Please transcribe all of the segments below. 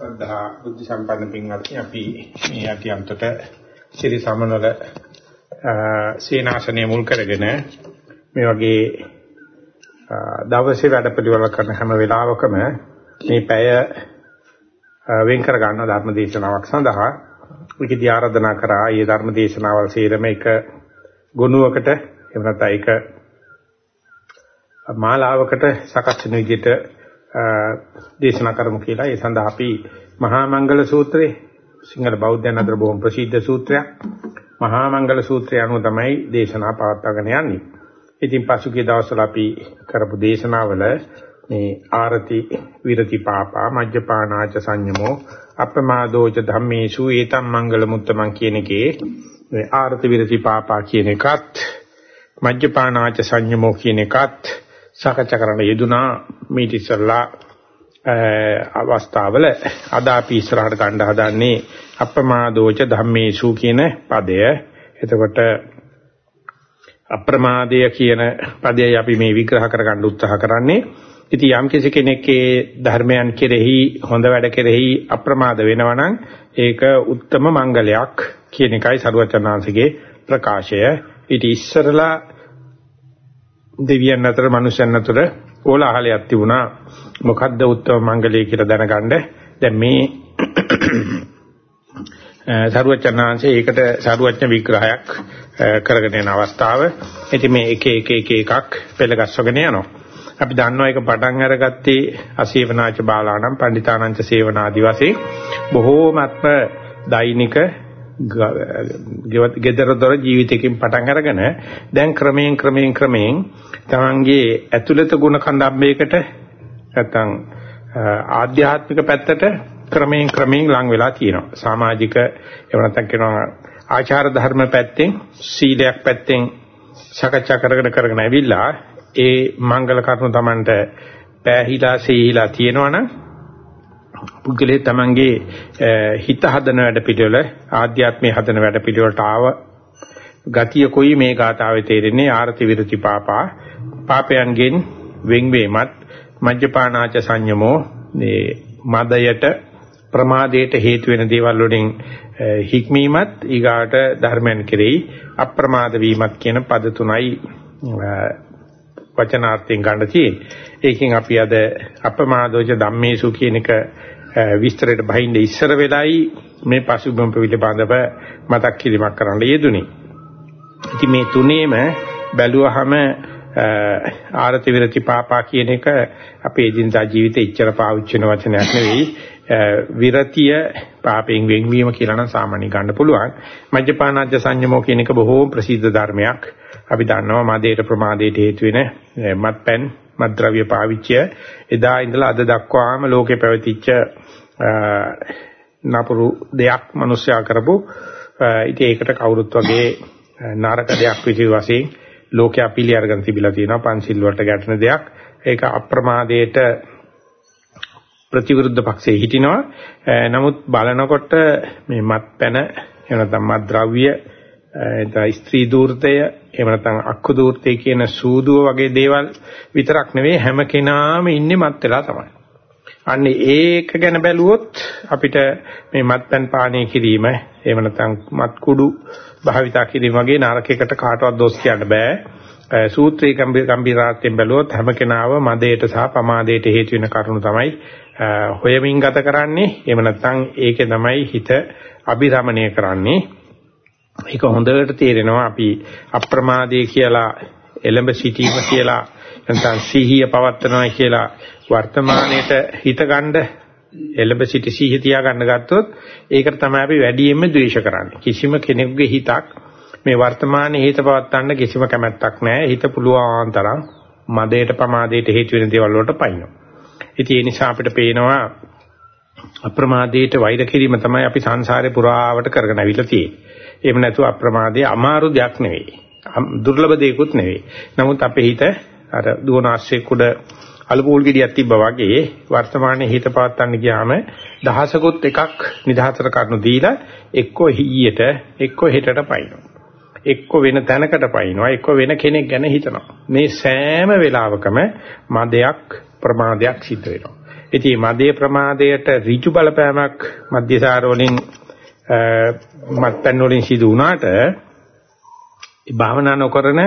ශ්‍රද්ධා බුද්ධ සම්පන්න පින්වත්නි අපි මේ යටිඅන්තට ශ්‍රී සමනල සීනාසනය මුල් කරගෙන මේ වගේ දවසේ වැඩපිළිවෙල කරන හැම වෙලාවකම මේ පැය වෙන් කර ගන්න ධර්ම දේශනාවක් සඳහා විකී ආරාධනා කරා. මේ ධර්ම දේශනාවල් සේරම එක ගුණුවකට එහෙම නැත්නම් ඒක මාලාවකට සකස් වෙන විදිහට දේශනා කරමු කියලා. ඒ සඳහා අපි මහා මංගල සූත්‍රයේ සිංහල බෞද්ධයන් අතර බොහොම ප්‍රසිද්ධ සූත්‍රයක්. මහා මංගල සූත්‍රය අනුව තමයි දේශනා පවත්වාගෙන යන්නේ. ඉතින් පසුගිය දවස්වල අපි කරපු දේශනාවල මේ ආරති විරති පාපා මජ්ජපානාච සංයමෝ අප්‍රමාදෝච ධම්මේසු ඒතම් මංගල මුත්තමන් කියන එකේ මේ ආරති විරති පාපා කියන එකත් මජ්ජපානාච සංයමෝ කියන එකත් සාකච්ඡා කරන්න යෙදුනා මේ ඉස්සල්ලා අවස්ථාවල අද අපි ඉස්සරහට ගන්න හදන්නේ අප්‍රමාදෝච ධම්මේසු කියන පදය. එතකොට අප්‍රමාදය කියන පදයයි අපි මේ විග්‍රහ කරගන්න උත්සාහ කරන්නේ. ඉතින් යම් කෙනෙක්ගේ ධර්මයන් කෙරෙහි හොඳ වැඩ කෙරෙහි අප්‍රමාද වෙනවනම් ඒක උත්තරම මංගලයක් කියන එකයි සරුවචනාංශගේ ප්‍රකාශය. ඊට ඉස්සරලා දෙවියන් අතර මනුෂ්‍යයන් අතර ඕලාහලයක් තිබුණා. මොකද්ද උත්තම මංගලයේ කියලා දැනගන්න. දැන් මේ සරුවචනාංශයේ ඒකට සරුවචන විග්‍රහයක් කරගෙන යන අවස්ථාව. ඉතින් මේ එක එක එක එකක් පෙළගස්වගෙන යනවා. අපි දන්නවා ඒක පටන් අරගත්තේ අසේවනාච බාලාණන් පණ්ඩිතානංච සේවනාදි වශයෙන් බොහෝමත්ම දෛනික ගෙදරදොර ජීවිතයකින් පටන් අරගෙන දැන් ක්‍රමයෙන් ක්‍රමයෙන් ක්‍රමයෙන් තමන්ගේ ඇතුළත ගුණ කණ්ඩායමයකට නැත්තම් ආධ්‍යාත්මික පැත්තට ක්‍රමයෙන් ක්‍රමයෙන් ලං වෙලා තියෙනවා. සමාජික එහෙම නැත්නම් කියනවා ආචාර ධර්ම පැත්තෙන් සීලයක් පැත්තෙන් සාකච්ඡා කරගෙන කරගෙන ඇවිල්ලා ඒ මංගල කරුණු Tamanට පෑහිලා සීහිලා තියෙනවනම් පුද්ගලයේ තමන්ගේ හිත හදන වැඩ පිළිවෙල ආධ්‍යාත්මයේ හදන වැඩ පිළිවෙලට ආව ගතිය කොයි මේ ගාතාවේ තේරෙන්නේ ආරති විරති පාපා පාපයන්ගෙන් වෙන්වීමත් මජ්ජපානාච සංයමෝ මේ මදයට ප්‍රමාදයට හේතු වෙන දේවල් වලින් හික්මීමත් ඊගාට ධර්මයන් කෙරෙහි අප්‍රමාද වීමත් කියන පද තුනයි වචනාර්ථයෙන් ගන්න තියෙන්නේ. ඒකෙන් අපි අද අප්‍රමාදෝච ධම්මේසු කියන එක විස්තරයට බහින්න ඉස්සර වෙලයි මේ පසුබිම පිළිබඳව මතක් කිරීමක් කරන්න යෙදුනේ. ඉතින් මේ තුනේම බැලුවහම ආරති විරති පාපා කියන එක අපේ එදිනදා ජීවිතේ ඉච්ඡර පාවිච්චි වෙන වචනයක් නෙවෙයි. විරතිය පාපයෙන් වෙන්වීම කියලා නම් සාමාන්‍ය ගන්න පුළුවන්. මජ්ජපානාජ්‍ය සංයමෝ කියන එක බොහෝ ප්‍රසිද්ධ ධර්මයක්. අපි දන්නවා මදේට ප්‍රමාදයට හේතු වෙන මත්පැන් මත්ද්‍රව්‍ය පාවිච්චය එදා ඉඳලා අද දක්වාම ලෝකේ පැවතිච්ච නපුරු දෙයක් මිනිස්සයා කරපු ඉතින් ඒකට කවුරුත් වගේ නරක දෙයක් විදිහ වශයෙන් ලෝකයා පිළි අරගෙන තිබිලා තියෙනවා පන්සිල් වලට ගැටෙන දෙයක් ඒක අප්‍රමාදයට ප්‍රතිවිරුද්ධ පක්ෂයේ හිටිනවා නමුත් බලනකොට මේ මත්පැන එහෙම නැත්නම් මත්ද්‍රව්‍ය එතන ස්ත්‍රී දූර්තය එහෙම නැත්නම් අක්කු දූර්තය කියන සූදුව වගේ දේවල් විතරක් නෙවෙයි හැම කෙනාම ඉන්නේ මත් වෙලා තමයි. අන්නේ ඒක ගැන බැලුවොත් අපිට මේ මත්පැන් පානය කිරීම එහෙම නැත්නම් මත් කුඩු භාවිතා කිරීම වගේ නරකයකට කාටවත් දොස් කියන්න බෑ. සූත්‍රයේ ගම්භීරාර්ථයෙන් බැලුවොත් හැම කෙනාම මදයට සහ පමාදයට හේතු වෙන කරුණු තමයි හොයමින් ගත කරන්නේ. එහෙම නැත්නම් ඒකේ තමයි හිත අභිරමණය කරන්නේ. ඒක හොඳට තේරෙනවා අපි අප්‍රමාදයේ කියලා එළඹ සිටීම කියලා නැත්නම් සිහිය පවත්නවා කියලා වර්තමානයේට හිත ගන්න එළඹ සිටි සිහිය තියා ගන්න ගත්තොත් ඒකට තමයි අපි වැඩියෙන්ම ද්වේෂ කරන්නේ. කිසිම කෙනෙකුගේ හිතක් මේ වර්තමානයේ හිත පවත්වන්න කිසිම කැමැත්තක් නැහැ. හිත පුළුවන් තරම් මදයට පමාදයට හේතු වෙන දේවල් වලට පයින්නවා. ඉතින් ඒ නිසා අපිට පේනවා අප්‍රමාදයට වෛර කිරීම තමයි අපි සංසාරේ පුරාවට කරගෙන අවිලා තියෙන්නේ. එහෙම නැතුව අප්‍රමාදයේ අමාරු දෙයක් නෙවෙයි. දුර්ලභ දෙයක්ුත් නෙවෙයි. නමුත් අපේ හිත අර දුවන ආශ්‍රේ කුඩ අලුපූල් ගෙඩියක් තිබ්බා වගේ වර්තමානයේ හිත පවත්වන්න ගියාම දහසකුත් එකක් නිදහතර කරනු දීලා එක්කෝ හීයට එක්කෝ හෙටට පයින්නවා. එක්ක වෙන තැනකට පයින්නවා එක්ක වෙන කෙනෙක් ගැන හිතනවා මේ සෑම වෙලාවකම මදයක් ප්‍රමාදයක් සිද්ධ වෙනවා ඉතින් මදේ ප්‍රමාදයට ඍජු බලපෑමක් මධ්‍යසාර වලින් මත්පැන් වලින් සිදු වුණාට භාවනා නොකරන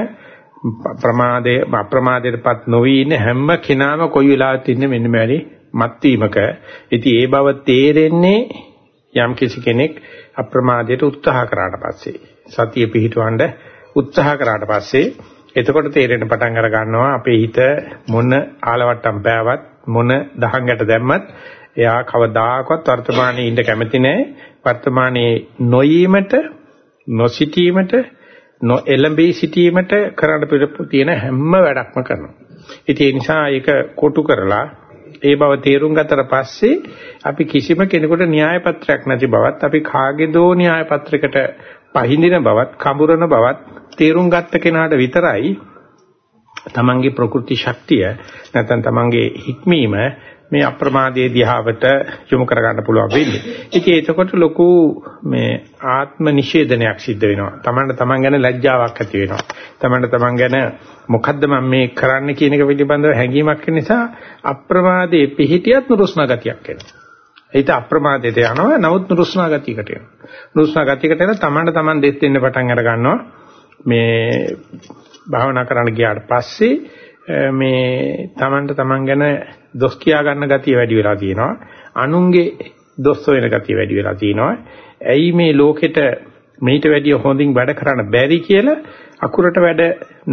ප්‍රමාදයේ අප්‍රමාදයටපත් නොවි ඉන්න හැම කෙනාම කොයි වෙලාවෙත් ඉන්නේ මෙන්න මෙවැනි මත් වීමක. ඉතින් ඒ බව තේරෙන්නේ යම් කිසි කෙනෙක් අප්‍රමාදයට උත්සාහ කරාට පස්සේ. සතිය පිහිටවන්න උත්සාහ කරාට පස්සේ. එතකොට තේරෙන පටන් අර ගන්නවා අපේ හිත මොන ආලවට්ටම් පෑවත් මොන දහංගට දැම්මත් එයා කවදාකවත් වර්තමානයේ ඉන්න කැමති නැහැ වර්තමානයේ නොයීමට නොසිටීමට නොඑළඹී සිටීමට කරන්න තියෙන හැම වැඩක්ම කරනවා. ඉතින් ඒ නිසා ඒක කොටු කරලා ඒ බව තේරුම් ගත්තට පස්සේ අපි කිසිම කෙනෙකුට න්‍යාය පත්‍රයක් නැති බවත් අපි කාගේදෝ න්‍යාය පත්‍රයකට පහඳින බවත් කඹරන බවත් තේරුම් ගත්ත කෙනාට විතරයි තමන්ගේ ප්‍රකෘති ශක්තිය නැත්නම් තමන්ගේ හික්මීම මේ අප්‍රමාදයේ දිහාවට යොමු කරගන්න පුළුවන් වෙන්නේ. ඉතින් එතකොට ලොකු මේ ආත්ම නිෂේධනයක් සිද්ධ වෙනවා. තමන්ට තමන් ගැන ලැජ්ජාවක් ඇති වෙනවා. තමන්ට තමන් ගැන මොකද්ද මම මේ කරන්න කියන එක පිළිබඳව හැඟීමක් නිසා අප්‍රමාදයේ පිහිටියත් නුරුස්නා ගතියක් එනවා. ඒත් අප්‍රමාදයට යනවා නමුත් නුරුස්නා ගතියකට එනවා. නුරුස්නා ගතියකට එන තමන්ට තමන් දෙස් දෙන්න පටන් අර ගන්නවා. මේ භාවනා කරන්න ගියාට පස්සේ මේ Tamanට Taman ගැන දොස් කියා ගන්න ගතිය වැඩි වෙලා තියෙනවා. අනුන්ගේ දොස් වෙන ගතිය වැඩි වෙලා තියෙනවා. ඇයි මේ ලෝකෙට මේට වැඩිය හොඳින් වැඩ කරන්න බැරි කියලා අකුරට වැඩ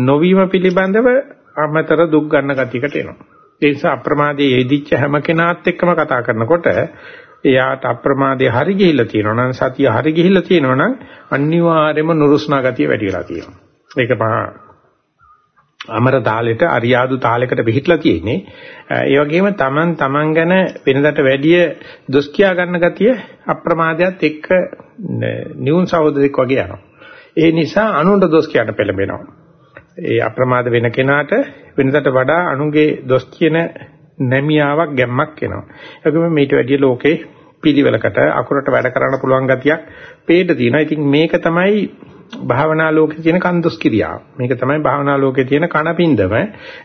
නොවීම පිළිබඳව අමතර දුක් ගන්න ගතියකට එනවා. ඒ නිසා අප්‍රමාදයේ යෙදිච්ච හැම කෙනාත් එක්කම කතා කරනකොට එයාට අප්‍රමාදයේ හරි ගිහිල්ලා තියෙනවා නම් සතිය හරි ගිහිල්ලා තියෙනවා නම් අනිවාර්යයෙන්ම නුරුස්නා ගතිය වැඩි වෙලා තියෙනවා. ඒක මහා අමර තාලෙට අරියාදු තාලයකට පිහිටලා තියෙන්නේ. ඒ වගේම Taman Taman ගැන වෙනදට වැඩිය දොස් කියා ගන්න ගතිය අප්‍රමාදයට එක්ක නියුන් සහෝදරෙක් වගේ යනවා. ඒ නිසා අනුන්ට දොස් කියන්න පෙළඹෙනවා. ඒ අප්‍රමාද වෙන කෙනාට වෙනදට වඩා අනුන්ගේ දොස් කියන නැමියාවක් ගැම්මක් එනවා. ඒකම මේට වැඩිය ලෝකේ පිළිවෙලකට අකුරට වැඩ කරන්න පුළුවන් ගතියක් පේන්න තියෙනවා. ඉතින් මේක තමයි භාවනා ලෝකේ තියෙන කන්දොස් කිරියාව. මේක තමයි භාවනා ලෝකේ තියෙන කණපින්දම.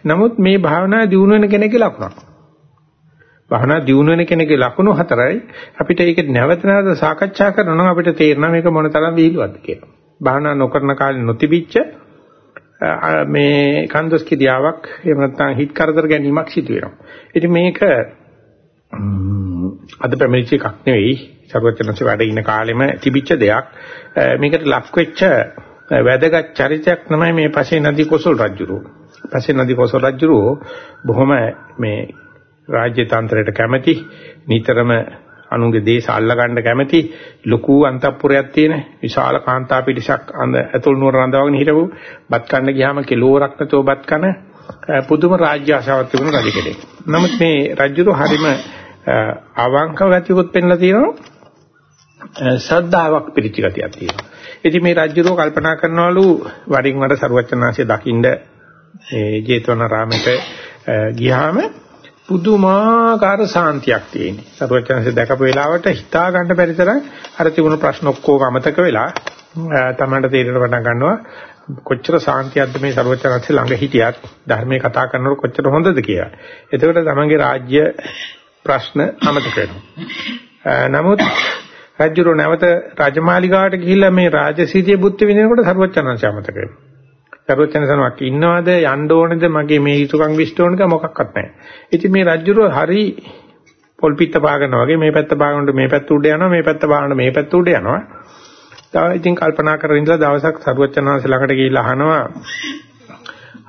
නමුත් මේ භාවනා දියුණු වෙන කෙනෙක්ගේ ලක්ෂණ. භාවනා දියුණු වෙන කෙනෙක්ගේ ලක්ෂණ හතරයි අපිට ඒක නැවත නැවත සාකච්ඡා කරනවා අපිට තේරෙනවා මේක මොන තරම් විහිළුවක්ද කියලා. භාවනා නොකරන කාලේ නොතිබිච්ච මේ කන්දොස් කිරියාවක් එහෙම නැත්නම් හිත කරදර ගැනීමක් සිදු වෙනවා. ඉතින් මේක අද පැමිණිච්ච එකක් නෙවෙයි සර්වචනංශ වැඩ ඉන කාලෙම තිබිච්ච දෙයක්. මේකට ලක් වෙච්ච වැදගත් චරිතයක් තමයි මේ පසේ නදී කොසල් රජුරෝ. පසේ නදී කොසල් රජුරෝ බොහොම මේ රාජ්‍ය තන්ත්‍රයට කැමැති නිතරම අනුන්ගේ දේශ අල්ලගන්න කැමැති ලොකු අන්තපුරයක් තියෙන විශාල කාන්තා පිටිසක් අඳ ඇතුල් නුවර රඳවගෙන හිටපු බත් කන්න ගියාම කිලෝරක් නැතෝ බත් කන පුදුම රාජ්‍ය ආශාවක් තිබුණු රජ කෙනෙක්. නමුත් මේ රජුරෝ හරීම අවංක ගතියකුත් පෙන්ලා තියෙනවා ශ්‍රද්ධාවක් පිරිච්ච ගතියක් තියෙනවා. ඉතින් මේ රජුරෝ කල්පනා කරනවලු වරින් වර සරුවචනාංශය දකින්න ඒ ජේතවනාරාමයට ගියාම පුදුමාකාර සාන්තියක් තියෙනවා. සරුවචනාංශය දැකපු වෙලාවට හිතා ගන්න බැරි තරම් අර තිබුණු ප්‍රශ්න ඔක්කොම අමතක වෙලා තමන්ට තේරෙන පටන් ගන්නවා කොච්චර සාන්තියක්ද මේ සරුවචනාංශය ළඟ හිටියත් ධර්මයේ කතා කරනකොට කොච්චර හොඳද කියලා. එතකොට තමන්ගේ රාජ්‍ය ප්‍රශ්න අමතක වෙනවා. නමුත් රජුරෝ නැවත රජමාලිගාවට ගිහිල්ලා මේ රාජසීතිය බුද්ධ විඳිනකොට සර්වචනංශ අමතක වෙනවා. සර්වචනසනක් ඉන්නවද යන්න ඕනේද මගේ මේ යුතුයකම් විශ්ත ඕනද මොකක්වත් නැහැ. ඉතින් මේ රජුරෝ හරි පොල් පිට පාගනවා වගේ මේ පැත්ත පාගනකොට මේ පැත්ත උඩ යනවා මේ පැත්ත පාගනකොට මේ පැත්ත උඩ යනවා. තව ඉතින් කල්පනා කරගෙන ඉඳලා දවසක් සර්වචනංශ ළඟට ගිහිල්ලා අහනවා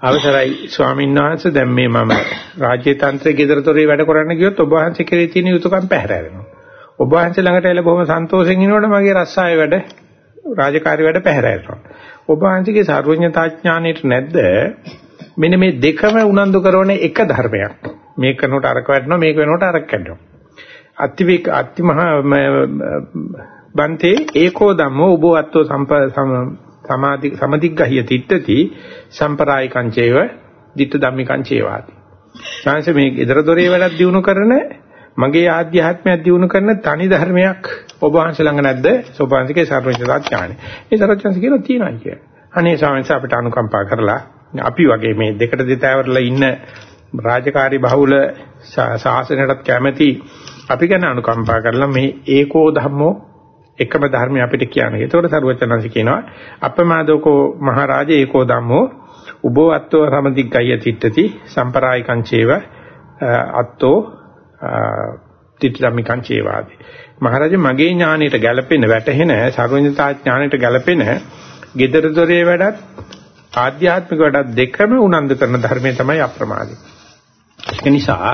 අවසරයි ස්වාමීන් වහන්සේ දැන් මේ මම රාජ්‍ය තන්ත්‍රයේ ගෙදරතොරේ වැඩ කරන්න ගියොත් ඔබ වහන්සේ කෙරේ තියෙන යුතුයකම් පැහැරෙනවා. ඔබ වහන්සේ ළඟට එළ බොහොම සන්තෝෂෙන් ඉනකොට මගේ රස්සාය වැඩ රාජකාරී වැඩ පැහැරෙනවා. ඔබ වහන්සේගේ සර්වඥතාඥානෙට නැද්ද මෙන්න මේ දෙකම උනන්දු කරන එක ධර්මයක්. මේක කරනකොට අරක වැඩනවා මේක වෙනකොට අරක කරනවා. අත්තිවික අත්තිමහ බන්තේ ඒකෝ ධම්මෝ උබවත්තෝ සමාධි සමදිග්ගහිය තිට්ඨති සම්පරායිකං චේව ditta ධම්මිකං චේවාති. ශාංශ මේ ඊතර දොරේ වැඩක් දිනු කරන මගේ ආධ්‍යාත්මයක් දිනු කරන තනි ධර්මයක් ඔබ වහන්සේ ළඟ නැද්ද? සෝපාන්තිකේ සර්වඥතා ඥානෙ. ඒ සර්වඥන්ස කියනවා තියෙනවා කිය. අනේ ස්වාමීන් වහන්සේ අපිට අනුකම්පා කරලා අපි වගේ මේ දෙකට දෙතෑවරලා ඉන්න රාජකාරී බහුල ශාසනයටත් කැමැති අපි ගැන අනුකම්පා කරලා මේ ඒකෝ ධම්මෝ එකම ධර්මය අපිට කියන්නේ. ඒතකොට සරුවචනන්සි කියනවා අප්‍රමාදෝකෝ මහරජා ඒකෝ ධම්මෝ උබෝ අත්තෝ සමදිග්ගය තිට්ඨති සම්පරායිකං චේව අත්තෝ තිට්ඨමිකං චේවාදී. මහරජා මගේ ඥානෙට ගැළපෙන වැටහෙන සර්වඥතා ඥානෙට ගැළපෙන gedara dore වැඩත් ආධ්‍යාත්මික වැඩත් දෙකම උනන්දු කරන ධර්මය තමයි අප්‍රමාදී. ඒ නිසා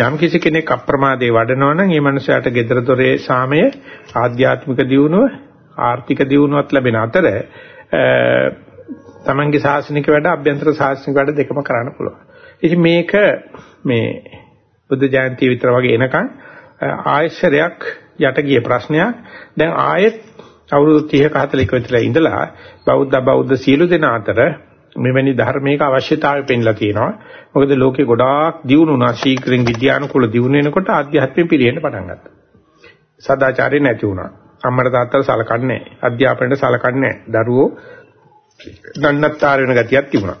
යම් කිසි කෙනෙක් අප්‍රමාදේ වඩනවා නම් ඒ මනුස්සයාට gedara dore සාමය ආධ්‍යාත්මික දියුණුව ආර්ථික දියුණුවත් ලැබෙන අතර තමන්ගේ සාසනික වැඩ අභ්‍යන්තර සාසනික වැඩ දෙකම කරන්න පුළුවන්. ඉතින් මේක මේ බුද්ධ ජයන්ති විතර වගේ එනකන් ආයශ්‍රයක් යට ගිය ප්‍රශ්නයක්. දැන් ආයෙත් අවුරුදු 30 40ක විතර ඉඳලා බෞද්ධ බෞද්ධ සීල දෙන අතර මෙවැනි ධර්මයක අවශ්‍යතාවය පෙන්ලා තියෙනවා. මොකද ලෝකේ ගොඩාක් දියුණු වුණා ශීඝ්‍රයෙන් විද්‍යානුකූල දියුණු වෙනකොට ආධ්‍යාත්මෙ පිළිහෙන්න පටන් ගත්තා. සදාචාරය නැති වුණා. අම්මට තාත්තට සලකන්නේ නැහැ. අධ්‍යාපනයට සලකන්නේ නැහැ. දරුවෝ නන්නත්තර වෙන ගතියක් තිබුණා.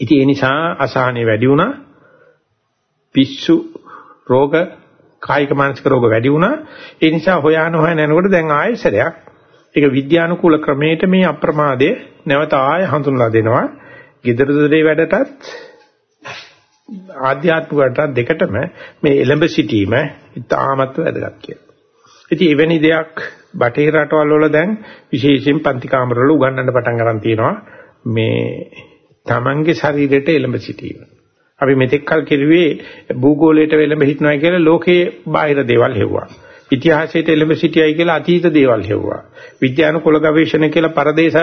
ඉතින් ඒ නිසා අසහනෙ වැඩි වුණා. පිස්සු රෝග කායික මානසික රෝග වැඩි වුණා. ඒ නිසා හොයාන හොයන යනකොට දැන් ආයෙසරයක් ඒක විද්‍යානුකූල ක්‍රමයට මේ අප්‍රමාදයේ නැවත ආය හඳුන්ලා දෙනවා. gedara dore වැඩටත් ආධ්‍යාත්මික වැඩටත් දෙකටම මේ එළඹ සිටීම ඉතාමත් වැදගත් කියලා. ඉතින් එවැනි දෙයක් බටහිර රටවල් වල දැන් විශේෂයෙන් පන්ති කාමරවල උගන්වන්න පටන් ගන්න තියෙනවා මේ තමන්ගේ ශරීරයට එළඹ සිටීම. අපි මෙතෙක් කල් කෙරුවේ භූගෝලයට වෙලඹ හිටනවා කියලා ලෝකයේ බාහිර දේවල් හෙව්වා. ඉතිහාසයට එළඹ සිටියයි කියලා අතීත දේවල් හෙව්වා. විද්‍යානුකූල ගවේෂණ කියලා පරදේශ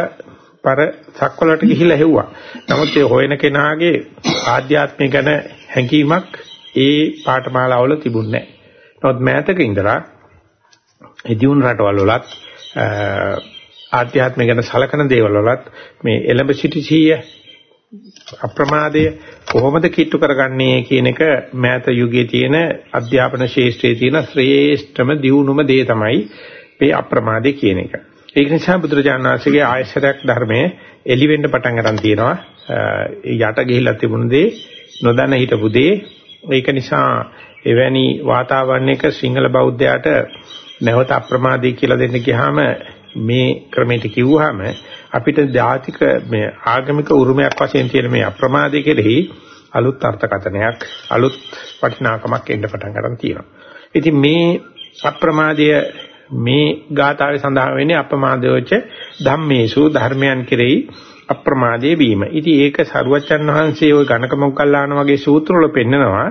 පර සක්වලට ගිහිල්ලා හෙව්වා. නමුත් ඒ හොයන කෙනාගේ ආධ්‍යාත්මය ගැන හැඟීමක් ඒ පාඨමාලාවල තිබුණේ නැහැ. නමුත් මෑතක ඉඳලා එදියුන් රටවල් වලත් ආධ්‍යාත්මය ගැන සලකන දේවල් වලත් මේ එළඹ සිටි සීය අප්‍රමාදය කොහොමද කිට්ටු කරගන්නේ කියන එක මෑත යුගයේ තියෙන අධ්‍යාපන ශාස්ත්‍රයේ තියෙන ශ්‍රේෂ්ඨම දියුණුම දේ තමයි මේ අප්‍රමාදය කියන එක. ඒක නිසා බුදුරජාණන් වහන්සේගේ ආයශරයක් ධර්මයේ එලි වෙන්න පටන් ගන්න තියෙනවා. යට ගිහිලා තිබුණ දේ නොදැන හිටපු දේ ඒක නිසා එවැනි වාතාවරණයක සිංහල බෞද්ධයාට නැවත අප්‍රමාදී කියලා දෙන්න ගියාම මේ ක්‍රමයට කිව්වහම අපිට ජාතික මේ ආගමික උරුමයක් වශයෙන් තියෙන මේ අප්‍රමාදී කෙරෙහි අලුත් අර්ථකථනයක් අලුත් වටිනාකමක් එන්න පටන් ගන්න තියෙනවා. ඉතින් මේ අප්‍රමාදය මේ ගාථාවේ සඳහන් වෙන්නේ අප්‍රමාදෝච ධම්මේසු ධර්මයන් කෙරෙහි අප්‍රමාදයේ වීම. ඉතින් ඒක සරුවච්චන් වහන්සේ ওই ගණක මොග්ගල්ලාන වගේ සූත්‍රවල පෙන්නනවා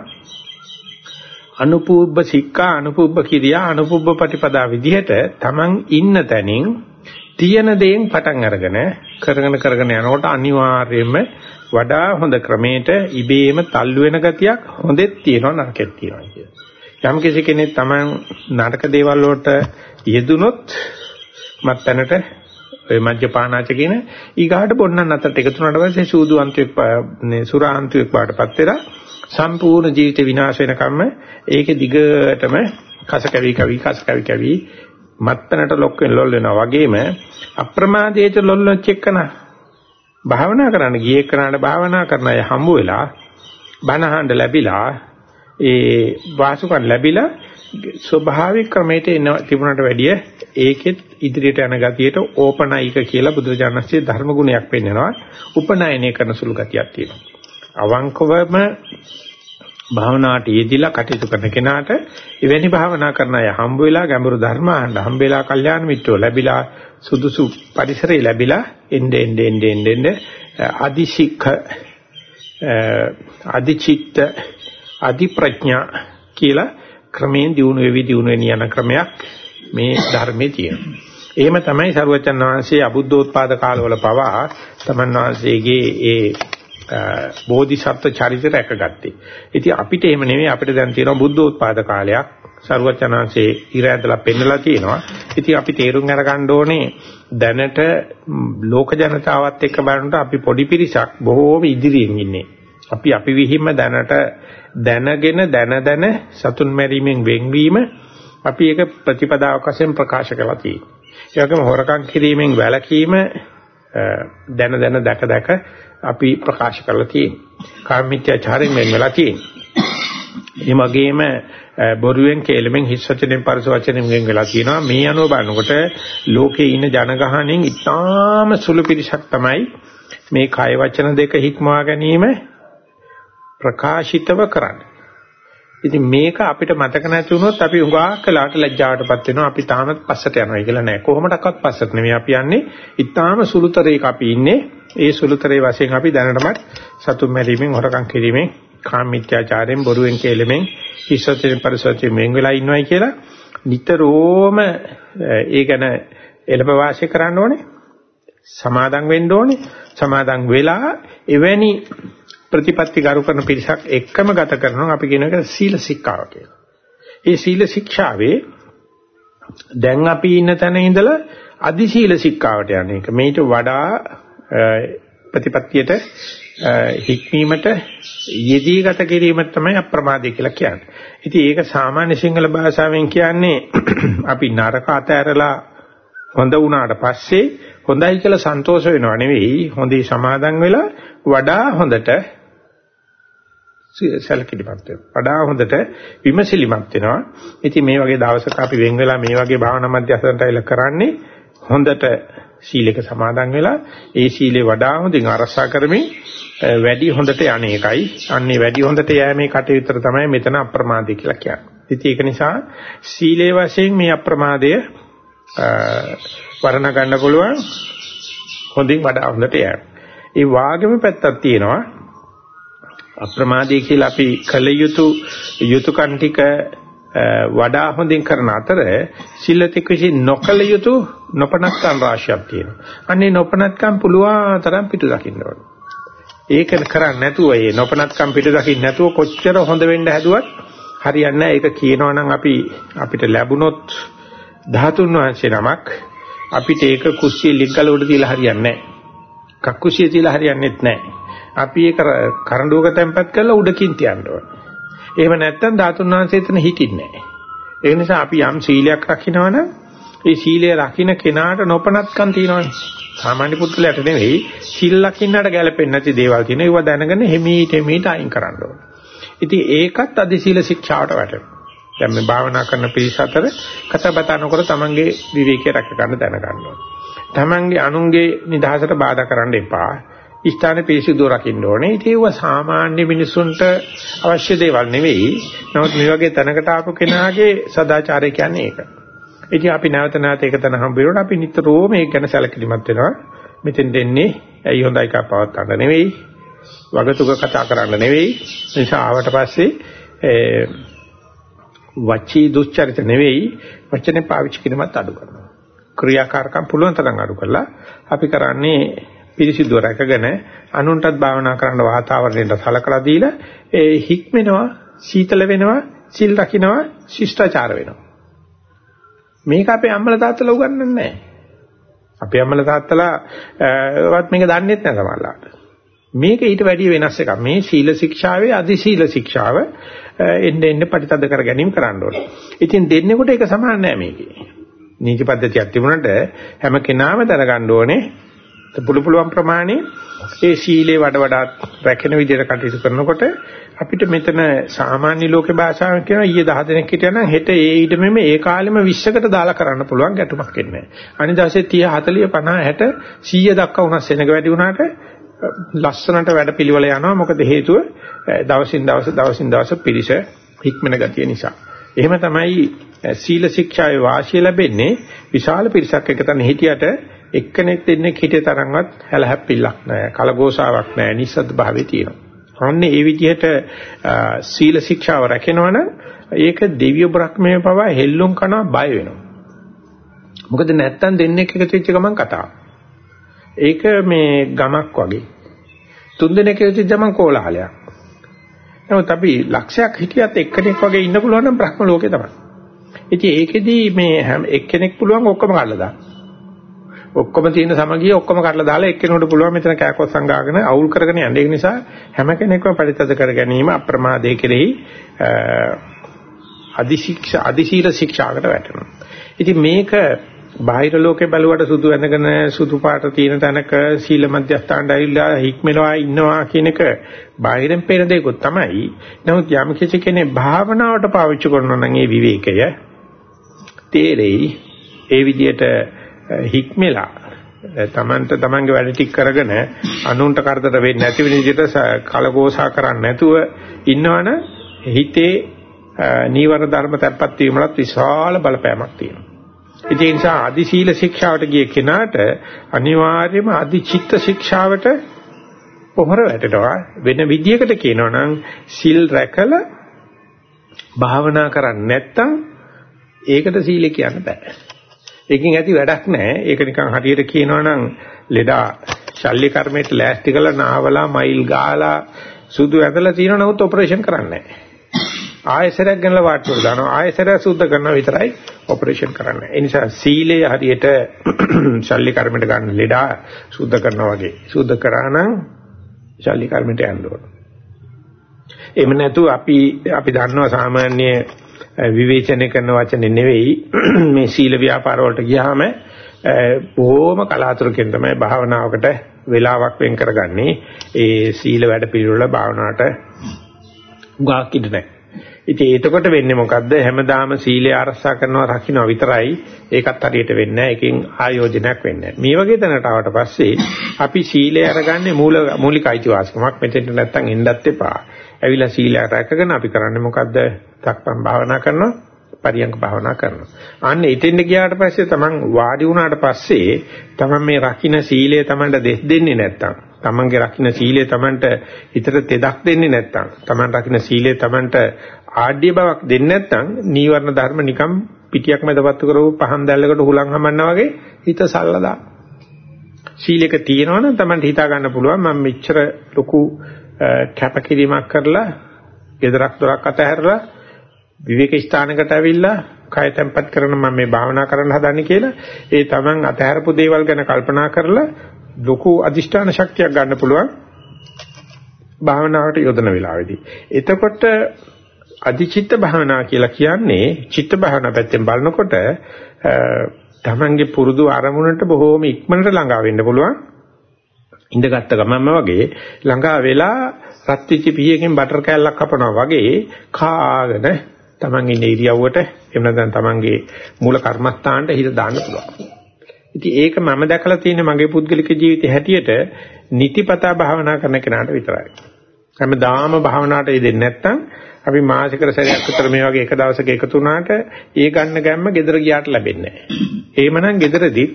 අනුපූබ්බ සික්ඛා අනුපූබ්බ කිරියා අනුපූබ්බ ප්‍රතිපදා විදිහට Taman ඉන්න තැනින් තියෙන දේෙන් පටන් අරගෙන කරගෙන කරගෙන යනකොට අනිවාර්යයෙන්ම වඩා හොඳ ක්‍රමයට ඉබේම තල්ලු වෙන ගතියක් හොඳෙත් තියෙනවා නරකෙත් තියෙනවා කියන. යම් කිසි කෙනෙක් Taman නරක දේවල් වලට යෙදුනොත් මත්තනට ඔය මජ්ජපානාච කියන ඊගාට බොන්නන් අතරට එකතු වුණාට පස්සේ සූදු අන්තික සුරා අන්තික පාටපත් වෙලා සම්පූර්ණ ජීවිත විනාශ වෙනකම්ම ඒකේ දිගටම කස කැවි කැවි කස කැවි කැවි මත්තනට ලොක් වෙන ලොල් වෙනවා. වගේම අප්‍රමාදයට ලොල් වෙච්ච එකන භාවනා කරන්න ගියේ කරාට භාවනා කරන අය හම්බ වෙලා බණහඬ ලැබිලා ඒ වාසුකම් ලැබිලා ස්වභාවික ක්‍රමයට එන තිබුණට වැඩිය ඒකෙත් ඉදිරියට යන ගතියට ඕපනයික කියලා බුදුරජාණන්සේ ධර්ම ගුණයක් පෙන්නනවා. උපනයනය කරන සුළු ගතියක් තියෙනවා. අවංකවම භාවනාවට යෙදිලා කටයුතු කරන කෙනාට එවැනි භාවනා කරන අය හම්බ වෙලා ගැඹුරු ධර්ම අහන්න හම්බ වෙලා කල්යාණ මිත්‍රෝ ලැබිලා සුදුසු පරිසරය ලැබිලා එnde ende ende ende අදිශික්ඛ අදිචිත්ත අදිප්‍රඥා කියලා ක්‍රමයෙන් දිනු වෙවි දිනු වෙන යන ක්‍රමයක් මේ ධර්මයේ තියෙනවා. එහෙම තමයි සරුවචන් වහන්සේ අබුද්ධෝත්පාද කාලවල පවා තමන් වහන්සේගේ ඒ බෝධිසත්ව චරිත රැකගත්තේ. ඉතින් අපිට එහෙම නෙමෙයි අපිට දැන් තියෙනවා බුද්ධෝත්පාද කාලයක්. සරුවචනාංශේ ඉර ඇදලා පෙන්නලා තියෙනවා. ඉතින් අපි තේරුම් අරගන්න ඕනේ දැනට ලෝක ජනතාවත් එක්ක බලනකොට අපි පොඩි පිරිසක් බොහෝම ඉදිරියෙන් ඉන්නේ. අපි අපි විහිම්ම දැනට දැනගෙන දැන දැන සතුන් මැරීමෙන් වෙන්වීම අපි ඒක ප්‍රතිපදාවක් වශයෙන් ප්‍රකාශ කරලා තියෙනවා. ඒ වගේම හොරකම් කිරීමෙන් වැළකීම දැන දැන දැක දැක අපි ප්‍රකාශ කරලා තියෙන්නේ. කාමීත්‍යාචාරයෙන් වෙන් වෙලා තියෙන්නේ. ඒ වගේම බොරුවෙන් කේලමෙන් හිස් වචනෙන් පරස වචනෙන් වෙන් වෙලා තියෙනවා. මේ අනුව බලනකොට ලෝකේ ඉන්න ජනගහණයෙන් ඉතාම සුළු පිරිසක් තමයි මේ කය වචන දෙක හික්මවා ගැනීම ප්‍රකාශිතව කරන්නේ. ඉතින් මේක අපිට මතක නැති වුණොත් අපි උගාක් කලකට ලැජ්ජාවටපත් වෙනවා. අපි තාමත් පස්සට යනවා කියලා නෑ. කොහොමඩක්වත් පස්සට නෙමෙයි අපි යන්නේ. ඊටාම සුළුතරයක අපි ඉන්නේ. ඒ සුළුතරේ වශයෙන් අපි දැනටමත් සතුම් මැරීමෙන්, හොරකම් කිරීමෙන්, කාම මිත්‍යාචාරයෙන්, බොරුවෙන් කේලෙමින්, හිස්සතෙන් පරිසත්‍යයෙන් වෙන් වෙලා ඉන්නවයි කියලා නිතරම ඒ ගැන එළඹ වාසය කරන්න ඕනේ. සමාදම් වෙන්න ඕනේ. සමාදම් වෙලා එවැනි ප්‍රතිපත්ති ගරු කරන පිරිසක් එක්කම ගත කරනවා අපි කියන එක සීල ශික්ෂාව කියලා. ඒ සීල ශික්ෂාවේ දැන් අපි ඉන්න තැන ඉඳලා අදි සීල ශික්ෂාවට යන එක. මේට වඩා ප්‍රතිපත්තියට හික්මීමට යෙදී ගත කිරීම තමයි අප්‍රමාදය කියලා කියන්නේ. ඉතින් ඒක සාමාන්‍ය සිංහල භාෂාවෙන් කියන්නේ අපි නරක අතහැරලා හොඳ වුණාට පස්සේ හොඳයි කියලා සන්තෝෂ වෙනව නෙවෙයි හොඳේ සමාදන් වෙලා වඩා හොඳට සැලකිලිමත් වෙනවා. වඩා හොඳට විමසිලිමත් වෙනවා. ඉතින් මේ වගේ දවසක අපි වෙන් වෙලා මේ වගේ භාවනා මධ්‍යස්ථානට ඇවිල්ලා කරන්නේ හොඳට සීලයක සමාදන් වෙලා ඒ සීලේ වඩා හොඳින් අරසා කරමින් වැඩි හොඳට යන්නේ එකයි. අන්නේ වැඩි හොඳට යෑමේ කටයුත්තට තමයි මෙතන අප්‍රමාදය කියලා කියන්නේ. ඉතින් ඒක නිසා සීලේ වශයෙන් මේ අප්‍රමාදය වර්ණ ගන්න පුළුවන් හොඳින් වඩා හොඳට යෑම. ඒ වාගෙම පැත්තක් තියෙනවා අප්‍රමාදී කියලා අපි කල යුතු යුතුයකන් ටික වඩා හොඳින් කරන අතර සිල්ලතික විසින් නොකල යුතු නොපනත්කම් රාශියක් තියෙනවා. අන්නේ නොපනත්කම් පුළුවන් තරම් පිටු දකින්න ඕනේ. ඒක කරන්නේ නැතුව ඒ නොපනත්කම් පිටු දකින්න නැතුව කොච්චර හොඳ වෙන්න හැදුවත් හරියන්නේ නැහැ. ඒක කියනවා නම් අපි අපිට ලැබුණොත් ධාතුන් වහන්සේ නමක් අපිට ඒක කුස්සිය ලිග්ගල උඩ තියලා හරියන්නේ නැහැ. කක්කුසිය තියලා හරියන්නේත් නැහැ. අපි ඒක කරඬුවක තැම්පත් කරලා උඩකින් තියන්න ඕනේ. එහෙම නැත්නම් ධාතුන් වහන්සේ එතන හිටින්නේ නැහැ. ඒ නිසා අපි යම් සීලයක් රකින්නවනම් ඒ සීලය රකින්න කෙනාට නොපනත්කම් තියෙනවනේ. සාමාන්‍ය පුද්ගලයාට නෙවෙයි සීල් ලකින්නට ගැලපෙන්නේ නැති දේවල් තියෙන ඒවා දැනගෙන හිමීට හිමීට අයින් කරන්න ඕනේ. ඉතින් ඒකත් අධි සීල ශික්ෂාවට වැටෙනවා. දැන් මේ භාවනා කරන පිරිස අතර කතාබතා නොකර තමන්ගේ විවේකී රැක ගන්න දැනගන්න ඕනේ. තමන්ගේ අනුන්ගේ නිදහසට බාධා කරන්න එපා. ස්ථාන පිරිසිදුව රකින්න ඕනේ. ඉතින් ඒව සාමාන්‍ය මිනිසුන්ට අවශ්‍ය දේවල් නෙවෙයි. නමුත් මේ වගේ තැනකට ආපු කෙනාගේ සදාචාරය කියන්නේ ඒක. ඉතින් අපි නැවත නැවත ඒක තන හම්බ වෙනකොට අපි නිතරම ඒක ගැන සැලකිලිමත් වෙනවා. මෙතෙන් දෙන්නේ ඇයි හොඳයි කා පවත්තන්න නෙවෙයි. වගතුක කතා කරන්න නෙවෙයි. නිසා ආවට පස්සේ වචී දුස්චරිත නෙවෙයි වචනේ පාවිච්චි කිරීමත් අඩු කරනවා. ක්‍රියාකාරකම් පුළුවන් තරම් අඩු කරලා අපි කරන්නේ පිරිසිදුව රැකගෙන අනුන්ටත් භාවනා කරන්න වාතාවරණයට සලකලා දීලා ඒ හික්මෙනවා සීතල වෙනවා සිල් රකින්නවා ශිෂ්ටාචාර වෙනවා. මේක අපේ අම්මලා තාත්තලා උගන්වන්නේ නැහැ. අපේ අම්මලා තාත්තලා වත් මේක දන්නේ නැහැ සමහරවිට. මේක ඊට වැඩිය වෙනස් එකක්. මේ සීල ශික්ෂාවේ අදි සීල ශික්ෂාව එන්න එන්න ප්‍රතිතද කර ගැනීම කරන්න ඕනේ. ඉතින් දෙන්නෙකුට ඒක සමාන නෑ මේකේ. නීති පද්ධතියක් තිබුණාට හැම කෙනාම දැනගන්න ඕනේ. පුළු පුළුවන් ප්‍රමාණය. ඒ සීලේ වඩ වඩාත් රැකෙන විදිහට කටයුතු කරනකොට අපිට මෙතන සාමාන්‍ය ලෝකේ භාෂාවෙන් කියන ඊයේ 10 දිනක් හිටියනම් හෙට ඒ ඊටමෙම ඒ කාලෙම 20කට දාලා කරන්න පුළුවන් ගැටුමක් එන්නේ නැහැ. අනිදාසේ 30 40 50 60 100 දක්වා උනස් සෙනග වැඩි වුණාට ලස්සනට වැඩ පිළිවෙල යනවා. මොකද හේතුව දවසින් දවස දවසින් දවස පිරිස හික්මන ගතිය නිසා. එහෙම තමයි සීල ශික්ෂාවේ වාසිය ලැබෙන්නේ විශාල පිරිසක් එකතන හිටියට එක්කෙනෙක් දෙන්නේ හිතේ තරම්වත් හැලහැප්පිල්ලක් නැහැ කලගෝසාවක් නැහැ නිස්සද්ද භාවයේ තියෙනවා. අන්නේ ඒ විදිහට සීල ශික්ෂාව රැකෙනවනම් ඒක දෙවිය බ්‍රහ්මයේ පවා හෙල්ලුම් කරනවා බය වෙනවා. මොකද නැත්තම් දෙන්නේ එකතු වෙච්ච ගමන් කතාව. ඒක මේ ගමක් වගේ. තුන් දෙනෙක් එකතු වෙච්ච ගමන් කෝලාහලයක්. නමුත් අපි ලක්ෂයක් හිටියත් එක්කෙනෙක් වගේ ඉන්න පුළුවන් නම් බ්‍රහ්ම ලෝකේ තමයි. ඉතින් ඒකෙදි මේ හැම එක්කෙනෙක් පුළුවන් ඔක්කොම කල්ලා දාන්න. ඔක්කොම තියෙන සමගිය ඔක්කොම කඩලා දාලා එක්කෙනෙකුට පුළුවන් මෙතන කෑකොත් සංගාගෙන අවුල් කරගෙන යන්න. ඒ නිසා හැම කෙනෙක්ම පරිත්‍යාග කර ගැනීම අප්‍රමාදයේ කෙරෙහි අදිශික්ෂ අදිශීල ශික්ෂාකට වැටෙනවා. ඉතින් මේක බාහිර ලෝකේ බැලුවට සුදු ඇඳගෙන සුදු පාට තියෙන තැනක සීල මධ්‍යස්ථානට ඇවිල්ලා හික්මනවා ඉන්නවා කියන එක බාහිරෙන් පේන දෙයක්ත් තමයි. නමුත් යම් කිසි කෙනෙක් භාවනාවට පාවිච්චි කරනවා නම් ඒ විවේකය තේරෙයි. ඒ විදිහට හික්මලා තමන්ට තමන්ගේ වැඩ ටික කරගෙන අනුන්ට කරදර වෙන්නේ නැති වෙන විදිහට කලකෝසා කරන්නේ නැතුව ඉන්නවනම් හිතේ නීවර ධර්ම තැපපත් වීමලත් විශාල බලපෑමක් තියෙනවා. ඒ නිසා අදි සීල ශික්ෂාවට ගිය කෙනාට අනිවාර්යයෙන්ම අදි චිත්ත ශික්ෂාවට පොහොර වැටෙනවා වෙන විදියකට කියනවා නම් සිල් රැකලා භාවනා කරන්නේ නැත්තම් ඒකට සීල කියන්න බෑ. ඒකෙන් ඇති වැඩක් නැහැ. ඒක නිකන් හරියට කියනවා නම් ලෙඩා ශල්්‍ය කර්මයට ලෑස්ති කරලා නාවලා මයිල් ගාලා සුදු ඇඳලා තියෙන නමුත් ඔපරේෂන් කරන්නේ නැහැ. ආයසරයක් ගන්නලා වාට්ටුවට දානවා ආයසරය සුද්ධ කරනවා විතරයි ඔපරේෂන් කරන්නේ. ඒ නිසා සීලය හරියට ශල්්‍ය කර්මයට ගන්න ලෙඩා සුද්ධ කරනවා වගේ. සුද්ධ කරා නම් ශල්්‍ය කර්මයට යන්න ඕන. එහෙම නැතු අපි අපි දන්නවා සාමාන්‍ය විවේචනය කරන වචනේ නෙවෙයි මේ සීල ව්‍යාපාර වලට ගියාම බොහොම කලාතුරකින් තමයි භාවනාවකට වෙලාවක් වෙන් කරගන්නේ. ඒ සීල වැඩ පිළිවෙල භාවනාවට උගාක් ඉඳ නැහැ. ඉතින් එතකොට වෙන්නේ මොකද්ද? හැමදාම සීලය ආරක්ෂා කරනවා රකින්නවා විතරයි. ඒකත් හරියට වෙන්නේ නැහැ. ඒකෙන් ආයෝජනයක් වෙන්නේ නැහැ. මේ වගේ තැනට ආවට පස්සේ අපි සීලය අරගන්නේ මූල මූලික අයිතිවාසිකමක්. මෙතෙන්ට නැත්තම් එන්නත් එපා. ඇවිල්ලා සීලය රැකගෙන අපි කරන්නේ මොකද්ද? තක්පම් භාවනා කරනවා. පරියංග භාවනා කරනවා. අන්න එතෙන්ට ගියාට පස්සේ තමන් වාඩි වුණාට පස්සේ තමන් මේ රකින්න සීලය තමන්ට දෙස් දෙන්නේ නැත්තම් තමන්ගේ රකින්න සීලය තමන්ට හිතට තෙදක් දෙන්නේ නැත්තම් තමන් රකින්න සීලය තමන්ට ආඩ්‍ය බවක් දෙන්නේ නැත්නම් නීවරණ ධර්ම නිකම් පිටියක් මැදපත්තු කරව පහන් දැල්ලකට හුලං හමන්නා වගේ හිත සල්ලදා. සීලයක තියෙනවනම් තමයි හිතා ගන්න පුළුවන් මම මෙච්චර ලොකු කැපකිරීමක් කරලා gedarak dorak අතහැරලා විවේක ස්ථානකට ඇවිල්ලා කය තැම්පත් කරන මම මේ භාවනා කරන්න හදන්නේ කියලා ඒ තමන් අතහැරපු දේවල් ගැන කල්පනා කරලා ලොකු අදිෂ්ඨාන ශක්තියක් ගන්න පුළුවන් භාවනාවට යොදන වෙලාවේදී. එතකොට අධිචිත්ත භාවනා කියලා කියන්නේ චිත්ත භාවනා පැත්තෙන් බලනකොට තමන්ගේ පුරුදු අරමුණට බොහෝම ඉක්මනට ළඟා වෙන්න පුළුවන්. ඉඳගත්ත ගමන්ම වගේ ළඟා වෙලා රත් වෙච්ච පියකින් බටර් කෑල්ලක් කපනවා වගේ කාගෙන තමන් ඉන්න ඉරියව්වට එහෙම නැත්නම් තමන්ගේ මූල කර්මස්ථානට හිත දාන්න පුළුවන්. ඉතින් ඒක මම දැකලා තියෙන මගේ පුද්ගලික ජීවිතේ හැටියට නිතිපතා භාවනා කරන කෙනාට විතරයි. හැමදාම භාවනාවට යෙදෙන්නේ නැත්නම් අපි මාසිකර සැරයක් විතර මේ වගේ එක දවසක එකතු වුණාට ඒ ගන්න ගැම්ම gedara ගියාට ලැබෙන්නේ නැහැ. එහෙමනම් gedarදී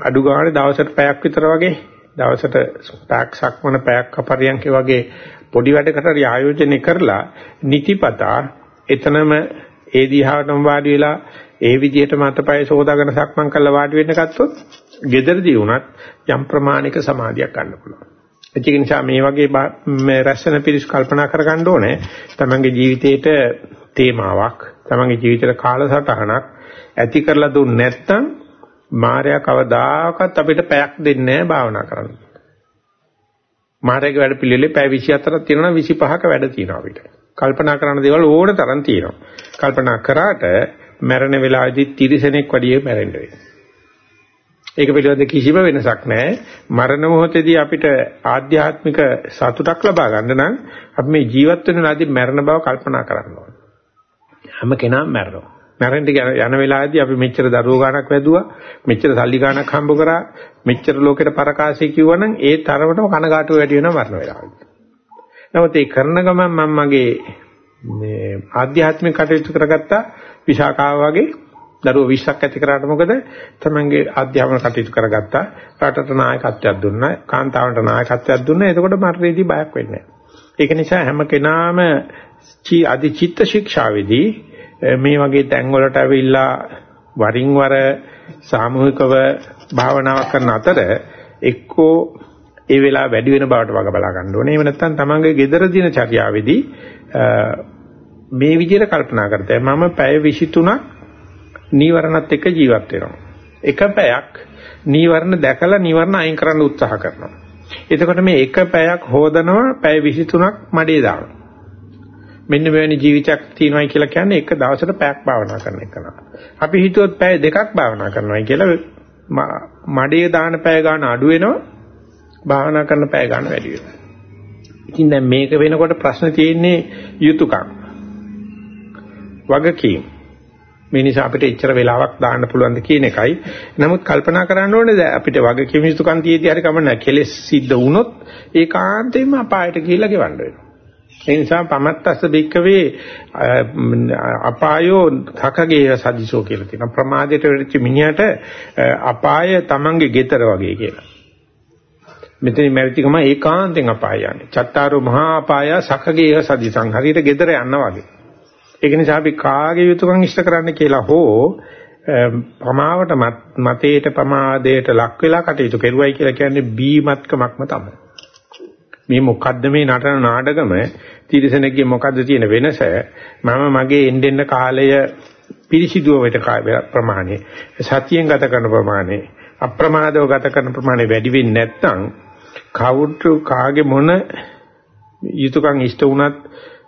අඩු ගානේ දවසට පැයක් විතර වගේ දවසට පැයක් සක්මන පැයක් අපරියන්කේ වගේ පොඩි වැඩකට හරි ආයෝජනය කරලා නිතිපතා එතනම ඒ දිහාටම වාඩි වෙලා ඒ විදිහට මතපය සෝදාගෙන සක්මන් කරලා වාඩි වෙන්න ගත්තොත් gedarදී වුණත් යම් ප්‍රමාණික සමාධියක් ගන්න පුළුවන්. ඒක නිසා මේ වගේ මේ රැස්සන පිළිස් කල්පනා කරගන්න ඕනේ. තමන්ගේ ජීවිතේට තේමාවක්, තමන්ගේ ජීවිතේට කාලසටහනක් ඇති කරලා දුන්නේ නැත්නම් මායя කවදාකවත් අපිට පැයක් දෙන්නේ නැහැ භාවනා කරන්න. මායගේ වැඩ පිළිවෙලේ පැය 24ක් තියෙනවා 25ක වැඩ තියෙනවා අපිට. කල්පනා කරන දේවල් ඕන තරම් තියෙනවා. කල්පනා කරාට මැරෙන වෙලාවේදී තිරිසනෙක් වඩියේ මැරෙන්න වෙනවා. ඒක පිළිබඳ කිසිම වෙනසක් නැහැ. මරණ මොහොතේදී අපිට ආධ්‍යාත්මික සතුටක් ලබා ගන්න නම් අපි මේ ජීවත් වෙන ලාදී මරණ බව කල්පනා කරන්න ඕනේ. හැම කෙනාම මැරෙනවා. මැරෙන්න යන වෙලාවේදී අපි මෙච්චර දරුවෝ ගාණක් වැදුවා, මෙච්චර සල්ලි ගාණක් හම්බ කරා, මෙච්චර ලෝකෙට පරකාසය කිව්වනම් ඒ තරමටම කනගාටුව වැඩි වෙනවා මරණ වෙලාවේදී. නමුත් ඒ කරන ගමන් මම මගේ මේ ආධ්‍යාත්මික කටයුතු කරගත්තා විශාකාව වගේ දරුවෝ 20ක් ඇති කරාට මොකද? තමන්ගේ අධ්‍යාපන කටයුතු කරගත්තා. රටට නායකත්වයක් දුන්නා. කාන්තාවන්ට නායකත්වයක් දුන්නා. එතකොට මරණයේදී බයක් වෙන්නේ ඒක නිසා හැම කෙනාම අධි චිත්ත ශික්ෂාවේදී මේ වගේ තැන් වලට ඇවිල්ලා වරින් වර සාමූහිකව භාවනාවක් කරන අතර එක්කෝ ඒ වෙලාව වැඩි වෙන බවට වග බලා ගන්න ඕනේ. එහෙම නැත්නම් තමන්ගේ gedara දින චර්යාවේදී මේ විදිහට කල්පනා කරතේ මම පැය 23ක් නීවරණත් එක්ක ජීවත් වෙනවා. එක පැයක් නීවරණ දැකලා නීවරණ අයින් කරන්න උත්සාහ කරනවා. එතකොට මේ එක පැයක් හොදනවා පැය 23ක් මඩේ දානවා. මෙන්න මෙවැනි ජීවිතයක් තියෙනවායි කියලා කියන්නේ එක දවසට පැයක් භාවනා කරන එක නා. අපි හිතුවොත් පැය දෙකක් භාවනා කරනවායි කියලා මඩේ දාන පැය ගන්න අඩු වෙනවා. භාවනා කරන පැය ගන්න වැඩි වෙනවා. ඉතින් දැන් මේක වෙනකොට ප්‍රශ්න තියෙන්නේ යුතුයකම්. වගකීම්. මේ නිසා අපිට එච්චර වෙලාවක් දාන්න පුළුවන් ද කියන එකයි. නමුත් කල්පනා කරන්න ඕනේ අපිට වගකීම් යුතුයකම් තියෙද්දි හරි කමන්න කෙලෙස් සිද්ධ වුණොත් ඒකාන්තයෙන්ම අපායට ගිහිල්ලා ගෙවන්න වෙනවා. ඒ නිසා පමත්තස්ස බික්කවේ අපායෝ කකගේ සදිසෝ කියලා තියෙනවා. ප්‍රමාදයට වෙච්ච මිනිහට අපාය Tamange ගෙතර වගේ කියලා. මෙතන මැවිතිකම ඒකාන්තෙන් අපාය යන්නේ. චත්තාරෝ මහා අපාය සකගේ සදිසං හරියට ගෙදර යනවා වගේ. ඒක නිසා අපි කාගේ යුතුයකම් ඉෂ්ට කරන්න කියලා හෝ ප්‍රමාවට මතේට ප්‍රමාදයට ලක් වෙලා කටයුතු කරුවයි කියලා කියන්නේ බීමත්කමක්ම තමයි. මේ මොකද්ද මේ නටන නාටකම? තිරසනෙක්ගේ මොකද්ද තියෙන වෙනස? මම මගේ එන්නෙන්න කාලය පිරිසිදුව වෙත ප්‍රමාණය. සතියෙන් ගත කරන ප්‍රමාණය. අප්‍රමාදව ගත කරන ප්‍රමාණය වැඩි වෙන්නේ නැත්නම් කවුරු කාගේ මොන යුතුයකම් ඉෂ්ට වුණත්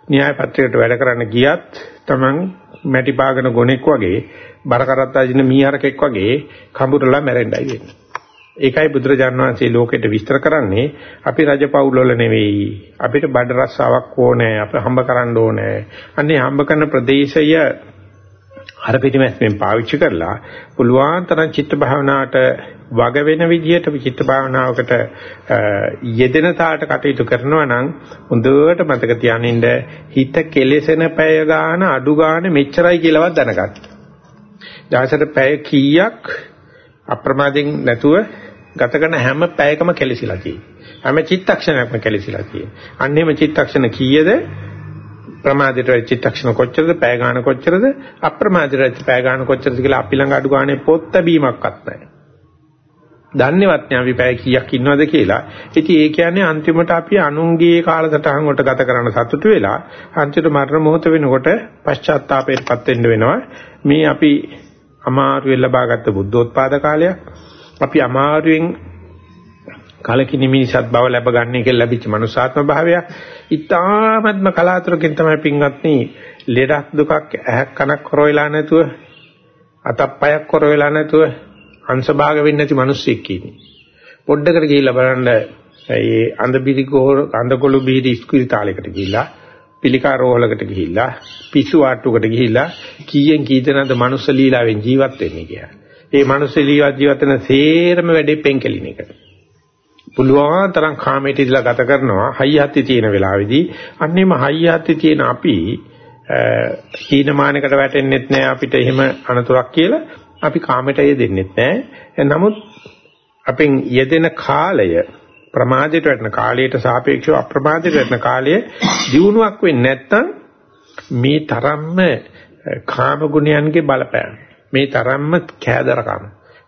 න්‍යාය පත්‍රයකට වැඩ කරන්න ගියත් Taman මැටි පාගන ගොනෙක් වගේ බර කරත්තා දින මීහරකෙක් වගේ කඹුරලා මැරෙන්නයි වෙන්නේ. ඒකයි බුදුරජාණන් වහන්සේ ලෝකෙට විස්තර කරන්නේ. අපි රජපෞල් වල නෙවෙයි. අපිට බඩ රස්සාවක් ඕනේ අපිට හම්බ කරන්න ඕනේ. අන්නේ හම්බ කරන ප්‍රදේශය අර පිටිමැස්මෙන් පාවිච්චි කරලා පුළුවන් තරම් චිත්ත භාවනාවට වග වෙන විදිහට චිත්ත භාවනාවකට යෙදෙන තාට කටයුතු කරනවා නම් හොඳට මතක තියානින්න හිත කෙලෙසෙන පැය ගන්න අඩු ගන්න මෙච්චරයි කියලාවත් දැනගන්න. දවසට පැය කීයක් අප්‍රමාදයෙන් නැතුව ගත කරන හැම පැයකම කෙලිසිලා තියෙනවා. හැම චිත්තක්ෂණයක්ම කෙලිසිලා තියෙනවා. අන්න එහෙම චිත්තක්ෂණ කීයද? ප්‍රමාදයට වෙච්ච චිත්තක්ෂණ කොච්චරද? පැය ගාන කොච්චරද? අප්‍රමාදයට වෙච්ච පැය ගාන කොච්චරද කියලා අපි ළඟ අඩු ගානේ පොත් බැීමක්වත් නැහැ. දන්නේවත් නෑ අපි පැය කීයක් ඉන්නවද කියලා. ඉතින් ඒ කියන්නේ අන්තිමට අපි අනුන්ගේ කාලසටහන් වලට ගත කරන සතුටු වෙලා අන්තිමට මරණ මොහොත වෙනකොට පශ්චාත්තාපයටපත් වෙන්න වෙනවා. මේ අපි අමාරුවෙන් ලබාගත් බුද්ධෝත්පාද කාලයක් අපි අමාරුවෙන් කලකිනි මිනිසත් බව ලැබ ගන්න එක ලැබිච්ච මනුසාත්ම භාවයක් ඉතාමත්ම කලාතුරකින් තමයි පින්වත්නි ලෙඩක් දුකක් ඇහක් කනක් කර වෙලා නැතුව අතක් පයක් කර වෙලා නැතුව අංශභාග වෙන්නේ නැති මිනිස්සෙක් ඉන්නේ පොඩ්ඩකට ගිහිල්ලා බලන්න ඒ අඳ බිරිකෝ අඳකොළු බීරි ඉස්කුල් තාලයකට ගිහිල්ලා පිළිකා රෝහලකට ගිහිල්ලා පිස්සු ආට්ටුවකට ගිහිල්ලා කීයෙන් කී දෙනාද මනුස්ස ලීලාවෙන් ජීවත් වෙන්නේ කියලා. ඒ මනුස්ස ලීලාව ජීවත් වෙන සේරම වැඩේ පෙන්කලින එක. පුළුවන් තරම් කාමයට ඉඳලා ගත කරනවා හයියත්ති තියෙන වෙලාවේදී. අන්නේම හයියත්ති තියෙන අපි හීනමානකට වැටෙන්නෙත් නෑ අපිට එහෙම අනතුරක් කියලා. අපි කාමයට යෙදෙන්නෙත් නෑ. නමුත් අපෙන් යෙදෙන කාලය ප්‍රමාදයට වැටෙන කාලයට සාපේක්ෂව අප්‍රමාදයට වැටෙන කාලය දියුණුවක් වෙන්නේ නැත්නම් මේ තරම්ම කාම ගුණයන්ගේ බලපෑම. මේ තරම්ම කෑදරකම.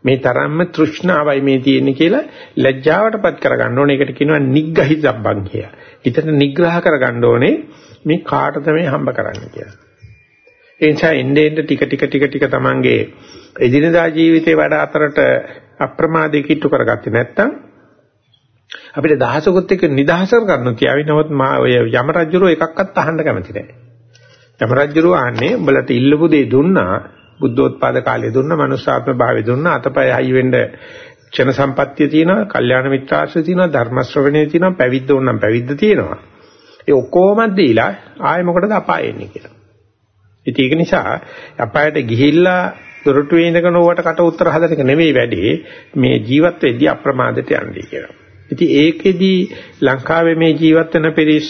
මේ තරම්ම තෘෂ්ණාවයි මේ තියෙන්නේ කියලා ලැජ්ජාවටපත් කරගන්න ඕනේ. ඒකට කියනවා නිග්ගහිතබ්බන් කියලා. හිතට නිග්‍රහ කරගන්න ඕනේ මේ කාටද මේ හම්බ කරන්නේ කියලා. ඒ නිසා එන්නේ එන්නේ ටික ටික ටික ටික තමන්ගේ එදිනදා ජීවිතේ වැඩ අතරට අප්‍රමාදේ කිට්ටු කරගත්තේ නැත්නම් අපිට දහසකුත් එක්ක නිදහස කරන්න තියාවි නමුත් මා ඔය යම රජුරෝ එකක්වත් අහන්න කැමති නැහැ. යම රජුරෝ ආන්නේ උඹලට ඉල්ලපු දේ දුන්නා බුද්ධෝත්පාද කාලේ දුන්නා මනුස්සාත්ම භාවය දුන්නා අතපය හයි වෙන්න ක්ෂණ සම්පත්තිය තියෙනවා, කල්යාණ මිත්‍රාශ්‍රය තියෙනවා, ධර්ම ශ්‍රවණය තියෙනවා, පැවිද්ද උනම් පැවිද්ද තියෙනවා. ඒ ඔක්කොම දීලා ආයෙ මොකටද අපායෙ එන්නේ කියලා. ඉතින් ඒක නිසා අපායට ගිහිල්ලා දොරටුවේ ඉඳගෙන ඕවට කට උත්තර හදන එක නෙවෙයි වැඩි මේ ජීවත් වෙද්දී අප්‍රමාදයට යන්නේ කියලා. ඉතින් ඒකෙදී ලංකාවේ මේ ජීවත් වෙන පිරිස්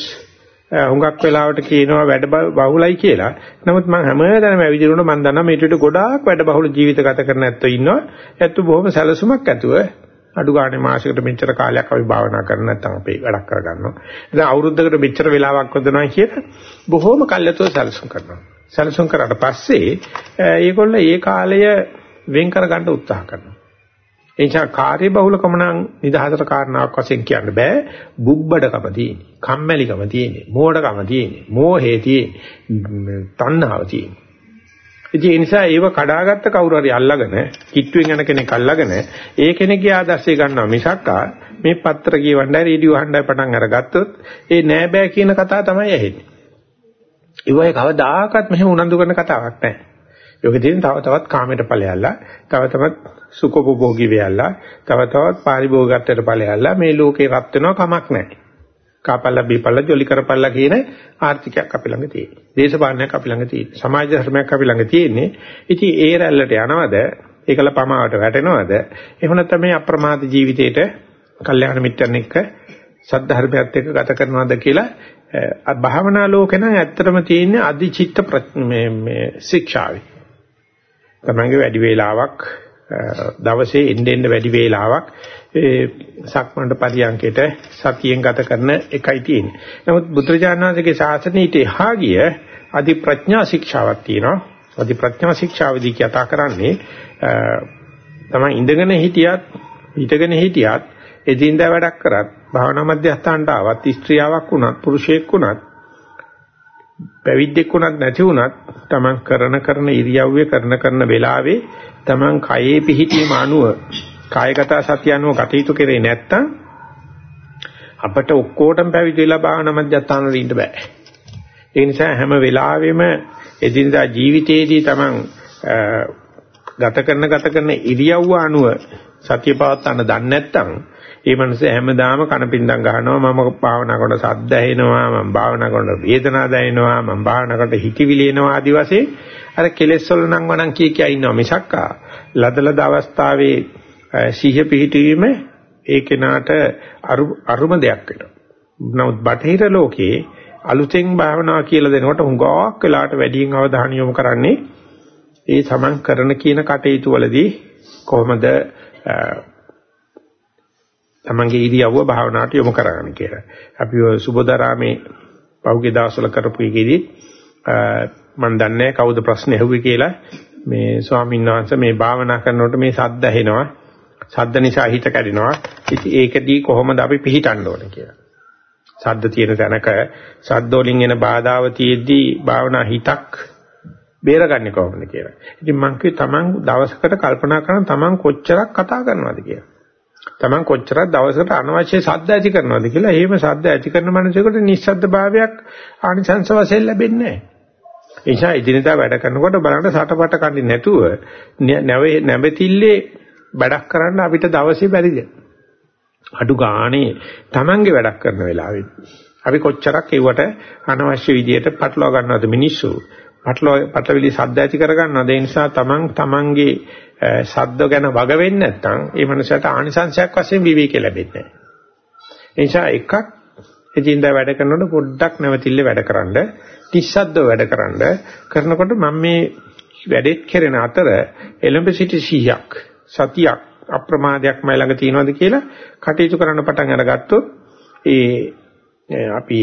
හුඟක් වෙලාවට කියනවා වැඩ බහුලයි කියලා. නමුත් මම හැමදාම ඇවිදිනකොට මම දන්නවා මේට වඩා ගොඩාක් වැඩ බහුල ජීවිත ගත කරන ඇත්තෝ ඉන්නවා. ඇත්තෝ බොහොම සැලසුමක් ඇතුව අඩු ගානේ මාසයකට මෙච්චර කාලයක් අපි භාවනා කරන නැත්නම් අපි වැඩක් කරගන්නවා. දැන් අවුරුද්දකට මෙච්චර වෙලාවක් වදනවා කියලා බොහොම කල්යතෝ සැලසුම් කරනවා. සැලසුම් කරාට පස්සේ ඒගොල්ලෝ ඒ කාලය වෙන් කරගන්න උත්සාහ කරනවා. ඒ නිසා කාර්ය බහුලකම නම් නිදහසට කාරණාවක් වශයෙන් කියන්න බෑ. බුබ්බඩකම තියෙන්නේ, කම්මැලිකම තියෙන්නේ, මෝඩකම තියෙන්නේ, මෝහේ තියෙන්නේ, තණ්හාව තියෙන්නේ. ඉතින් ඒ නිසා ඒව කඩාගත්ත කවුරු හරි අල්ලගෙන, කිට්ටුවෙන් යන කෙනෙක් අල්ලගෙන, ඒ කෙනෙක්ගේ ආදර්ශය ගන්නවා මිසක්කා මේ පත්‍ර කියවන්නයි රේඩියෝ අහන්නයි පටන් අරගත්තොත් ඒ නෑ බෑ කියන කතාව තමයි ඇහෙන්නේ. ඒ වගේ කවදාකවත් මෙහෙම උනන්දු කරන කතාවක් නැහැ. යෝගෙ තියෙන තව තවත් කාමයට ඵලයල්ලා, තව තවත් සුඛෝපභෝගී වෙයල්ලා, තව තවත් පාරිභෝගිකත්වයට ඵලයල්ලා මේ ලෝකේ රත් වෙනවා කමක් නැහැ. කාපල්ලා බීපල්ලා ජොලි කරපල්ලා කියන ආර්ථිකයක් අපි ළඟ තියෙනවා. දේශපාලනයක් අපි ළඟ තියෙනවා. සමාජ ධර්මයක් අපි ළඟ තියෙන්නේ. ඉතින් ඒ රැල්ලට යනවද? ඒකල පමාවට වැටෙනවද? එහෙම නැත්නම් මේ අප්‍රමාද ජීවිතේට කල්යාණ මිත්‍රන් එක්ක සද්ධර්මයත් එක්ක ගත කරනවද කියලා භාවනා ලෝකේ නම් ඇත්තටම තියෙන්නේ අධිචිත්ත මේ මේ ශික්ෂාවයි. තමංගේ වැඩි වේලාවක් දවසේ එන්න එන්න වැඩි වේලාවක් ඒ සක්මණට පරියන්කේට සතියෙන් ගත කරන එකයි තියෙන්නේ. නමුත් බුදුරජාණන් වහන්සේගේ ශාසනයේ එහා ගිය අධි ප්‍රඥා ශික්ෂාවක් තියෙනවා. අධි ප්‍රඥා ශික්ෂාවදී කතා කරන්නේ තමයි ඉඳගෙන හිටියත් හිටගෙන හිටියත් එදින්දා වැඩක් කරත් භාවනා මධ්‍යස්ථානට ආවත් ස්ත්‍රියාවක් වුණත් පුරුෂයෙක් වුණත් පැවිද්දෙක් වුණත් නැති වුණත් තමන් කරන කරන ඉරියව්වේ කරන කරන වෙලාවේ තමන් කයේ පිහිටීම අනුව කායගත සතිය අනුව කටයුතු කරේ නැත්තම් අපට ඔක්කොටම පැවිදි වෙලා භාවනා මධ්‍යස්ථාන වල ඉන්න බෑ. ඒ නිසා හැම වෙලාවෙම එදිනදා ජීවිතයේදී තමන් ගත කරන ගත කරන ඉරියව්ව අනුව සතිය පවත්වන්න දන්නේ නැත්නම් ඒ මනුස්සයා හැමදාම කනපින්දම් ගහනවා. මම භාවනා කරන සද්ද ඇහෙනවා මම භාවනා කරන වේදනා දැනෙනවා මම භාවනා කරන හිතවිලි එනවා ආදි වශයෙන්. අර කෙලෙස් වල නම් වණන් කිය කිය ඉන්නවා මිසක්කා ලදලද අවස්ථාවේ සිහිය පිහිටීම ඒ කෙනාට අරුම දෙයක් වෙනවා. නමුත් බටහිර ලෝකයේ අලුතෙන් භාවනා කියලා දෙනකොට හුඟක් වෙලාට වැඩියෙන් අවධානය යොමු කරන්නේ ඒ සමන් කරන කියන කටයුතු වලදී කොහොමද තමන්ගේ ඉරියව්ව භාවනාවට යොමු කරගන්න කියලා. අපි ඔය සුබෝධාරාමේ පහුගිය දවස්වල කරපු එකේදී මම දන්නේ කවුද ප්‍රශ්න ඇහුවේ කියලා මේ ස්වාමීන් වහන්සේ මේ භාවනා කරනකොට මේ සද්ද ඇහෙනවා. සද්ද නිසා හිත කැඩෙනවා. ඉතින් ඒකදී කොහොමද අපි පිළිටන්න ඕන කියලා. සද්ද තියෙන තැනක සද්ද වලින් එන බාධාව තියෙද්දී භාවනා හිතක් බේරගන්නේ කොහොමද කියලා. ඉතින් මං කිව්වේ Taman දවසකට කල්පනා කරන Taman කොච්චරක් කතා කරනවද කියලා. Taman කොච්චරක් දවසකට අනවශ්‍ය ශබ්ද ඇති කරනවද කියලා. එහෙම ශබ්ද ඇති කරන මනුස්සයෙකුට නිස්සද්ද භාවයක් ආනිසංස වශයෙන් ලැබෙන්නේ නැහැ. ඒ නිසා ඉදිනදා වැඩ කරනකොට බලන්න සටපට කන්නේ නැතුව නැවතිල්ලේ වැඩක් කරන්න අපිට දවසේ බැරිද? අඩු ගානේ Tamange වැඩක් කරන වෙලාවෙත් අපි කොච්චරක් ඒවට අනවශ්‍ය විදියට පටලවා ගන්නවද මිනිස්සු? පටලවා පටලවිලි සද්ද ඇති කරගන්නවද? ඒ නිසා Taman Tamange සද්ද ගැන වග වෙන්නේ නැත්නම් ඒ මනසට ආනිසංශයක් වශයෙන් විවේකී ලැබෙන්නේ නැහැ. ඒ නිසා එකක් එදින්දා වැඩ කරනකොට පොඩ්ඩක් නැවතිල්ල වැඩකරනද නිස්සද්දව වැඩකරනද කරනකොට මම මේ වැඩෙත් කෙරෙන අතර එලඹ සිටි 100ක් සතියක් අප්‍රමාදයක් මයි ළඟ තියෙනවද කියලා කටයුතු කරන්න පටන් අරගත්තොත් ඒ අපි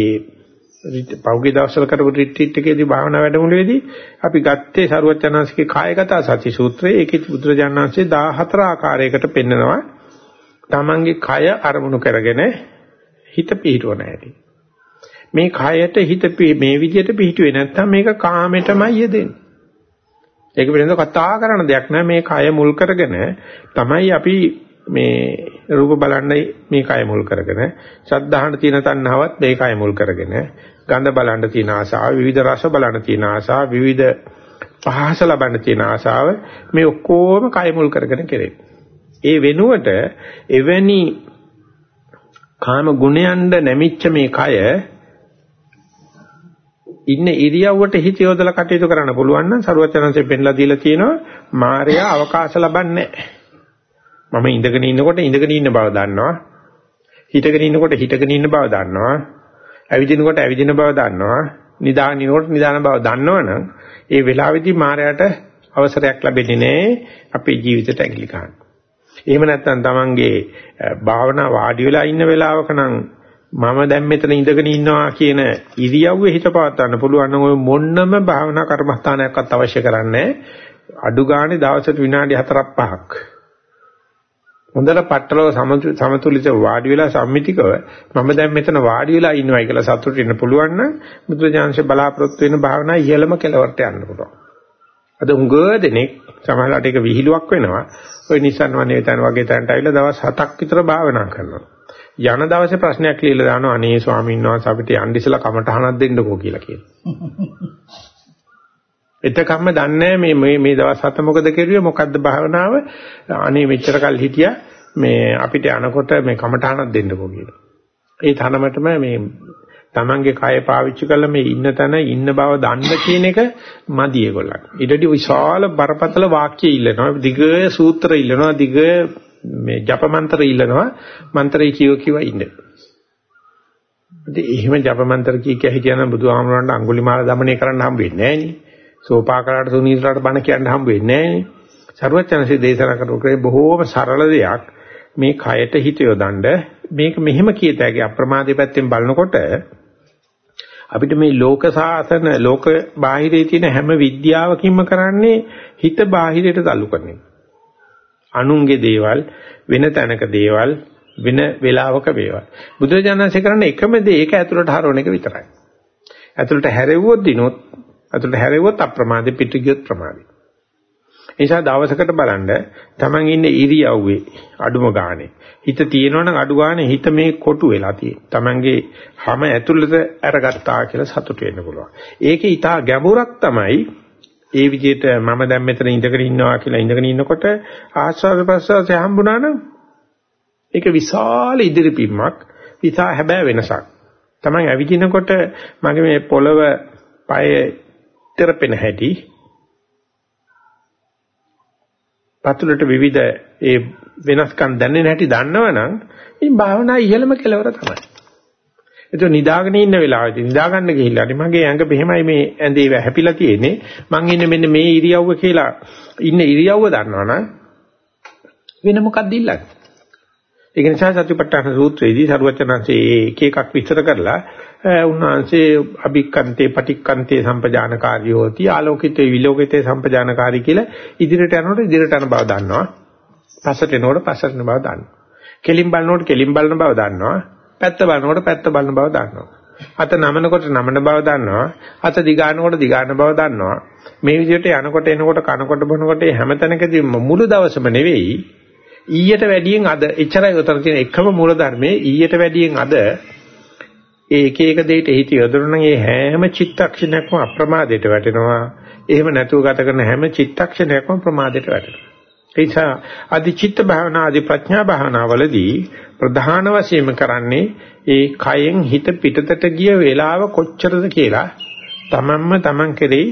පෞගේ දවස්වල කරපු රිට්‍රීට් එකේදී භාවනා වැඩමුළුවේදී අපි ගත්තේ සරුවචනාංශිකේ කායගත සති සූත්‍රය. ඒකේ බුදුරජාණන්සේ 14 ආකාරයකට පෙන්නනවා. තමන්ගේ කය අරමුණු කරගෙන හිත පිහිටවන හැටි. මේ කයට හිත මේ විදිහට පිහිටුවේ නැත්නම් මේක කාමයටමයි යෙදෙන්නේ. ඒක පිළිබඳව කතා කරන දෙයක් නෑ. මේ කය මුල් කරගෙන තමයි අපි මේ රූප බලන්නේ මේ කය මුල් කරගෙන. ශද්ධාහන තියෙන තණ්හාවත් මේ කය මුල් කරගෙන. ගන්ධ බලන්න තියෙන ආසාව විවිධ රස බලන්න තියෙන ආසාව විවිධ පහස ලබන්න තියෙන ආසාව මේ ඔක්කොම කය මුල් කරගෙන කෙරේ. ඒ වෙනුවට එවැනි කාම ගුණයන්ද නැමිච්ච මේ කය ඉන්න ඉරියව්වට හිත යොදලා කටයුතු කරන්න පුළුවන් නම් සරුවචනන්සේ පෙන්ලා දීලා තියෙනවා මායя අවකාශ ලබන්නේ මම ඉඳගෙන ඉන්නකොට ඉඳගෙන ඉන්න බව දන්නවා. හිටගෙන ඉන්නකොට හිටගෙන ඉන්න බව දන්නවා. ඇවිදිනකොට ඇවිදින බව දන්නවා. නිදාගෙන ඉන්නකොට නිදාන බව දන්නවනම් ඒ වෙලාවේදී මායයට අවසරයක් ලැබෙන්නේ නැහැ. අපේ ජීවිතයට ඇඟිලි ගන්න. එහෙම නැත්නම් තමන්ගේ භාවනා වාඩි වෙලා ඉන්න වෙලාවක නම් මම දැන් මෙතන ඉඳගෙන ඉන්නවා කියන ඉරියව්වේ හිත පවත්වන්න පුළුවන් නම් ඔය මොන්නම භාවනා කර්මස්ථානයක්වත් අවශ්‍ය කරන්නේ අඩු ගානේ දවසට විනාඩි 4ක් 5ක් හොඳට පට්ටලව සමතුලිත වාඩි වෙලා සම්මිතිකව මම දැන් මෙතන වාඩි වෙලා ඉනවයි කියලා සතුටු වෙන්න පුළුවන් නම් බුදුජානක බලාපොරොත්තු වෙන භාවනා ඉහළම කෙලවරට යන්න පුළුවන්. අද උඟ දෙනෙක් සමහරවිට ඒක විහිළුවක් වෙනවා. ওই Nissan වනේ තන වගේ තැනට ආවිලා දවස් 7ක් විතර භාවනා කරනවා. යන දවසේ ප්‍රශ්නයක් ලියලා දානවා අනේ ස්වාමීන් වහන්සේ අපිට යන්න ඉස්සලා කමටහනක් දෙන්නකෝ කියලා කියනවා. එතකම්ම දන්නේ මේ මේ මේ දවස් හත මොකද කෙරුවේ මොකද්ද භාවනාව අනේ මෙච්චර කල් හිටියා මේ අපිට යනකොට මේ කමඨානක් දෙන්නකෝ කියලා. ඒ තරමටම මේ Tamange කය පාවිච්චි කරලා මේ ඉන්න තැන ඉන්න බව දන්න කියන එක මදි ඒගොල්ලන්. ඊටදී විශාල බරපතල වාක්‍ය ඉල්ලනවා. දිග සූත්‍ර ඉල්ලනවා. දිග මේ ජප මන්ත්‍ර ඉල්ලනවා. මන්ත්‍රය කියව කිව ඉන්න. ඉතින් එහෙම ජප මන්ත්‍ර කී කිය හිටියනම් බුදුහාමුදුරන්ට අඟුලිමාල දමනය කරන්න හම්බ වෙන්නේ නැහැ නේ. සෝපාකරාට සුනීලට බණ කියන්න හම්බ වෙන්නේ නැහැ. සරුවචනසේ දේශනා කරපු බොහෝම සරල දෙයක් මේ කයට හිත යොදන්න මේක මෙහෙම කියත හැකි අප්‍රමාදී පැත්තෙන් බලනකොට අපිට මේ ලෝක සාසන ලෝක බාහිරේ තියෙන හැම විද්‍යාවකින්ම කරන්නේ හිත බාහිරයට تعلق කරන එක. අනුන්ගේ දේවල් වෙන තැනක දේවල් වෙන වෙලාවක වේවල්. බුදුරජාණන්සේ කරන්නේ එකම දේ ඒක ඇතුළට හරවන එක විතරයි. ඇතුළට හැරෙව්වොත් දිනොත් අතුලට හැරෙව්වොත් අප්‍රමාදේ පිට ගියොත් ප්‍රමාදේ. ඒ නිසා දවසකට බලන්න Taman ඉන්නේ ඉරියව්වේ අඩුම ගානේ. හිත තියෙනවනම් අඩු ගානේ හිත මේ කොටු වෙලා තියෙන්නේ. Tamanගේ හැම ඇතුළත අරගත්තා කියලා සතුට වෙන්න පුළුවන්. ඒකේ ඊටා ගැඹුරක් තමයි ඒ විදිහට මම දැන් මෙතන ඉඳගෙන ඉන්නවා කියලා ඉඳගෙන ඉන්නකොට ආස්වාද ප්‍රසවාසය හම්බුණා නම් ඒක විශාල ඉදිරිපින්මක් විසා හැබෑ වෙනසක්. Taman ඇවිදිනකොට මගේ මේ පොළව පය තෙරපෙන හැටි පතුලට විවිධ ඒ වෙනස්කම් දැනෙන හැටි දන්නවනම් මේ භාවනා ඉහළම කෙලවර තමයි. ඒක නිදාගෙන ඉන්න වෙලාවෙදී නිදාගන්න ගිහිල්ලා හරි මගේ ඇඟ මෙහෙමයි මේ ඇඳේ හැපිලා තියෙන්නේ මං ඉන්නේ මෙන්න මේ ඉරියව්ව කියලා ඉන්න ඉරියව්ව දන්නවනම් වෙන මොකක්ද ඉල්ලන්නේ ඒක නිසා සතිපට්ඨාන සූත්‍රයේදී සරුවචනanse එක එකක් විස්තර කරලා උන්වහන්සේ අභික්කන්තේ පටික්කන්තේ සම්පජානකාරී හොති ආලෝකිතේ විලෝකිතේ සම්පජානකාරී කියලා ඉදිරියට යනකොට ඉදිරියට යන බව දන්නවා. පස්සට එනකොට පස්සට යන බව දන්නවා. කෙලින් බලනකොට කෙලින් බලන බව දන්නවා. පැත්ත බලනකොට පැත්ත බලන බව දන්නවා. අත නමනකොට නමන බව දන්නවා. අත දිගානකොට දිගාන බව දන්නවා. මේ විදිහට යනකොට එනකොට කනකොට බොනකොට හැමතැනකදී මුළු දවසම නෙවෙයි ඊයට වැඩියෙන් අද එච්චරයි උතර තියෙන එකම මූල ධර්මයේ ඊයට වැඩියෙන් අද ඒ එක එක දෙයකට හිත යොදවන ඒ හැම චිත්තක්ෂණයක්ම අප්‍රමාදයට වැටෙනවා. එහෙම නැතුව ගත කරන හැම චිත්තක්ෂණයක්ම ප්‍රමාදයට වැටෙනවා. ඒ නිසා අදි චිත්ත භාවනා අදි ප්‍රඥා භාවනාවලදී ප්‍රධාන වශයෙන්ම කරන්නේ ඒ කයෙන් හිත පිටතට ගිය වෙලාව කොච්චරද කියලා තමන්ම තමන් කෙරෙහි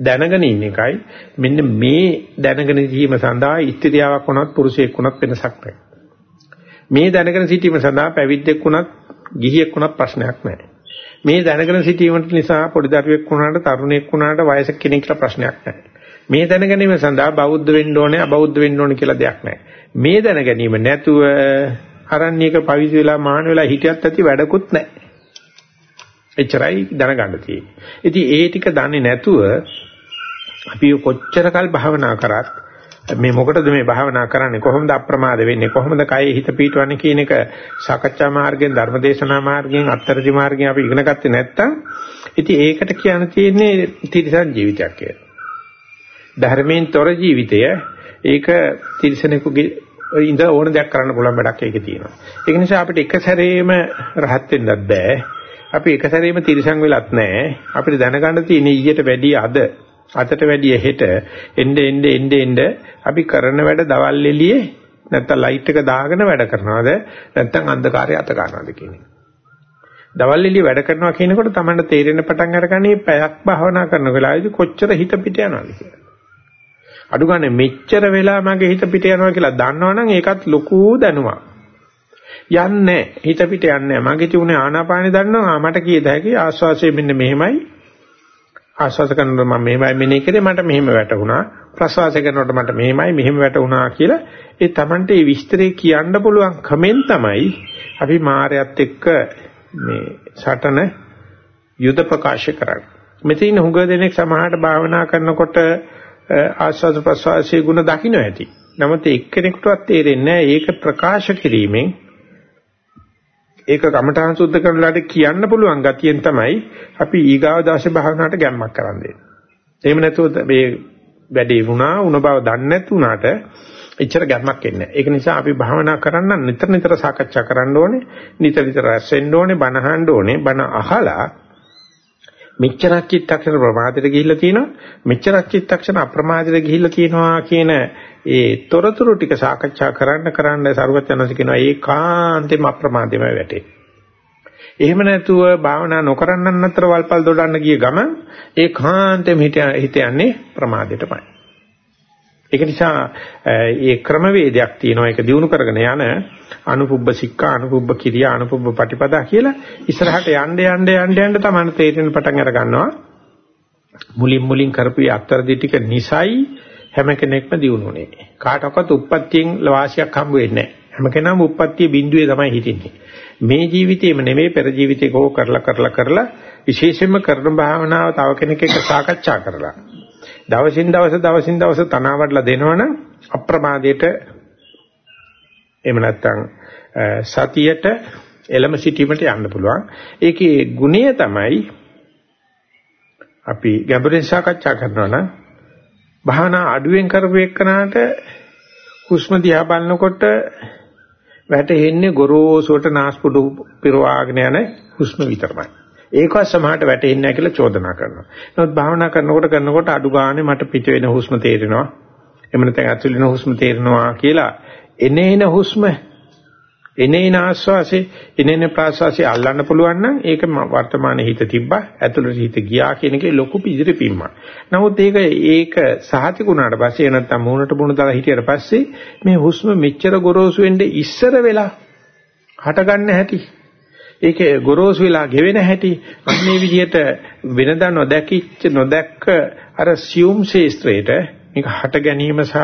දැනගෙන ඉන්න එකයි මෙන්න මේ දැනගෙන සිටීම සඳහා ඉස්ත්‍රියාවක් වුණත් පුරුෂයෙක් වුණත් වෙනසක් නැහැ. මේ දැනගෙන සිටීම සඳහා පැවිද්දෙක් වුණත් ගිහියෙක් වුණත් ප්‍රශ්නයක් නැහැ. මේ දැනගෙන සිටීමට නිසා පොඩි දරුවෙක් වුණාට තරුණයෙක් වුණාට වයසක කෙනෙක් කියලා ප්‍රශ්නයක් නැහැ. මේ දැනගැනීම සඳහා බෞද්ධ වෙන්න ඕනේ අබෞද්ධ වෙන්න ඕනේ කියලා දෙයක් නැහැ. මේ දැනගැනීම නැතුව අරණ්‍යක පවිස වෙලා මහාන වෙලා හිටියත් ඇති වැඩකුත් නැහැ. එච්චරයි දැනගන්න තියෙන්නේ. ඉතින් ඒ ටික දන්නේ නැතුව අපි කොච්චරකල් භාවනා කරත් මේ මොකටද මේ භාවනා කරන්නේ කොහොමද අප්‍රමාද වෙන්නේ කොහොමද කයෙ හිත පීටවන්නේ කියන එක සාකච්ඡා මාර්ගයෙන් ධර්මදේශනා මාර්ගයෙන් අත්තරදි මාර්ගයෙන් අපි ඉගෙන ගත්තේ නැත්නම් ඉතින් ඒකට කියන්න තියෙන්නේ තිරිසන් ජීවිතයක් කියලා. ධර්මයෙන් තොර ජීවිතය ඒක තිරිසනෙකුගේ ඉඳ ඕන දෙයක් කරන්න පුළුවන් වැඩක් ඒකේ තියෙනවා. ඒක නිසා අපිට එක සැරේම රහත් වෙන්නත් බෑ. අපි එක සැරේම තිරිසන් වෙලත් නැහැ. අපිට දැනගන්න තියෙන්නේ ඊට වැඩිය අද අතට වැඩිය හෙට එnde එnde එnde එnde අපි කරන වැඩ දවල් එළියේ නැත්තම් ලයිට් එක දාගෙන වැඩ කරනවද නැත්තම් අන්ධකාරය අත ගන්නවද කියන එක. දවල් එළියේ වැඩ කරනවා කියනකොට තමයි තේරෙන පටන් අරගන්නේ පැයක් භාවනා කරන වෙලාවේදී කොච්චර හිත පිට යනවද කියලා. අඩු ගන්න මෙච්චර වෙලා මගේ හිත පිට යනවා කියලා දන්නවනම් ඒකත් ලොකු දැනුමක්. යන්නේ හිත පිට යන්නේ මගේ තියුනේ ආනාපානෙ දන්නවා මට කීයද හැකි ආස්වාසය මෙන්න මෙහෙමයි ආස්වාස කරනකොට මම මෙහෙමයි මෙනේ කරේ මට මෙහෙම වැටුණා. ප්‍රසවාස කරනකොට මට මෙහෙමයි මෙහෙම වැටුණා කියලා ඒ Tamante මේ විස්තරේ කියන්න පුළුවන් කමෙන් තමයි අපි මායයත් එක්ක මේ සටන යුද ප්‍රකාශ කරන්නේ. මෙතන හුඟ දෙනෙක් සමහරට භාවනා කරනකොට ආස්වාද ප්‍රසවාසයේ ಗುಣ දකින්න ඇති. නමුත් එක්කෙනෙකුටවත් තේරෙන්නේ නැහැ. ඒක ප්‍රකාශ කිරීමෙන් ඒක කමඨාන් සුද්ධ කරනලාට කියන්න පුළුවන් ගතියෙන් තමයි අපි ඊගාව දාශ භාවනාවට ගැම්මක් කරන්නේ. එහෙම නැතුව මේ වැඩේ වුණා උණ බව දන්නේ නැතුණාට එච්චර ගැම්මක් එන්නේ නැහැ. ඒක නිසා අපි භාවනා කරන්න නිතර නිතර සාකච්ඡා කරන්න ඕනේ. නිතර නිතර රැස් වෙන්න ඕනේ, බණ අහන්න ඕනේ. බණ අහලා මෙච්චරක් චිත්තක්ෂණ ප්‍රමාදයට ගිහිල්ලා තියෙනවා. මෙච්චරක් චිත්තක්ෂණ අප්‍රමාදයට ගිහිල්ලා තියෙනවා කියන ඒ තොරතුරු ටික සාකච්ඡා කරන්න කරන්න සරුවචනස කියනවා ඒකාන්තෙම අප්‍රමාදෙම වැටේ. එහෙම නැතුව භාවනා නොකරනන් අතර වල්පල් දොඩන්න ගිය ගමන් ඒකාන්තෙම හිත යන්නේ ප්‍රමාදයටමයි. ඒක නිසා මේ ක්‍රමවේදයක් තියෙනවා. ඒක දිනු කරගෙන යන අනුපුබ්බ සික්ඛා අනුපුබ්බ කිරියා අනුපුබ්බ පටිපදා කියලා ඉස්සරහට යන්න යන්න යන්න යන්න තමයි තේරෙන පටන් අර ගන්නවා. මුලින් මුලින් කරපු අත්තරදි ටික නිසයි හැම කෙනෙක්ම දිනුනේ කාටවත් උප්පත්තියෙන් වාසියක් හම්බ වෙන්නේ නැහැ. හැම කෙනාම උප්පත්තිය බිඳුවේ තමයි හිටින්නේ. මේ ජීවිතේම නෙමෙයි පෙර ජීවිතේ කෝ කරලා කරලා කරලා විශේෂයෙන්ම කරන භාවනාව තව කෙනෙක් එක්ක සාකච්ඡා කරලා. දවසින් දවස දවසින් දවස තනවාඩලා දෙනවනම් අප්‍රමාදයට එහෙම නැත්නම් සතියට එළම සිටීමට යන්න පුළුවන්. ඒකේ ගුණය තමයි අපි ගැඹුරින් සාකච්ඡා කරනවා නම් භාවනා අඩුවෙන් කරපු එක්කනට හුස්ම දිහා බලනකොට වැටෙන්නේ ගොරෝසුවට නාස්පුඩු පිරවාගෙන යන හුස්ම විතරමයි. ඒකවත් සමහරට වැටෙන්නේ නැහැ කියලා චෝදනා කරනවා. නමුත් භාවනා කරනකොට කරනකොට අඩු ගානේ මට පිට වෙන හුස්ම තේරෙනවා. එහෙම නැත්නම් ඇතුළේ වෙන හුස්ම තේරෙනවා කියලා එනේන හුස්ම එනේන ආස්වාසේ එනේන ප්‍රාස්වාසේ අල්ලන්න පුළුවන් නම් ඒක වර්තමානයේ හිත තිබ්බා ඇතුළට හිත ගියා කියන එකේ ලොකු පිළිරි පිම්මක්. නමුත් ඒක ඒක සහතිකුණාට පස්සේ නැත්නම් මූණට මූණ දාලා හිටියට පස්සේ මේ හුස්ම මෙච්චර ගොරෝසු වෙන්නේ ඉස්සර වෙලා හටගන්න හැටි ඒකේ ගොරෝසු වෙලා ගෙවෙන හැටි අන්නේ විදිහට වෙනදා නොදැකිච්ච නොදැක්ක අර සියුම් ශේස්ත්‍රයට මේක හට ගැනීම සහ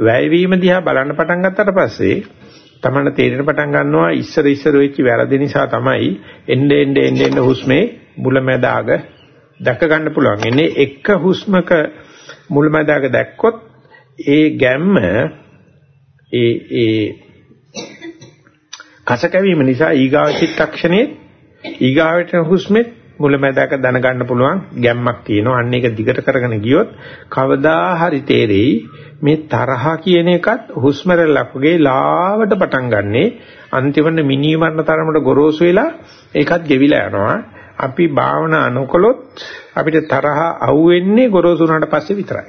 වැයවීම දිහා බලන්න පටන් ගත්තට පස්සේ තමන්න තේරෙන පටන් ගන්නවා ඉස්සර ඉස්සර වෙච්ච වැරදි නිසා තමයි එන්නේ එන්නේ එන්නේ හුස්මේ මුලැමැදාග දැක ගන්න පුළුවන්. එන්නේ එක හුස්මක මුලැමැදාග දැක්කොත් ඒ ගැම්ම ඒ ඒ කස කැවීම නිසා ඊගාව චිත්තක්ෂණේ ඊගාවට හුස්මෙත් මුලැමැදක දැනගන්න පුළුවන් ගැම්මක් තියෙනවා. අන්න ඒක දිගට කරගෙන ගියොත් කවදා හරි තේරෙයි මේ තරහ කියන එකත් හුස්ම රැල්ලක්ගේ ලාවට පටන් ගන්නේ අන්තිමට මිනි මරණ තරමට ගොරෝසු වෙලා ඒකත් ගෙවිලා යනවා. අපි භාවනා නොකළොත් අපිට තරහ අහුවෙන්නේ ගොරෝසු වුණාට පස්සේ විතරයි.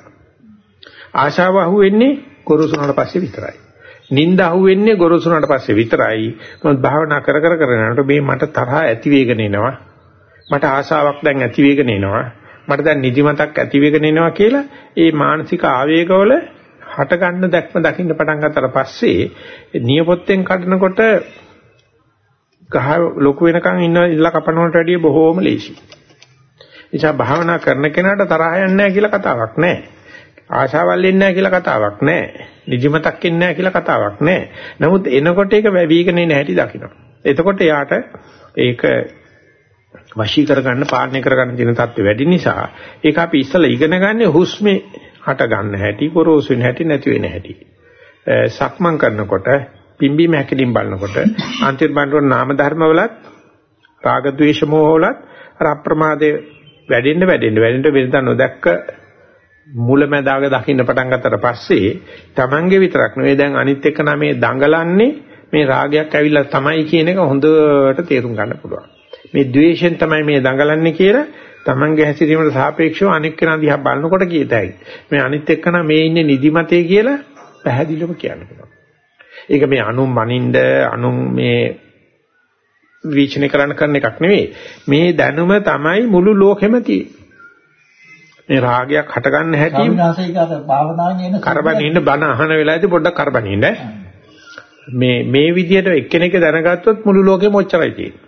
ආශාව අහුවෙන්නේ ගොරෝසු වුණාට පස්සේ විතරයි. නිින්ද අහුවෙන්නේ ගොරොසුනට පස්සේ විතරයි. මොකද භාවනා කර කර කරගෙන යනකොට මේ මට තරහ ඇති වෙගෙන එනවා. මට ආශාවක් දැන් ඇති වෙගෙන එනවා. මට දැන් නිදිමතක් ඇති වෙගෙන එනවා කියලා ඒ මානසික ආවේගවල හට ගන්න දැක්ම දකින්න පටන් ගන්නතර පස්සේ නියපොත්තෙන් කඩනකොට ගහ ලොකු වෙනකන් ඉන්න ඉල්ල කපනවට වැඩිය බොහෝම ලේසි. නිසා භාවනා කරන කෙනාට තරහ යන්නේ නැහැ කියලා කතාවක් නැහැ. ආශාවල් එන්නේ නැහැ කියලා කතාවක් නැහැ. නිදිමතක් එන්නේ නැහැ කියලා කතාවක් නැහැ. නමුත් එනකොට ඒක වැවිගෙන එන හැටි දකින්න. එතකොට යාට ඒක වශී කරගන්න පාලනය කරගන්න දින තත්ත්වය වැඩි නිසා ඒක අපි ඉස්සලා ඉගෙන ගන්න හුස්මේ හට ගන්න හැටි, කොරෝසු වෙන හැටි, නැති වෙන හැටි. සක්මන් කරනකොට පිම්බීම හැකලින් බලනකොට අන්තිම බණ්ඩෝර නාම ධර්ම වලත් රාග ద్వේෂ මොහ වලත් අර අප්‍රමාදයේ වැඩෙන්න වැඩෙන්න වැඩෙන්න වෙනදා නොදැක්ක මුලැමැදාග දකින්න පටන් ගත්තට පස්සේ Tamange විතරක් නෙවෙයි දැන් අනිත් එක නම් මේ දඟලන්නේ මේ රාගයක් ඇවිල්ලා තමයි කියන එක හොඳට තේරුම් ගන්න පුළුවන්. මේ द्वේෂයෙන් තමයි මේ දඟලන්නේ කියලා Tamange හැසිරීමට සාපේක්ෂව අනිත් කෙනා දිහා බලනකොට කියතයි. මේ අනිත් එක්කන මේ ඉන්නේ නිදිමතේ කියලා පැහැදිලිවම කියන්න පුළුවන්. ඒක මේ අනුන් මනින්ද අනුන් මේ විචින කරන්න කරන එකක් නෙවෙයි. මේ දැනුම තමයි මුළු ලෝකෙම තියෙන්නේ. මේ රාගයක් හටගන්න හැටි අවිනාශිකාත භාවනාවෙන් එන කරබන් ඉන්න බණ අහන වෙලාවේදී පොඩ්ඩක් කරබන් ඉන්න. මේ මේ විදිහට එක්කෙනෙක් දැනගත්තොත් මුළු ලෝකෙම ඔච්චරයි තියෙන්නේ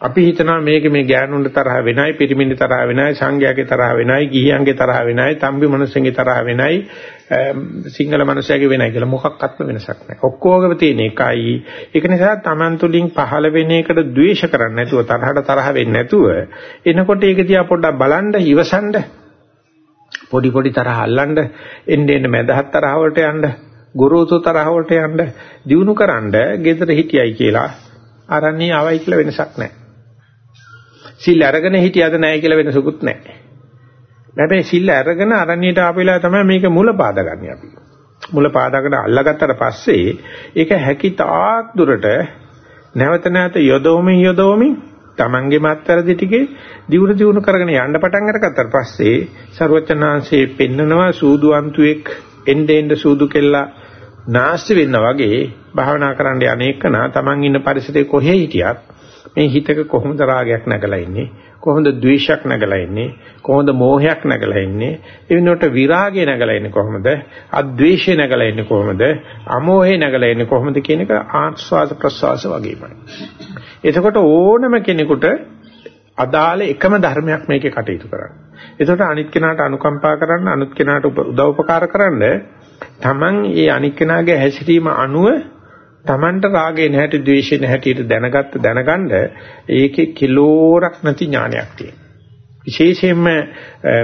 අපි හිතනවා මේක මේ ගෑනුන්ට තරහ වෙනයි පිරිමින්ට තරහ වෙනයි සංඝයාගේ තරහ වෙනයි ගිහියන්ගේ තරහ වෙනයි තම්බි මනුස්සයන්ගේ තරහ වෙනයි සිංහල මනුස්සයගේ වෙනයි කියලා මොකක්වත්ම වෙනසක් නැහැ. ඔක්කොගම තියෙන එකයි. ඒක නිසා Taman තුලින් පහළ වෙන එකට ද්වේෂ කරන්නේ නැතුව තරහට තරහ වෙන්නේ නැතුව එනකොට ඒක දිහා පොඩ්ඩක් බලන්න ඉවසන්න. පොඩි පොඩි තරහ අල්ලන්න එන්න එන්න මැදහත් තරහ වලට යන්න ගුරුතු තරහ වලට යන්න දිනු කරන්න gedara හිටියයි කියලා අරන්නේ ආවයි කියලා වෙනසක් නැහැ. සිල් අරගෙන හිටියද නැහැ කියලා වෙනසකුත් නැහැ. හැබැයි සිල් අරගෙන අරණියට ආපෙලා තමයි මේක මුල පාදගන්නේ අපි. මුල පාදකට අල්ලගත්තට පස්සේ ඒක හැකි තාක් දුරට නැවත නැවත යොදවමින් යොදවමින් Tamange මත්තරදි ටිකේ දියුණු දියුණු කරගෙන යන්න පටන් අරගත්තට පස්සේ ਸਰවචනාංශයේ පෙන්නනවා සූදු අන්තුෙක් එnde end සූදු කෙල්ලා නාස්ති වෙන්න වගේ භාවනා කරන්න යන්නේකනා Taman ඉන්න පරිසරයේ කොහේ හිටියත් මේ හිතක කොහොමද රාගයක් නැගලා ඉන්නේ? කොහොමද ද්වේෂයක් නැගලා ඉන්නේ? කොහොමද මෝහයක් නැගලා ඉන්නේ? ඒ වෙනුවට විරාගය නැගලා ඉන්නේ කොහොමද? අද්වේෂය නැගලා ඉන්නේ කොහොමද? අමෝහය නැගලා ඉන්නේ කොහොමද කියන එක ආස්වාද ප්‍රසවාස වගේමයි. එතකොට ඕනම කෙනෙකුට අදාළ එකම ධර්මයක් මේකේ කටයුතු කරන්න. එතකොට අනිත් කෙනාට අනුකම්පා කරන්න අනිත් කෙනාට උදව්පකාර කරන්න තමන් ඒ අනිත් කෙනාගේ හැසිරීම අනුව තමන්ට රාගේ නැහැටි ද්වේෂේ නැහැටිට දැනගත්ත දැනගන්න ඒකේ කිලෝරක් නැති ඥානයක් තියෙනවා. විශේෂයෙන්ම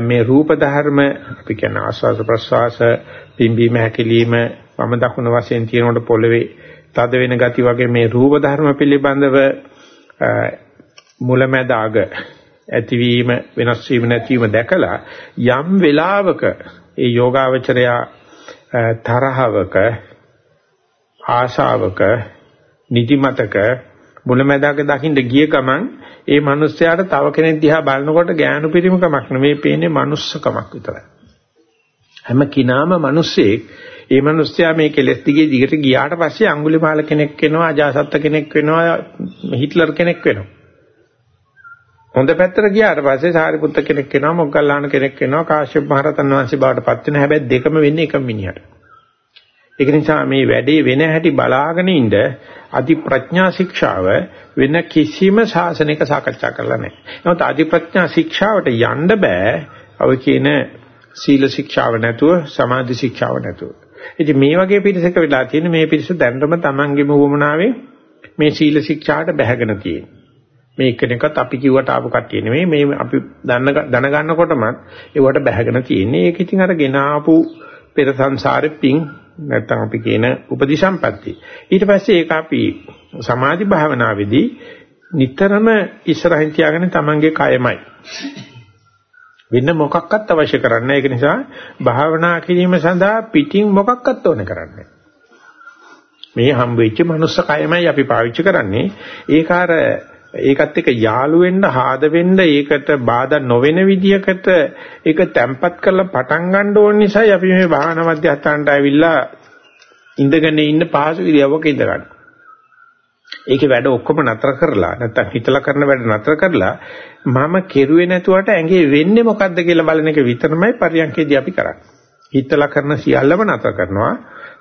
මේ රූප ධර්ම අපි කියන ආස්වාද ප්‍රසවාස පිම්බීම හැකිලිම වම දකුණ වශයෙන් තියෙනකොට පොළවේ තද වෙන ගති වගේ මේ රූප ධර්ම පිළිබඳව මුලැමැදාග ඇතිවීම වෙනස් වීම නැතිවීම දැකලා යම් වෙලාවක ඒ යෝගාවචරයා තරහවක ආශාවක නිදිමතක මුලැමැදාක දකින්න ගිය ගමන් ඒ මිනිස්යාට තව කෙනෙක් දිහා බලනකොට ගෑනු පිරිමකමක් නෙමෙයි පේන්නේ manussකමක් විතරයි. හැම කිනාම මිනිස්සෙක් ඒ මිනිස්සයා මේ කෙලස් දිගේ දිගට ගියාට පස්සේ අඟුලිමාල කෙනෙක් වෙනවා අජාසත්ත කෙනෙක් වෙනවා හිට්ලර් කෙනෙක් වෙනවා. හොඳ පැත්තට ගියාට පස්සේ සාරිපුත්ත කෙනෙක් වෙනවා මොග්ගල්ලාන කෙනෙක් වෙනවා කාශ්‍යප මහ රහතන් වහන්සේ බවට පත් වෙනවා හැබැයි දෙකම වෙන්නේ එකම මිනිහට. ඒක නිසා මේ වැඩේ වෙන හැටි බලාගෙන ඉඳ අධි ප්‍රඥා ශික්ෂාව වෙන කිසිම ශාසනික සාකච්ඡා කරලා නැහැ. නමුත් අධි ප්‍රඥා ශික්ෂාවට යන්න බෑ. ඔය කියන සීල ශික්ෂාව නැතුව සමාධි ශික්ෂාව නැතුව. ඉතින් මේ වගේ පිරිසක වෙලා තියෙන මේ පිරිස දැනටම තමන්ගේම වමනාවේ මේ සීල ශික්ෂාට බැහැගෙන තියෙනවා. මේ එක්කෙනෙක්වත් අපි කිව්වට ආපු කට්ටිය නෙමෙයි මේ අපි දන්න දැනගන්නකොටම ඒවට බැහැගෙන තියෙන්නේ. ඒක ඉතින් අර ගෙන ආපු පෙර සංසාරෙ පිං නැත්තම් අපි කියන උපදිසම්පatti. ඊට පස්සේ ඒක අපි සමාධි භාවනාවේදී නිතරම ඉස්සරහින් තියාගෙන තමන්ගේ කයමයි. වෙන මොකක්වත් අවශ්‍ය කරන්නේ ඒක නිසා භාවනා කිරීම සඳහා පිටින් මොකක්වත් ඕන කරන්නේ මේ හම් වෙච්ච මනුස්ස කයමයි අපි පාවිච්චි කරන්නේ ඒක අර ඒකත් එක්ක යාළු වෙන්න ආද වෙන්න ඒකට බාධා නොවන විදියකට ඒක තැම්පත් කරලා පටන් ගන්න ඕන නිසායි අපි මේ භාවනා මධ්‍යස්ථානට ඇවිල්ලා ඉඳගෙන ඉන්න පහසු ඉරියව්වක ඉඳගන්න. ඒකේ වැඩ ඔක්කොම නතර කරලා නැත්තම් හිතලා කරන වැඩ නතර කරලා මම කෙරුවේ නැතුවට ඇඟේ වෙන්නේ මොකද්ද කියලා බලන එක විතරමයි පරියන්කේදී අපි කරන්නේ. හිතලා කරන සියල්ලම නතර කරනවා.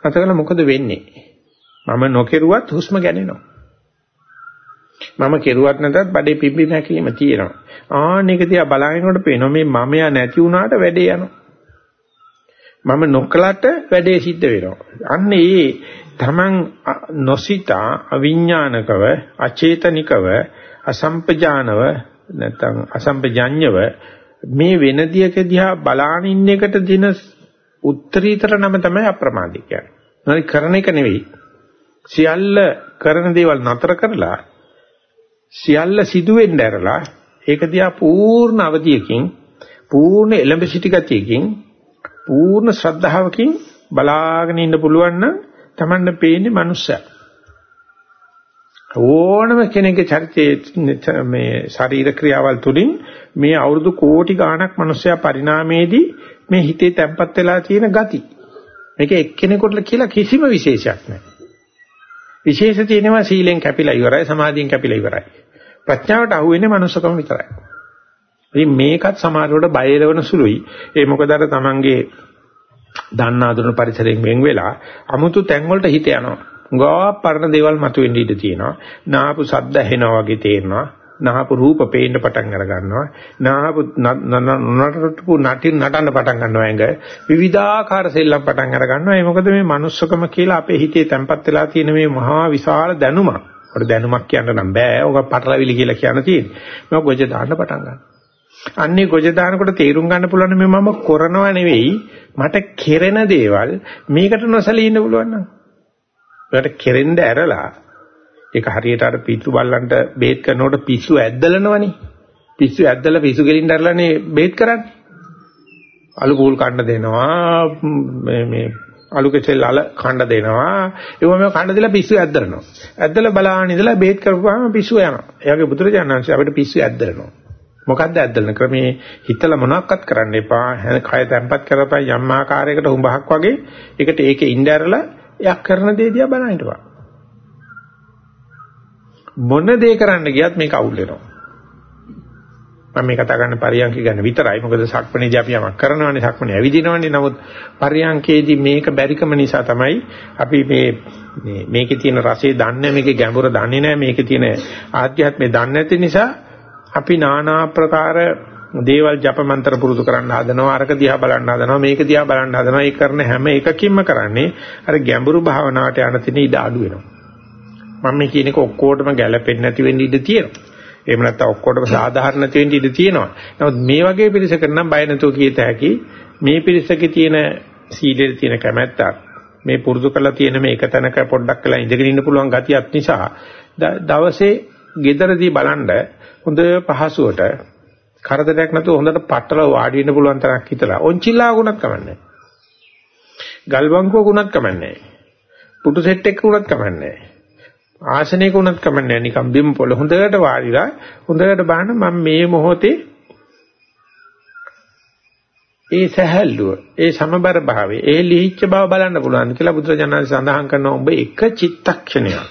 නතර කළා මොකද වෙන්නේ? මම නොකෙරුවත් හුස්ම ගැනෙනවා. මම කෙරුවත් නැතත් බඩේ පිම්බි නැකිලිම තියෙනවා. ආන්න එක දිහා බලනකොට පේනවා මේ මමයා නැති වුණාට වැඩේ යනවා. මම නොකලට වැඩේ සිද්ධ වෙනවා. අන්න ඒ තමන් නොසිතා අවිඥානිකව අචේතනිකව අසම්පජානව නැත්නම් අසම්පජඤ්ඤව මේ වෙනදියක දිහා බලාන ඉන්න එකට දින උත්තරීතර නම තමයි අප්‍රමාදී කියන්නේ. නරි කරන එක නෙවෙයි. සියල්ල කරන දේවල් නතර කරලා සියල්ල සිදුවෙන්න ඇරලා ඒක දිහා පූර්ණ අවධියකින් පූර්ණ එළඹ සිටි ගතියකින් පූර්ණ ශ්‍රද්ධාවකින් බලාගෙන ඉන්න පුළුවන් නම් Tamanne පේන්නේ මනුස්සයා. ඕනම කෙනෙකුගේ චරිතයේ මේ ශරීර ක්‍රියාවල් තුලින් මේ අවුරුදු කෝටි ගාණක් මනුස්සයා පරිණාමයේදී මේ හිතේ තැම්පත් වෙලා තියෙන ගති. මේක එක්කෙනෙකුට කියලා කිසිම විශේෂයක් නැහැ. විශේෂ තියෙනවා සීලෙන් කැපිලා ඉවරයි සමාධියෙන් කැපිලා ඉවරයි. ප්‍රඥාවට අහුවෙන්නේ මනුස්සකම විතරයි. ඉතින් මේකත් සමහරවට බය එළවන සුළුයි. ඒ මොකද අර තමන්ගේ දන්නා දුන පරිසරයෙන් වෙන් වෙලා අමුතු තැන් වලට හිත යනවා. ගා පරණ දේවල් මතුවෙන්න ඉඩ තියෙනවා. නාපු සද්ද ඇහෙනවා වගේ තේරෙනවා. නාපු රූප පේන්න පටන් අර ගන්නවා. නාපු නටපු නටින් නටන්න පටන් ගන්නවා ඇඟ. විවිධාකාර සෙල්ලම් පටන් අර ගන්නවා. ඒ මොකද මේ manussකම කියලා අපේ හිතේ තැම්පත් වෙලා තියෙන මේ මහා විශාල දැනුමක්. ඔකට දැනුමක් කියන්න නම් බෑ. ඔක පටලවිලි කියලා කියන්න තියෙන්නේ. මේක ගොජ දාන්න පටන් ගන්නවා. අන්නේ ගොජ දානකොට තේරුම් ගන්න පුළුවන් මේ මම කරනව නෙවෙයි මට කෙරෙන දේවල් මේකට නොසලී ඉන්න පුළුවන් නම්. ඒකට කෙරෙන්න ඇරලා ඒක හරියට අර පිස්සු බල්ලන්ට බේත් කරනකොට පිස්සු ඇද්දලනවනේ. පිස්සු ඇද්දලා පිස්සු ගෙලින්න ඇරලානේ බේත් කරන්නේ. අලු කූල් කන්න දෙනවා මේ මේ අලු කෙසෙල් අල කණ්ඩ දෙනවා. ඒවම කණ්ඩ දීලා පිස්සු ඇද්දරනවා. ඇද්දලා බලාගෙන ඉඳලා බේත් කරපුවාම පිස්සු යනවා. එයාගේ බුදුරජාණන් වහන්සේ අපිට පිස්සු ඇද්දරනවා. මොකද්ද ඇද්දලන ක්‍රමේ හිතලා මොනවත් කරන්න එපා. කය තැම්පත් කරපන් යම් ආකාරයකට හුඹහක් වගේ. ඒකට ඒකේ ඉඳ ඇරලා එයා කරන දේ දිහා බලන්න හිටපන්. මොන දේ කරන්න ගියත් මේක අවුල් වෙනවා. මම මේ කතා කරන්නේ පරියන්ක ගැන විතරයි. මොකද සක්මණේදී අපි යමක් කරනවානේ සක්මණේ ඇවිදිනවානේ. නමුත් පරියන්කේදී මේක බැරිකම නිසා තමයි අපි මේ මේ මේකේ තියෙන රසය දන්නේ මේකේ ගැඹුර දන්නේ නැහැ. මේකේ තියෙන ආධ්‍යාත්මය දන්නේ නැති නිසා අපි নানা ආකාර දේවල් ජප මන්ත්‍ර පුරුදු කරන්න හදනවා අරක දිහා බලන්න හදනවා මේක දිහා බලන්න හදනවා ඒ කරන හැම එකකින්ම කරන්නේ අර ගැඹුරු භාවනාවට යන තැන ඉඩ අඩු වෙනවා මම මේ කියන එක ඔක්කොටම ගැළපෙන්නේ නැති වෙන්න ඉඩ තියෙනවා එහෙම නැත්නම් ඔක්කොටම සාධාරණ නැති වෙන්න ඉඩ තියෙනවා නමුත් මේ වගේ පිරිසකට නම් බය නැතුව කියත හැකි මේ පිරිසකේ තියෙන සීලෙට තියෙන කැමැත්තක් මේ පුරුදු කරලා තියෙන මේ එක තැනක පොඩ්ඩක් වෙලා ඉඳගෙන ඉන්න පුළුවන් ගතියක් නිසා දවසේ gederදී බලන්න හොඳ පහසුවට කරදරයක් නැතුව හොඳට පట్టල වාඩි වෙන්න පුළුවන් තරක් හිතලා ඔන්චිලා ගුණක් කමන්නේ. ගල් බංකුව ගුණක් කමන්නේ. පුටු සෙට් එකක ගුණක් කමන්නේ. ආසනයක ගුණක් කමන්නේ. නිකන් බිම් පොළ හොඳට වාඩිලා හොඳට බලන්න මම මේ මොහොතේ ඒ සහැල්ලුව, ඒ සමබර භාවය, ඒ ලිහිච්ඡ බව බලන්න පුළුවන් කියලා බුදුරජාණන් සඳහන් කරනවා ඔබ එක චිත්තක්ෂණයක්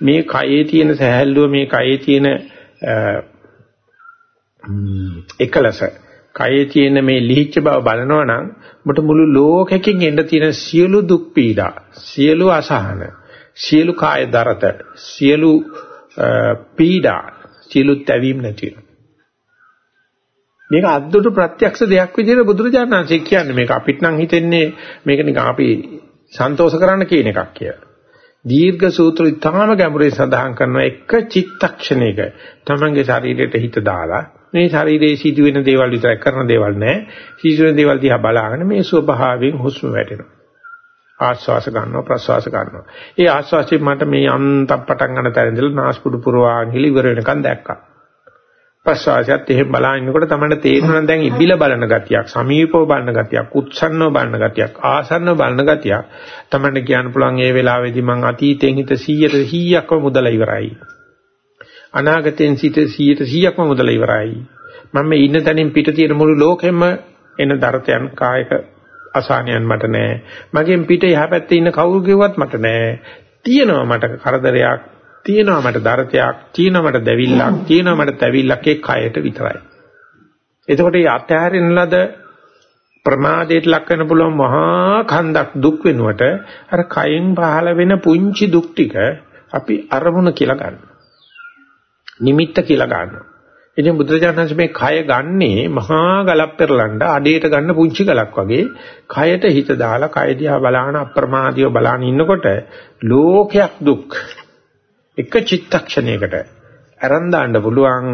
මේ කයේ තියෙන සහැල්ලුව මේ කයේ තියෙන එකලස කයේ තියෙන මේ ලිහිච්ච බව බලනවා නම් ඔබට මුළු ලෝකෙකින් එන්න තියෙන සියලු දුක් පීඩා සියලු අසහන සියලු කාය දරත සියලු පීඩා සියලු තැවීම් නැති මේක අද්දුට ප්‍රත්‍යක්ෂ දෙයක් විදිහට බුදුරජාණන් වහන්සේ කියන්නේ මේක අපිට නම් හිතෙන්නේ මේක නිකන් අපි සන්තෝෂ කරන්න කියන එකක් කියලා. දීර්ඝ සූත්‍ර ඉතාම ගැඹුරේ සඳහන් කරන එක චිත්තක්ෂණයක තමන්ගේ ශරීරයට හිත දාලා මේ ශරීරයේ සිදුවෙන දේවල් විතරයි කරන දේවල් නෑ. සිදුවෙන දේවල් දිහා බලාගෙන මේ ස්වභාවයෙන් හුස්ම වැටෙනවා. ආශ්වාස ගන්නවා ප්‍රශ්වාස ගන්නවා. ඒ ආශ්වාසයෙන් මට මේ අන්තම් පටන් ගන්න තැන ඉඳලා නාස්පුඩු පුරවාගෙන ඉවර වෙනකන් දැක්කා. ප්‍රශ්වාසයත් එහෙම බලනකොට තමයි තේරෙනවා දැන් ඉබිල බලන ගතියක්, සමීපව බලන ගතියක්, උත්සන්නව බලන ගතියක්, ආසන්නව බලන ගතියක්. තමයි කියන්න පුළුවන් ඒ වෙලාවේදී මං අතීතයෙන් හිත 100ට 100ක්ම මුදලා ඉවරයි. අනාගතෙන් සිට 100ට 100ක්ම මුදලා ඉවරයි. මම මේ ඉන්න තැනින් පිට තියෙන මුළු ලෝකෙම එන දරතයන් කායක අසහනයන් මට නෑ. මගෙන් පිට යහපැත්තේ ඉන්න කවුරු කිව්වත් මට නෑ. තියෙනවා මට කරදරයක්, තියෙනවා මට දරතයක්, තියෙනවා මට දැවිල්ලක්, තියෙනවා මට තැවිල්ලක් ඒ කයට විතරයි. එතකොට මේ අත්‍යහරින ලද ප්‍රමාදයට ලක් වෙන පුළුවන් මහා කන්දක් දුක් වෙනුවට අර කයෙන් පහළ වෙන පුංචි දුක් ටික අපි අරමුණ කියලා ගන්නවා. නිමිත්ත කියලා ගන්නවා. ඉතින් බුදුරජාණන් මේ කය ගන්නේ මහා ගලක් පෙරලන්න අඩේට ගන්න පුංචි ගලක් වගේ කයට හිත දාලා කය දිහා බලාන අප්‍රමාදීව බලාන ඉන්නකොට ලෝකයක් දුක් එක චිත්තක්ෂණයකට අරන් දාන්න පුළුවන්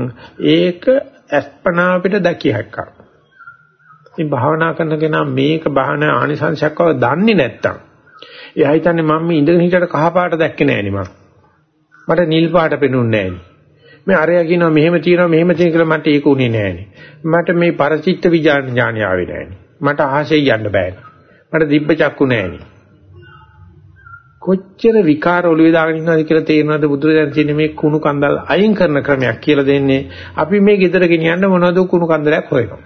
ඒක අස්පනා අපිට දැකිය හැක්කක්. ඉතින් භාවනා කරන කෙනා මේක භාවනා ආනිසංශයක්ව දන්නේ නැත්තම් එයා හිතන්නේ මම මේ ඉඳගෙන හිටියට කහ පාට දැක්කේ නෑනේ මම. මට නිල් පාට පෙනුන්නේ නෑනේ. මේ අරයා කියනවා මෙහෙම තියෙනවා මෙහෙම තියෙන කියලා මට ඒක උනේ නෑනේ. මට මේ පරචිත්ත විඥාන ඥානය ආවේ නෑනේ. මට ආශේ යන්න බෑනේ. මට දිබ්බ චක්කු නෑනේ. කොච්චර විකාර ඔළුවේ දාගෙන ඉන්නවද කියලා තේරෙනවද බුදුරජාණන් කියන්නේ මේ කුණු කන්දල් අයින් කරන ක්‍රමයක් කියලා දෙන්නේ. අපි මේ ගෙදර ගෙනියන්න මොනවද කුණු කන්දලයක් හොයනවා.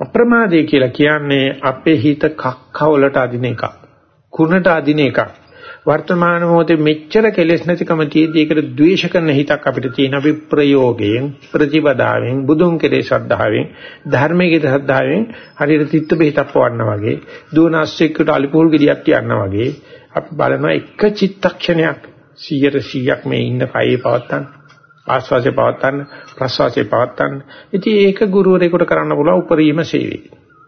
අප්‍රමාදේ කියලා කියන්නේ අපේ හිත කක්කවලට අදින එකක්. කුණට අදින එකක්. වර්තමාන මොහොතේ මෙච්චර කෙලෙස් නැතිකම තියදී ඒකට ද්වේෂ කරන හිතක් අපිට තියෙන අපි ප්‍රයෝගයෙන් ප්‍රතිපදාවෙන් බුදුන් කෙරේ ශ්‍රද්ධාවෙන් ධර්මයේ ශ්‍රද්ධාවෙන් හරියට තිත්ත බෙහෙතක් පවන්න වගේ දුවනාස්සිකට අලිපූල් ගෙඩියක් තියන්න වගේ අපි බලනවා එක චිත්තක්ෂණයක් 100ට 100ක් මේ ඉන්න කයේ පවත්තන්න ආස්වාසේ පවත්තන්න ප්‍රස්වාසේ පවත්තන්න. ඉතින් ඒක ගුරුවරයෙකුට කරන්න පුළුවන් උපරිම සේවය.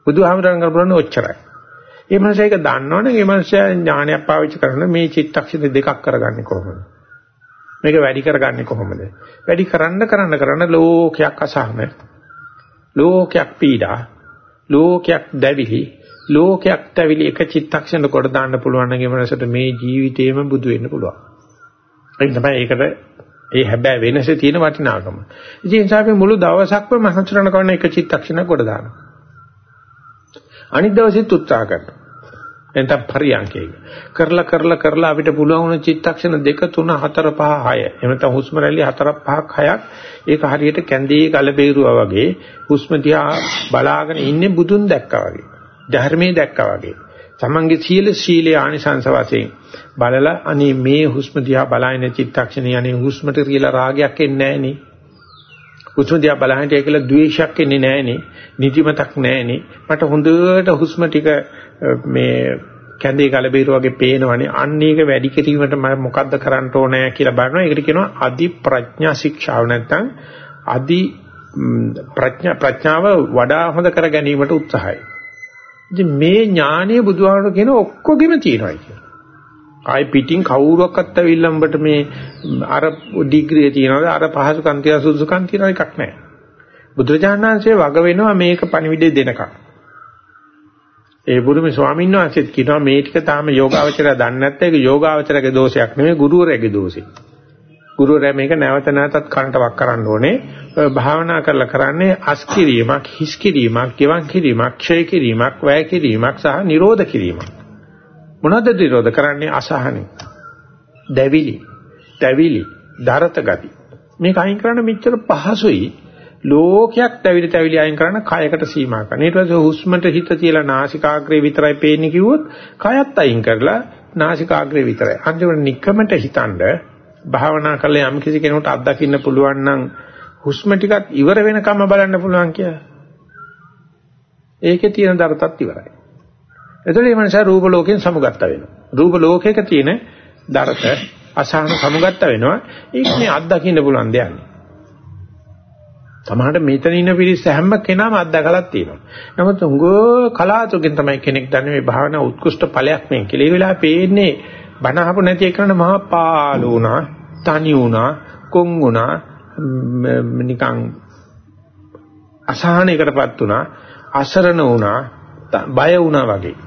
බුදුහාමරන් කරපුවානේ ඔච්චරයි. ඒ මනුස්සයා ඒක දන්නවනේ ඒ මනුස්සයා ඥානයක් පාවිච්චි කරන මේ චිත්තක්ෂණ දෙකක් කරගන්නේ කොහොමද? මේක වැඩි කරගන්නේ කොහොමද? වැඩි කරන්න කරන්න කරන්න ලෝකයක් අසහන ලෝකයක් පීඩා ලෝකයක් දැවිලි ලෝකයක් දැවිලි එක චිත්තක්ෂණ කොට දාන්න පුළුවන් නම් ඒ මනුස්සයට මේ ජීවිතේම බුදු වෙන්න පුළුවන්. ඒ තමයි ඒකට ඒ හැබැයි වෙනසේ තියෙන වටිනාකම. ඉතින් ඒ නිසා අපි මුළු දවසක්ම මහන්සිරණ කරන එක චිත්තක්ෂණ කොට දානවා. අනිත් දවසෙත් උත්සාහ කරනවා. එතන පරියන්කේ. කරලා කරලා කරලා අපිට පුළුවන් වුණ චිත්තක්ෂණ 2 3 4 5 6. එහෙම නැත්නම් හුස්ම රැලි 4 5ක් 6ක් ඒක හරියට කැන්දේ ගල බේරුවා වගේ හුස්ම දිහා බලාගෙන ඉන්නේ බුදුන් දැක්කා වගේ. ධර්මයේ දැක්කා වගේ. තමන්ගේ සීල ශීලයේ ආනිසංස වශයෙන් බලලා අනේ මේ හුස්ම දිහා බලන චිත්තක්ෂණේ අනේ හුස්මට කියලා රාගයක් එන්නේ නැහනේ. හුස්ම දිහා බලහිට කියලා ද්වේෂයක් එන්නේ නැහනේ. නිදිමතක් නැහනේ. මට හොඳට හුස්ම ටික මේ කැඳේ ගලබීර වගේ පේනවනේ. අන්න ඒක වැඩි කිරීමට මම මොකද්ද කරන්න ඕනේ කියලා බලනවා. ඒකට කියනවා අදි ප්‍රඥා ශික්ෂාව නැත්නම් අදි ප්‍රඥා ප්‍රඥාව වඩා හොඳ කර ගැනීමට උත්සාහයි. ඉතින් මේ ඥානීය බුදුහාමුදුරු කියන ඔක්කොගෙම තියෙනවා කියලා. ආයි පිටින් කවුරුවක්වත් ඇවිල්ලා උඹට මේ අර ඩිග්‍රිය තියනවාද අර පහසුකම් තියන සුදුසුකම් තියන එකක් නැහැ. බුදුරජාණන් වහන්සේ වග වෙනවා මේක පණිවිඩය දෙනකම්. ඒ බුදුමේ ස්වාමීන් වහන්සේත් කියනවා මේ ටික තාම යෝගාවචරය දන්නේ නැත්නම් ඒක යෝගාවචරගේ දෝෂයක් නෙමෙයි ගුරුවරයාගේ දෝෂේ. ගුරුවරයා මේක නැවත නැවතත් කනට වක් කරන්න ඕනේ. භාවනා කරලා කරන්නේ අස් කිරීමක්, හිස් කිරීමක්, ගෙවන් කිරීමක්, ක්ෂය කිරීමක්, වැය කිරීමක් සහ නිරෝධ කිරීමක්. මොනවද නිරෝධ කරන්නේ? අසහනෙ. දැවිලි, දැවිලි, දරත ගති. මේක අයින් කරන්න මෙච්චර පහසුයි. ලෝකයක් තැවිලි තැවිලි අයින් කරන කයකට සීමා කරන. ඊට පස්සේ හුස්මට හිත තියලා නාසිකාග්‍රේ විතරයි පේන්නේ කිව්වොත් කයත් අයින් කරලා නාසිකාග්‍රේ විතරයි. අන්තිමට නික්කමට හිතනද භාවනා කළා යම් කිසි කෙනෙකුට අත්දකින්න පුළුවන් නම් හුස්ම ටිකත් ඉවර වෙනකම් බලන්න පුළුවන් කියලා. ඒකේ තියෙන දරතත් ඉවරයි. එතකොට මේ මනස රූප ලෝකයෙන් සමුගත්ත වෙනවා. රූප ලෝකයක තියෙන දරත අසහන සමුගත්ත වෙනවා. ඒක මේ අත්දකින්න පුළුවන් දෙයක්. සමහරට මෙතන ඉන්න පිරිස හැම කෙනාම අත්දකලක් තියෙනවා. නමුත් උංගෝ කලාතුරකින් තමයි කෙනෙක් දන්නේ මේ භාවනා උත්කෘෂ්ඨ ඵලයක් මේ කියලා. ඒ වෙලාවේ පේන්නේ බණ අහපු නැති එකන මහා පාළු වුණා, තනි වුණා, කොන් වුණා, නිකන් අසහනයකටපත් වුණා, අසරණ වුණා, බය වුණා වගේ.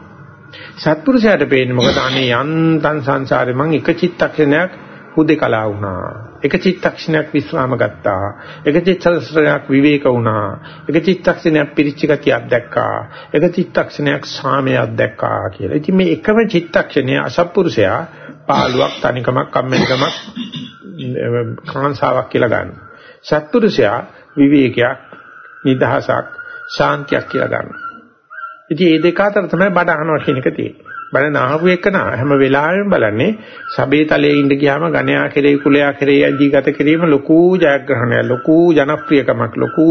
සත්පුරුෂයාට පේන්නේ මොකද අනේ යන්තම් සංසාරේ මං එක චිත්තක්ෂණයක් හුදේකලා වුණා. එක චිත්තක්ෂණයක් විශ්‍රාම ගත්තා. එක චිත්තක්ෂණයක් විවේක වුණා. එක චිත්තක්ෂණයක් පිරිච්ච ගතියක් දැක්කා. එක චිත්තක්ෂණයක් සාමයක් දැක්කා කියලා. ඉතින් මේ එකම චිත්තක්ෂණය අසත්පුරුෂයා පාළුවක් තනිකමක් කම්මැලිකමක් කාංසාවක් කියලා ගන්නවා. සත්පුරුෂයා විවේකයක් නිදහසක් ශාන්තියක් කියලා ගන්නවා. ඉතින් මේ දෙක අතර තමයි බඩ අහනවා කියන එක තියෙන්නේ. බඩ නාහපු එක නා හැම වෙලාවෙම බලන්නේ සබේ තලයේ ඉඳ ගියාම ගණයා කෙරේ කුලයා කෙරේ යදී ගත කිරීම ලොකු ජයග්‍රහණයක් ලොකු ජනප්‍රියකමක් ලොකු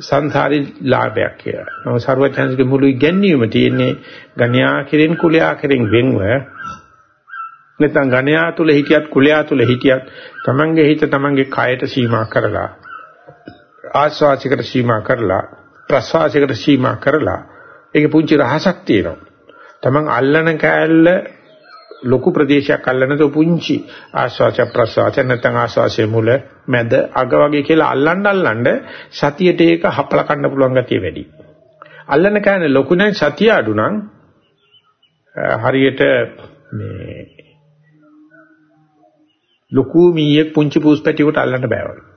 සංසාරී ලාභයක් කියලා. නම සර්වඥාන්සේගේ මුළු ඉගැන්වීම තියෙන්නේ ගණයා කෙරෙන් කුලයා කෙරෙන් වෙන්ව නැත්නම් ගණයා තුල හිටියත් කුලයා තුල හිටියත් තමන්ගේ හිත තමන්ගේ කයට සීමා කරලා ආස්වාසිකට සීමා කරලා ප්‍රසවාසයකට සීමා කරලා ඒකේ පුංචි රහසක් තියෙනවා. Taman අල්ලන කෑල්ල ලොකු ප්‍රදේශයක් අල්ලන තෝ පුංචි ආස්වාස ප්‍රසවාස නැත්නම් ආස්වාසයේ මුල මැද අග වගේ කියලා අල්ලන්න අල්ලන්න සතියට ඒක හපල කන්න පුළුවන් ගතිය වැඩි. අල්ලන කෑල්ල ලොකු නැයි සතිය අඩු නම් හරියට මේ ලොකු මීයක් පුංචි පූස් පැටියකට අල්ලන්න බෑ වගේ.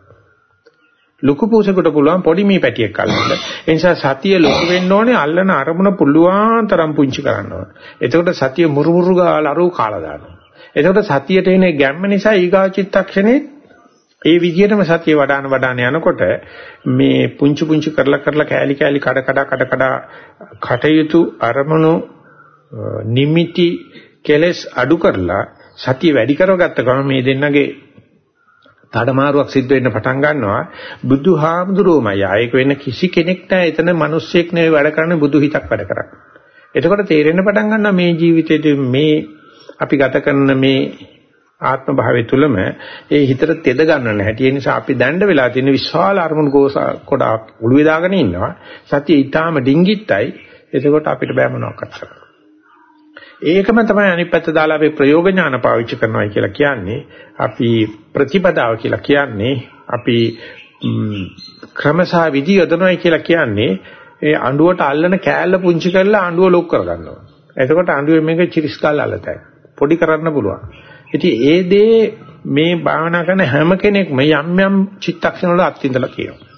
ලොකු පූසෙකුට පුළුවන් පොඩි මී පැටියෙක් අල්ලන්න. ඒ නිසා සතිය ලොකු වෙන්න ඕනේ අල්ලන අරමුණ පුළුවන් තරම් පුංචි කරන්න ඕනේ. එතකොට සතිය මුරුමුරු ගාලා අරෝ කාලා දානවා. එතකොට සතියට එන ගැම්ම නිසා ඊගා චිත්තක්ෂණේ ඒ විදිහටම සතිය වඩාන වඩාන යනකොට මේ පුංචි පුංචි කරලා කරලා කෑලි කෑලි කඩ කඩ කඩ කඩ කටයුතු අරමුණු නිමිති කෙලස් අඩු කරලා සතිය වැඩි කරගත්ත ගමන් මේ දෙන්නගේ මාරුවක් සිද්ධ වෙන්න පටන් ගන්නවා බුදුහාමුදුරුවෝමයි ආයක වෙන කිසි කෙනෙක් නැහැ එතන මිනිස්සෙක් නෙවෙයි වැඩ කරන්නේ බුදු හිතක් වැඩ කරන්නේ. එතකොට තේරෙන්න පටන් ගන්නවා මේ ජීවිතේදී මේ අපි ගත කරන මේ ආත්ම භාවය තුළම ඒ හිතට තෙද ගන්නන හැටි. ඒ නිසා අපි දැඬ වෙලා තියෙන විශාල අරමුණු ගෝස කොටක් ඔළුවේ දාගෙන ඉන්නවා. සතිය ඊටාම ඩිංගිත්තයි. එතකොට අපිට බෑ මොනවක් කරන්න. ඒකම තමයි අනිත් පැත්ත දාලා අපි ප්‍රයෝග ඥාන පාවිච්චි කරනවා කියලා කියන්නේ. අපි ප්‍රතිපදාව කියලා කියන්නේ. අපි ක්‍රමසහ විදි යොදනවා කියලා කියන්නේ ඒ අඬුවට අල්ලන කෑල්ල පුංචි කරලා අඬුව ලොක් කරගන්නවා. එතකොට අඬුවේ මේක චිරිස් කාලා අල්ලතයි. පොඩි කරන්න පුළුවන්. ඉතින් ඒ දේ මේ භාවනා කරන හැම කෙනෙක්ම යම් යම් චිත්තක්ෂණ වල අත්විඳලා කියනවා.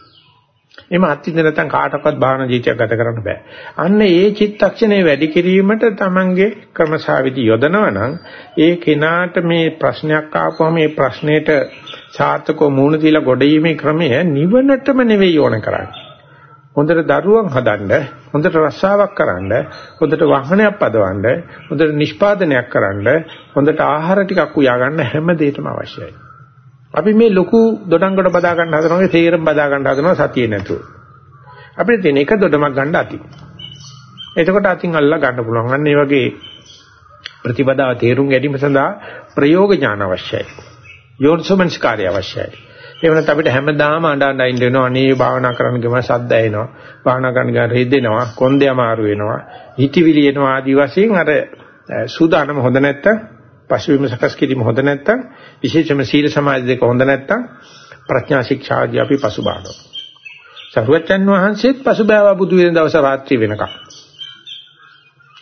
එහෙම අත්විඳ නැත්නම් කාටවත් භාවනා ජීවිතයක් ගත කරන්න බෑ. අන්න ඒ චිත්තක්ෂණේ වැඩි කිරීමට Tamange ක්‍රමසාවිදි යොදනවා නම් ඒ කෙනාට මේ ප්‍රශ්නයක් ආපුවම මේ ප්‍රශ්නෙට සාර්ථකව මූණ දීලා ගොඩීමේ ක්‍රමය නිවනටම නෙවෙයි ඕන කරන්නේ. හොඳට දරුවන් හදන්න, හොඳට රස්සාවක් කරන්න, හොඳට වාහනයක් පදවන්න, හොඳට නිෂ්පාදනයක් කරන්න, හොඳට ආහාර ටිකක් උයා ගන්න හැම දෙයකම අවශ්‍යයි. අපි මේ ලොකු දොඩංගොඩ බදා ගන්න හදනවා, තේරම් බදා ගන්න හදනවා සතියේ නැතුව. අපිට තියෙන එක දොඩමක් ගන්න අති. එතකොට අතින් අල්ලලා ගන්න පුළුවන්. අන්න ඒ වගේ ප්‍රතිපදාව තේරුම් ගැනීම සඳහා ප්‍රයෝග ඥාන අවශ්‍යයි. යෝනිසෝමනස්කාරය අවශ්‍යයි. ඒ වෙනත් අපිට හැමදාම අඬ අඬ ඉන්න වෙනවා. අනේ භාවනා කරන්න ගියම සද්ද ඇහෙනවා. භාවනා කරන්න ගියම රෙදෙනවා. කොන්දේ අමාරු වෙනවා. හිතවිලි එනවා ආදි වශයෙන් අර සූදානම හොඳ නැත්තම් පසුබිම සකස් කිරීම හොඳ නැත්තම් විශේෂයෙන්ම සීල සමාධි දෙක හොඳ නැත්තම් ප්‍රඥා ශික්ෂාදී අපි පසුබානවා. සරුවච්චන් වහන්සේත් පසුබෑවා බුදු වෙන දවස රාත්‍රී වෙනකම්.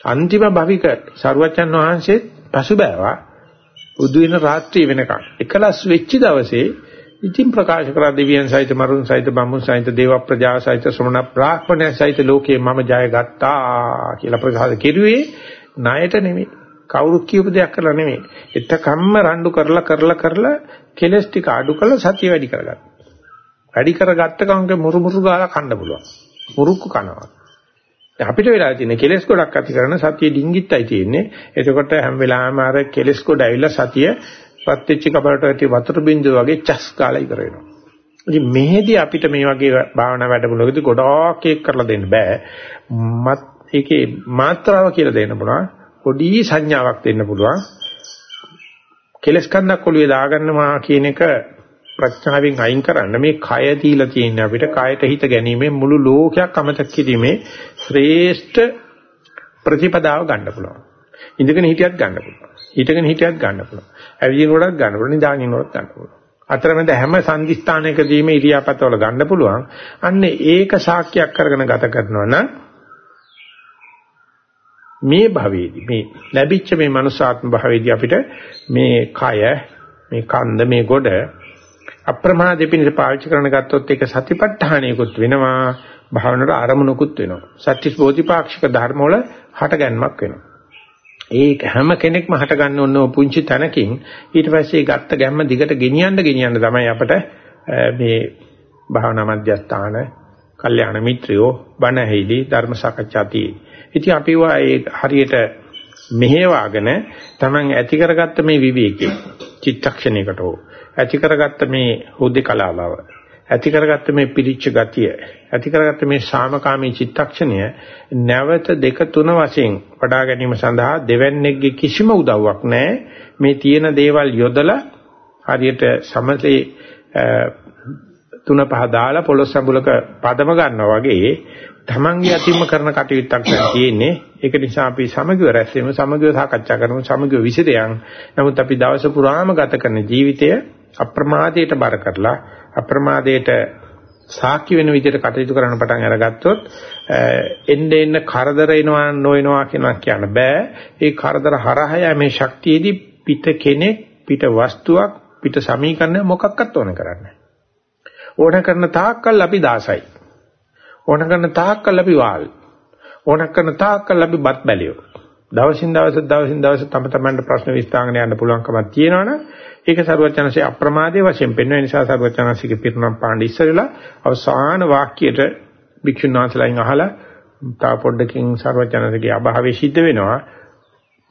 අන්තිම භවික සරුවච්චන් වහන්සේත් පසුබෑවා බුදු වෙන රාත්‍රී වෙනකම්. එකලස් වෙච්ච දවසේ ඉතින් ප්‍රකාශ කරා දෙවියන් සහිත මරුන් සහිත බඹුන් සහිත දේව ප්‍රජා සහිත ශ්‍රමණ බ්‍රාහ්මණය සහිත ලෝකේ මම ජය ගත්තා කියලා ප්‍රකාශ කෙරුවේ ණයට නෙමෙයි කවුරුත් කියපු දෙයක් කරලා නෙමෙයි එතකම්ම රණ්ඩු කරලා කරලා කරලා කෙලස් ටික අඩු කරලා සතිය වැඩි කරගත්තා වැඩි කරගත්ත කමක මුරුමුරු ගාලා කන්න පුළුවන් මුරුක්කු කනවා අපිට වෙලා තියෙන කෙලස් ගොඩක් ඇති කරන සතිය ඩිංගිත්තයි තියෙන්නේ එතකොට හැම වෙලාවෙම අර කෙලස් ගොඩ ඇවිල්ලා සතිය පත් වෙච්ච කබලට ඇති වතුර බින්දුව වගේ චස් කාලා ඉවර වෙනවා. ඉතින් මෙහෙදී අපිට මේ වගේ භාවනා වැඩමුළුවකදී ගොඩාක් ඒක කරලා දෙන්න බෑ. මත් ඒකේ මාත්‍රාව කියලා දෙන්න පුළුවන්. පොඩි සංඥාවක් දෙන්න පුළුවන්. කෙලස් කන්දක් ඔළුවේ දාගන්නවා කියන එක ප්‍රඥාවෙන් අයින් කරන්න මේ කය දීලා තියෙන අපිට කයට හිත ගැනීමෙන් මුළු ලෝකයක් අමතක කිරීමේ ශ්‍රේෂ්ඨ ප්‍රතිපදාව ගන්න පුළුවන්. ඉඳගෙන හිටියත් ගන්න පුළුවන්. හිටගෙන හිටියත් ගන්න පුළුවන්. ඇවිදිනකොටත් ගන්න පුළුවන්. නිදාගෙනකොටත් ගන්න පුළුවන්. අතරමැද හැම සංදිස්ථානයකදීම ඉරියාපතවල ගන්න පුළුවන්. අන්න ඒක සාක්ෂියක් කරගෙන ගත කරනවා නම් මේ භවයේදී මේ ලැබිච්ච මේ මනුසාත්ම භවයේදී අපිට මේ කය මේ කන්ද මේ ගොඩ අප්‍රමාදෙ පිණිස පාවිච්චි කරන ගත්තොත් ඒක සතිපට්ඨානයකුත් වෙනවා භාවනාවට ආරමුණකුත් වෙනවා සත්‍විස් බෝධිපාක්ෂික ධර්ම වල හටගන්මක් වෙනවා ඒක හැම කෙනෙක්ම හට ගන්න ඕන පුංචි තැනකින් ඊට පස්සේ ගත්ත ගැම්ම දිගට ගෙනියන්න ගෙනියන්න තමයි අපිට මේ භාවනා මධ්‍යස්ථාන, කල්යාණ මිත්‍රයෝ, බණ ඇහිලි, ධර්ම සාකච්ඡා තියෙන්නේ. ඉතින් අපි ඒ හරියට මෙහෙවාගෙන Taman ඇති කරගත්ත මේ විවේකී චිත්තක්ෂණයකට හෝ ඇති කරගත්ත මේ හුදේකලාව ඇති කරගත්ත මේ පිරිච්ච ගතිය ඇති කරගත්ත මේ සාමකාමී චිත්තක්ෂණය නැවත දෙක තුන වශයෙන් වඩා ගැනීම සඳහා දෙවන්නේගේ කිසිම උදව්වක් නැහැ. මේ තියෙන දේවල් යොදලා හරියට සමසේ තුන පහ දාලා පොළොස් සම්බුලක පදම ගන්නවා වගේ තමන්ගේ අතින්ම කරන කටයුත්තක් තියෙන්නේ. ඒක නිසා අපි සමගිව රැස් වෙමු සමගිව සාකච්ඡා කරමු සමගිව විසිරයන්. නමුත් අපි දවස පුරාම ගත කරන ජීවිතය අප්‍රමාදයට බර කරලා අප්‍රමාදයට සාක්ෂි වෙන විදිහට කටයුතු කරන්න පටන් අරගත්තොත් එන්න එන්න කරදර එනවා නොඑනවා කියනවා කියන්න බෑ. ඒ කරදර හරහා මේ ශක්තියේදී පිට කෙනෙක් පිට වස්තුවක් පිට සමීකරණ මොකක්වත් ඕන කරන්නේ ඕන කරන තාක්කල් අපි දාසයි. ඕන කරන තාක්කල් අපි වාල්. ඕන කරන තාක්කල් අපි බත් බැලියෝ. දවසින් දවස දවසින් දවස තම තමන්ට ප්‍රශ්න විස්තාරගෙන යන්න පුළුවන්කමක් තියෙනවනේ ඒක සරුවචනසේ අප්‍රමාදයේ වශයෙන් පෙන්වන නිසා සරුවචනසේගේ පිරුණම් පාණ්ඩ ඉස්සරලා අවසාන වාක්‍යයට භික්ෂුන් වහන්සේලාගෙන් අහලා තා පොඩ්ඩකින් සරුවචනසේගේ අභාවයේ සිද්ධ වෙනවා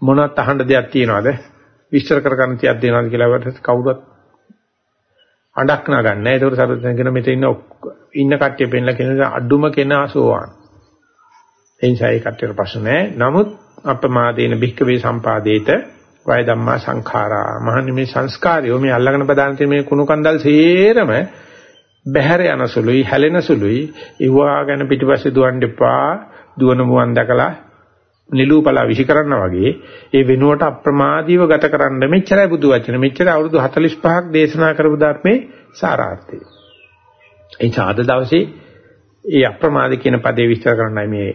මොනවත් අහන්න දෙයක් තියනවද විස්තර කර ගන්න තියක් දෙනවද කියලා වට කවුරුත් අඬක් නගන්නේ නැහැ. ඒකට සරුවචන කියන මෙතන ඉන්න ඉන්න කට්ටිය පෙන්ලා කියන අඩුම කෙනා සෝවාන්. ඒ නිසා ඒ කට්ටියට ප්‍රශ්න නැහැ. නමුත් අප්‍රමාදේන භික්කවේ සම්පාදේත වය ධම්මා සංඛාරා. මහන්නේ මේ සංස්කාරයෝ මේ අල්ලගෙන බදාන තියෙන මේ කුණු කන්දල් සේරම බැහැර යන සුළුයි හැලෙන සුළුයි. ඒවා ගැන පිටිපස්සේ දුවන්න එපා. දුවන මුවන් දැකලා නිලූපලා විහි කරනවා වගේ ඒ වෙනුවට අප්‍රමාදීව ගත කරන්න මෙච්චරයි බුදු වචන මෙච්චර අවුරුදු 45ක් දේශනා කරපු ධර්මයේ සාරාර්ථය ඒ ඡාද දවසේ ඒ අප්‍රමාද කියන පදේ විස්තර කරන්නයි මේ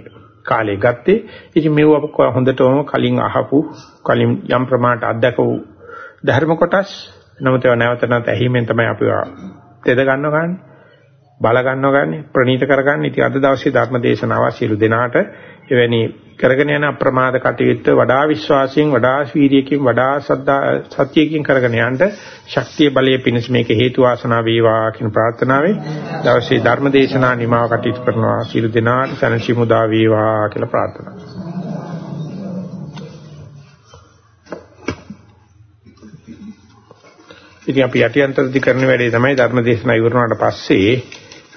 කාලේ ගත්තේ. ඉතින් මේව හොඳටම කලින් අහපු කලින් යම් ප්‍රමාණයට අත්දකපු ධර්ම කොටස් නමුත් ඒවා නැවත නැවත ඇහිමෙන් තමයි අපි තෙද ගන්නව ගන්න. බල ගන්නවගන්නේ ප්‍රණීත කරගන්න. ඉතින් අද දවසේ ධර්ම දේශනාව සියලු දෙනාට එවැනි කරගෙන යන අප්‍රමාද කටයුත්ත වඩා විශ්වාසයෙන් වඩා වීර්යයෙන් වඩා සද්දා සත්‍යයෙන් කරගෙන යන්න ශක්තිය බලය පිණිස මේක හේතු වාසනා වේවා කියන ප්‍රාර්ථනාවෙන් දවසේ ධර්ම දේශනා නිමාව කටයුතු කරනවා සියලු දෙනාට සනසිමුදා වේවා කියලා ප්‍රාර්ථනා ඉතින් අපි යටිඅන්තරදි කරන වැඩේ තමයි ධර්ම දේශනා ඉවර වුණාට පස්සේ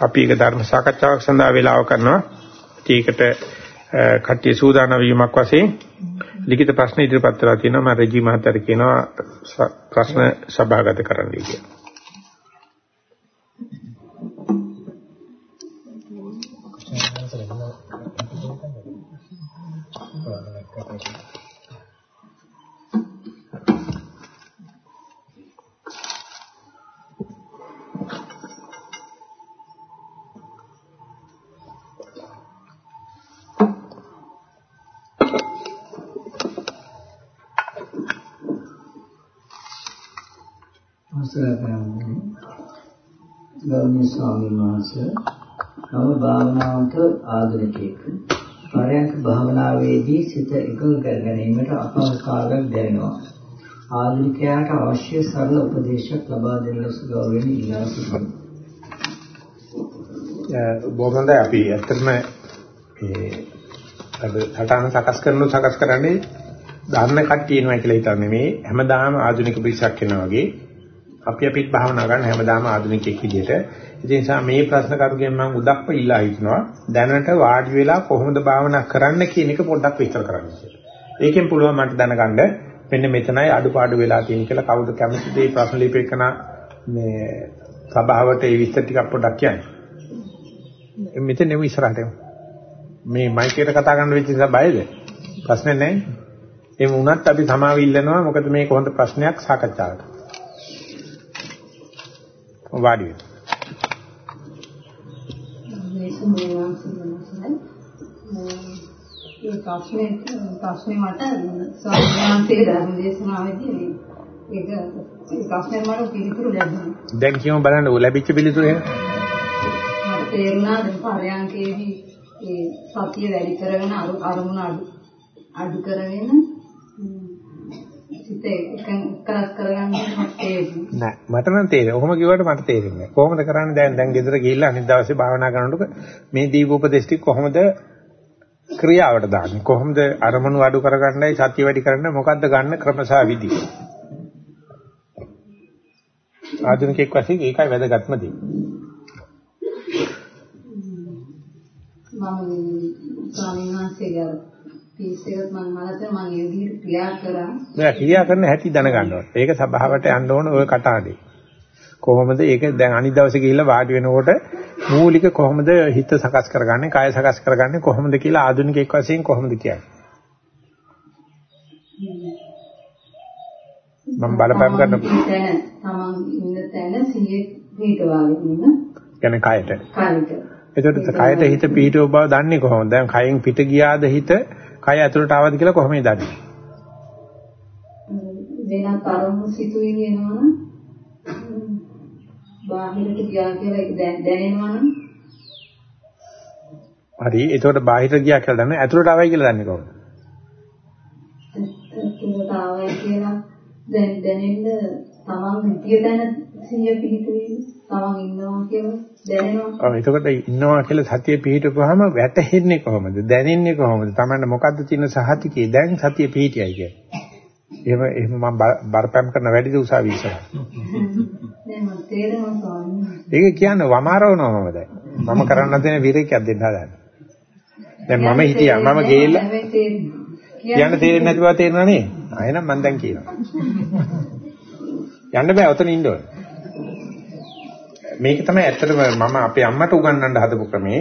අපි ඒක ධර්ම සාකච්ඡාවක් සඳහා වේලාව කරනවා. ඒකට කට්ටිය සූදානම් වීමක් වශයෙන් ලිඛිත ප්‍රශ්න ඉදිරිපත් කරලා තියෙනවා මම රජී මහත්තයාට කියනවා ප්‍රශ්න සභාගත කරන්න කියලා. ගෞරවනීය ස්වාමීන් වහන්සේ නව භාවනාවට ආධුනිකයෙක් පරයන්ක භාවනාවේදී සිත එකඟ කර ගැනීමට අපහසුතාවයක් දැනෙනවා. ආධුනිකයාට අවශ්‍ය සරල උපදේශයක් ලබා දෙන ලෙස ගෞරවයෙන් ඉල්ලා සිටිනවා බොහොම හොඳයි අපි ඇත්තටම මේ අද සටහන සකස් කරනු සකස් කරන්නේ ධර්ම කට්ටිය එනවා කියලා හිතන්නේ. මේ හැමදාම ආධුනික පිරිසක් එනවා වගේ. අපි අපිත් භාවනා කරන හැමදාම ආධුනිකයෙක් විදිහට. ඒ නිසා මේ ප්‍රශ්න කරුගෙන් මම උදක්ව ඉල්ලා හිටනවා. දැනට වාඩි වෙලා කොහොමද භාවනා කරන්න කියන එක පොඩ්ඩක් විස්තර කරන්න කියලා. ඒකෙන් පුළුවන් මට දැනගන්න මෙන්න මෙතනයි අඩුපාඩු වෙලා තියෙන කියලා කවුද කැමතිද මේ ප්‍රශ්න ලිපේකන මේ සභාවට ඒ විස්තර ටිකක් පොඩ්ඩක් කියන්න. මෙතන නෙවෙයි ඉස්සරහට මේ මයික් එකට කතා කරන්න වෙච්ච නිසා බයද? ප්‍රශ්නේ නැහැ. එහෙම වුණත් අපි සමාව ඉල්ලනවා මොකද මේක හොඳ ප්‍රශ්නයක් සාකච්ඡාවට. වාඩි වෙන්න. ඒ ප්‍රශ්නේ ප්‍රශ්නේ මට ස්වාමීන් ධර්ම දේශනාවේදී ඒක ඒ ප්‍රශ්නේ මට පිළිතුරු ලැබුණා. දැන් කියමු බලන්න ලැබිච්ච පිළිතුර එහෙම. මට තේරුණා දැන් පරයන්කේදී ඒ සතිය වැඩි කරගෙන අරමුණ අඩු අඩු කරගෙන සිත එකලස් කරගන්න නෑ මට නම් තේරෙන්නේ. ඔහොම කිව්වට මට තේරෙන්නේ නෑ. කොහොමද කරන්නේ දැන් දැන් ගෙදර ගිහිල්ලා අනිත් දවසේ භාවනා කරනකොට මේ දීප උපදේශ ටික කොහොමද ක්‍රියාවට දාන්නේ? කොහොමද අරමුණු අඩු කරගන්නයි සතිය වැඩි කරන්න මොකද්ද ගන්න ක්‍රමසහ විදි? ආධුනිකෙක් වශයෙන් ඒකයි වැදගත්ම දේ. මම ස්වාමීන් වහන්සේගේ පීස් එකත් මම මලත මම ඒ විදිහට ක්‍රියා කරා. නෑ ක්‍රියා කරන හැටි දැනගන්න ඕනේ. ඒක සභාවට යන්න ඕන ඔය කටහඬේ. කොහොමද ඒක දැන් අනිත් දවසේ ගිහිල්ලා වාඩි වෙනකොට මූලික කොහොමද හිත සකස් කරගන්නේ, කය සකස් කරගන්නේ කොහොමද කියලා ආධුනිකෙක් වශයෙන් කොහොමද කියන්නේ? මම බලපෑම් කරන තැන තමන් ඉන්න තැන සිහිය පිටවාගෙන ඉන්න. කියන්නේ කයට. කයට. එතකොට කයට හිත පිටව බව දන්නේ කොහොමද? දැන් කයෙන් පිට ගියාද හිත කය ඇතුළට ආවද කියලා කොහොමද දන්නේ? වෙනත් අරමුණු සිතුවිලි එනවනම් බාහිරට ගියා කියලා දැනෙනවනම් හරි එතකොට බාහිර ගියා කියලා දන්නේ ඇතුළට ආවයි කියලා දන්නේ කොහොමද? ඇතුළට ආවයි කියලා දැන් දැනෙන්න තමන් හිතිය දැන සිහිය පිහිටුවේ තමන් ඉන්නවා කියලා දැනෙනවා. ඔව් එතකොට ඉන්නවා කියලා සතිය පිහිටුවාම වැටහෙන්නේ කොහොමද? දැනෙන්නේ කොහොමද? Tamanne මොකද්ද තියෙන සහතිකේ දැන් සතිය පිහිටියයි කියන්නේ. එහෙම එහෙම මම බරපෑම් කරන වැඩිද උසාවි ඉස්සරහ. තේරෙනවා. ඒක කියන්නේ වමාරවනවා මම දැන්. මම කරන්න දෙන විරේකයක් දෙන්න හදන්නේ. දැන් මම හිටියා මම ගේලා කියන්න තේරෙන්නේ නැති බව තේරෙනා නේ. ආයෙනම් මම දැන් කියනවා. යන්න බෑ ඔතන ඉන්න ඕනේ. මේක තමයි ඇත්තටම මම අපේ අම්මට උගන්වන්න හදපු ක්‍රමේ.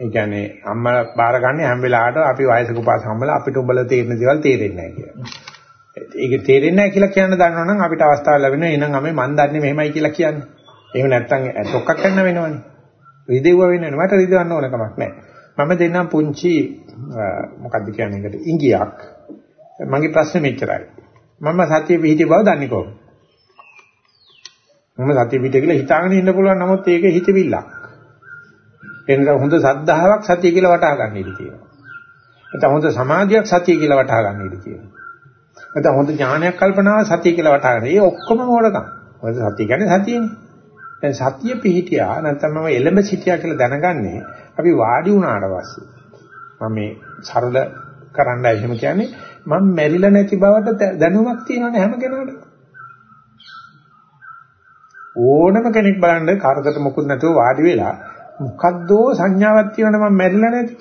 ඒ කියන්නේ අම්මා බාරගන්නේ හැම වෙලාවට අපි වයසක පාස හම්බලා අපිට උඹලා තේරෙන දේවල් තේරෙන්නේ නැහැ කියලා. ඒක තේරෙන්නේ නැහැ කියලා කියන්න දන්නවනම් අපිට අවස්ථාව ලැබෙනවා. එහෙනම් අපි මන් දන්නේ මෙහෙමයි කියලා කියන්නේ. එහෙම නැත්නම් ඩොක්කක් කරන්න වෙනවනේ. රිදෙව්ව වෙනවනේ. මට රිදවන්න ඕන කමක් නැහැ. මම දෙන්නම් පුංචි මොකද්ද කියන්නේ ඒකට ඉංගියක්. මගේ ප්‍රශ්නේ මෙච්චරයි. මම සත්‍ය පිහිටි බව දන්නේ කොහොමද? මම සතිය පිට කියලා හිතාගෙන ඉන්න පුළුවන් නමුත් ඒක හිතවිල්ලක්. එනද හොඳ සද්ධාාවක් සතිය කියලා වටහා ගන්න ඉඩ තියෙනවා. නැත්නම් හොඳ සමාධියක් සතිය කියලා වටහා ගන්න ඉඩ තියෙනවා. නැත්නම් හොඳ ඥානයක් කල්පනාව සතිය කියලා වටහා ගන්න. ඒ ඔක්කොම මොඩකම්. මොකද සතිය කියන්නේ සතියනේ. දැන් සතිය පිහිටියා නැත්නම් මම එළඹ සිටියා කියලා දැනගන්නේ අපි වාඩි වුණාට පස්සේ. මම මේ සරල කරන්නයි එහෙම කියන්නේ මම මැරිලා නැති බවට දැනුමක් තියෙනවනේ හැම කෙනාටම. ඕනම කෙනෙක් බලන්න කාටකට මොකුත් නැතුව වාඩි වෙලා මොකද්දෝ සංඥාවක් තියෙනවනේ මම මැරිලා නැති.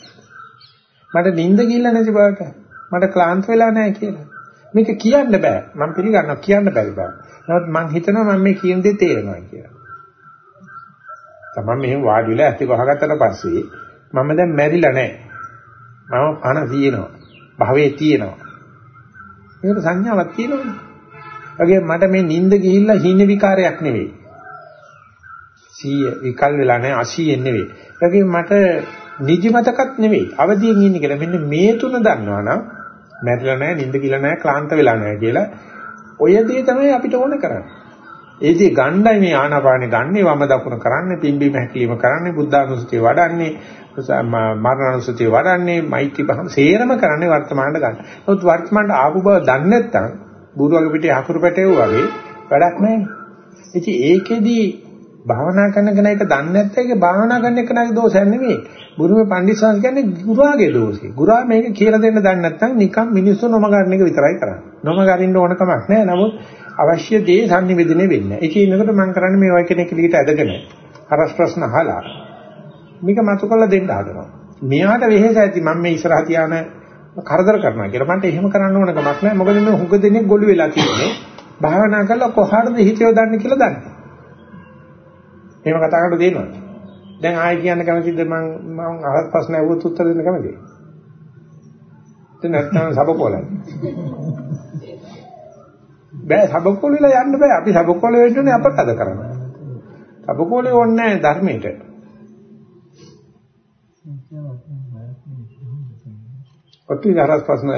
මට නිින්ද ගිහිල්ලා නැති බවට. මට ක්ලාන්ත වෙලා නැහැ කියලා. මේක කියන්න බෑ. මම පිළිගන්නවා කියන්න බැරි බව. නමුත් මම හිතනවා මම මේ කියන දේ තේරෙනවා කියලා. තමන් මෙහෙම වාඩි වෙලා ඇති වහගත්තට පස්සේ මම දැන් මැරිලා නැහැ. මම පණ තියෙනවා. භවයේ තියෙනවා. මේකට සංඥාවක් තියෙනවනේ. වගේ මට මේ නිින්ද ගිහිල්ලා හිණ විකාරයක් නෙවෙයි. 100 විකල් වෙලා නැහැ 80 නෙවෙයි. වගේ මට නිදිමතකත් නෙවෙයි. අවදියෙන් ඉන්නේ කියලා. මෙන්න මේ තුන දන්නවනම් මැරිලා නැහැ, නිින්ද ගිහලා නැහැ, ක්ලාන්ත වෙලා නැහැ කියලා ඔය දේ තමයි අපිට ඕන කරන්නේ. ඒ දේ ගණ්ඩයි මේ ආනාපානෙ ගන්නේ වම දකුණ කරන්නේ පිම්බීම හැකිලිම කරන්නේ බුද්ධානුස්සතිය වඩන්නේ මරණානුස්සතිය වඩන්නේ මෛත්‍රී භාව සේරම කරන්නේ වර්තමානට ගන්න. නමුත් වර්තමානට ආපු බව දන්නේ නැත්නම් බුරුවගේ පිටේ අකුරු පැටේව වගේ වැඩක් නැහැ. ඉතින් ඒකෙදි භාවනා කරන කෙනා එක දන්නේ නැත්නම් ඒක භාවනා කරන කෙනාගේ දෝෂයක් නෙමෙයි. බුරුමේ පඬිස්සන් කියන්නේ ගුරුාගේ දෝෂේ. ගුරා මේක කියලා දෙන්න දන්නේ නැත්නම් නිකන් මිනිස්සු නොම ගන්න එක විතරයි කරන්නේ. නොම ගරින්න ඕන කමක් නැහැ. නමුත් අවශ්‍ය දේ sannivedana වෙන්නේ. ඒක ඉන්නකොට මම කරන්නේ මේ වගේ කෙනෙක් ලියට ඇදගෙන හරස් ප්‍රශ්න අහලා මේක මතු කරලා දෙන්න හදනවා. මෙයාට වෙහෙස ඇති මම මේ ඉස්සරහ තියාන කරදර කරනවා කියලා. මන්ට එහෙම කරන්න ඕන කමක් නැහැ. මොකද මේ හුඟ දෙනෙක් ගොළු වෙලා තියෙන්නේ. භාවනා කරලා කොහාටද හිතියව දන්නේ කියලා දන්නේ. එහෙම කතා කරලා දෙනවා. දැන් ආයෙ කියන්න කැමතිද මම මම අහත් ප්‍රශ්න අහුවොත් උත්තර දෙන්න කැමතිද? දැන් නැත්තම් සබකොලයි. බෑ සබකොල වෙලා යන්න බෑ. අපි සබකොල වෙන්නේ අපට අද කරනවා. සබකොලේ ඕනේ නැහැ ධර්මයට. ඔත්තු හරස් ප්‍රශ්න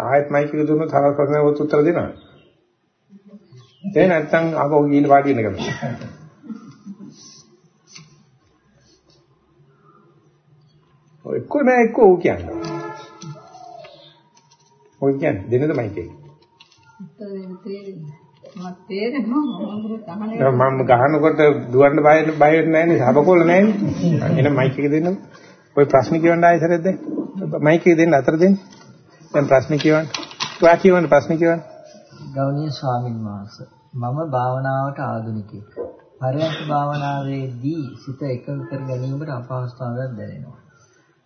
ආයෙත් මයික් එක දුන්නොත් හරස් ප්‍රශ්න වලට උත්තර දෙනවා. ඒ නැත්තම් ආපහු ගිහින් වාඩි වෙන්න කැමතියි. එක්ක නෑ එක්ක ඕක කියන්නේ. ඔය කියන්නේ දෙන්නද මයික් එක. මම ගහනකොට දුවන්න බය බය වෙන්නේ නැහැනේ සබකොල නැහැනේ. එහෙනම් මයික් එක දෙන්නම. ඔය ප්‍රශ්න කියවන්න ආයෙසරද දැන්? මයික් එක දෙන්න අතර දෙන්න. දැන් ප්‍රශ්න කියවන්න. ඔයා කියවන්න ප්‍රශ්න කියවන්න. ගෞණීය ස්වාමීන් වහන්සේ මම භාවනාවට ආධුනිකයෙක්. පරයන්ක භාවනාවේදී සිත එකඟ කර ගැනීමට අපහසුතාවයක් දැනෙනවා.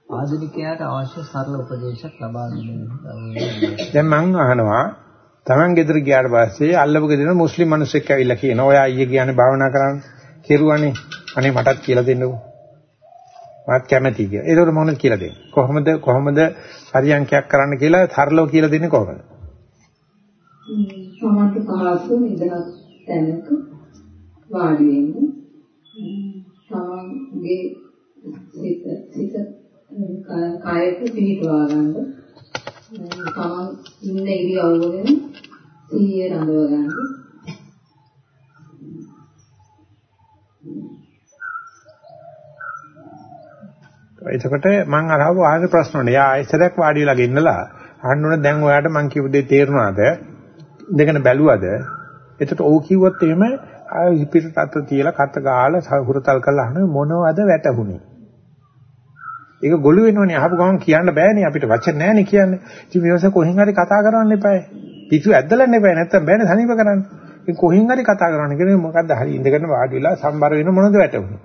ආධුනිකයාට අවශ්‍ය සරල උපදේශයක් ලබා දෙන්න. දැන් මං අහනවා Taman ගෙදර ගියාට පස්සේ අල්ලපු ගෙදර මුස්ලිම් මිනිස්සෙක් ඇවිල්ලා කියනවා ඔය අයියේ කියන්නේ භාවනා කරන්න කෙරුවානේ. අනේ මටත් කියලා දෙන්නකෝ. මාත් කැමැති කියලා. ඒකට මොනවද කියලා දෙන්නේ? කොහොමද කොහොමද පරියන්කයක් කරන්න කියලා සරලව කියලා දෙන්නේ කොහොමද? සමන්ත පහසු නිදහස් තැනක වාඩි වෙන්න. තමන්ගේ සිත සිත කායයට පිහිටවා ගන්න. තමන් ඉන්න ඉරියව්වගෙන සිහිය රඳව ගන්න. එතකොට මම අරහව ආයෙ ප්‍රශ්න වුණා. යා ආයෙසරක් වාඩි වෙලා ගෙන්නලා අහන්න ඕන දැන් ඔයාලට මං කියපු දේ තේරුණාද? ඉඳගෙන බැලුවද? එතකොට ඔව් කිව්වොත් එහෙම ආයෙ පිටට අත තියලා කත ගාලා හුරතල් කරලා අහන මොනවද වැටහුනේ? ඒක ගොළු වෙනවනේ අහපු ගමන් කියන්න බෑනේ අපිට වචන නැහැනේ කියන්නේ. ඉතින් මේවස කොහෙන් හරි කතා කරන්න එපායි. පිටු ඇද්දලන්න එපායි නැත්තම් බෑනේ සනීප කරන්න. ඉතින් කොහෙන් හරි කතා කරන්න කියන්නේ මොකද්ද හරි ඉඳගෙන වාඩි වෙලා සම්බර වෙන මොනවද වැටුනේ.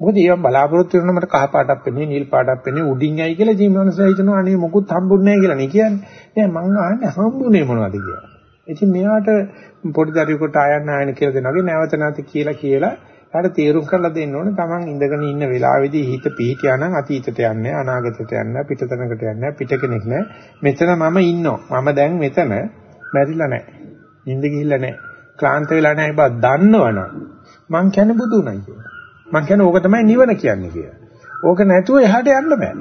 මොකද ඊයම් බලාපොරොත්තු වෙන මට කහ පාටක් වෙන්නේ නිල් පාටක් වෙන්නේ උඩින් යයි කියලා ජීවනසය හිතනවා අනේ මොකුත් හම්බුන්නේ නැහැ කියලා නේ කියන්නේ. දැන් මං අහන්නේ හම්බුනේ මොනවද කියලා. ඉතින් මෙයාට පොඩි දරුවෙකුට ආයන්න ආයන කියලා දෙනවාගේ නැවත නැවත කියලා කියලා එයාට තීරුම් කරලා දෙන්න ඕනේ. Taman ඉඳගෙන ඉන්න වෙලාවේදී හිත පිහිටියා නම් අතීතයට යන්නේ අනාගතයට යන්නේ පිටතනකට යන්නේ පිට කෙනෙක් නෑ මෙතන මම ඉන්නවා. මම දැන් මෙතන මැරිලා නෑ නිින්ද ගිහිල්ලා නෑ ක්ලාන්ත වෙලා නෑ බා දන්නවනම් මං කියන්නේ බුදුුණයි කියලා. මං කියන්නේ ඕක තමයි නිවන කියන්නේ කියලා. ඕක නැතුව එහාට යන්න බෑ.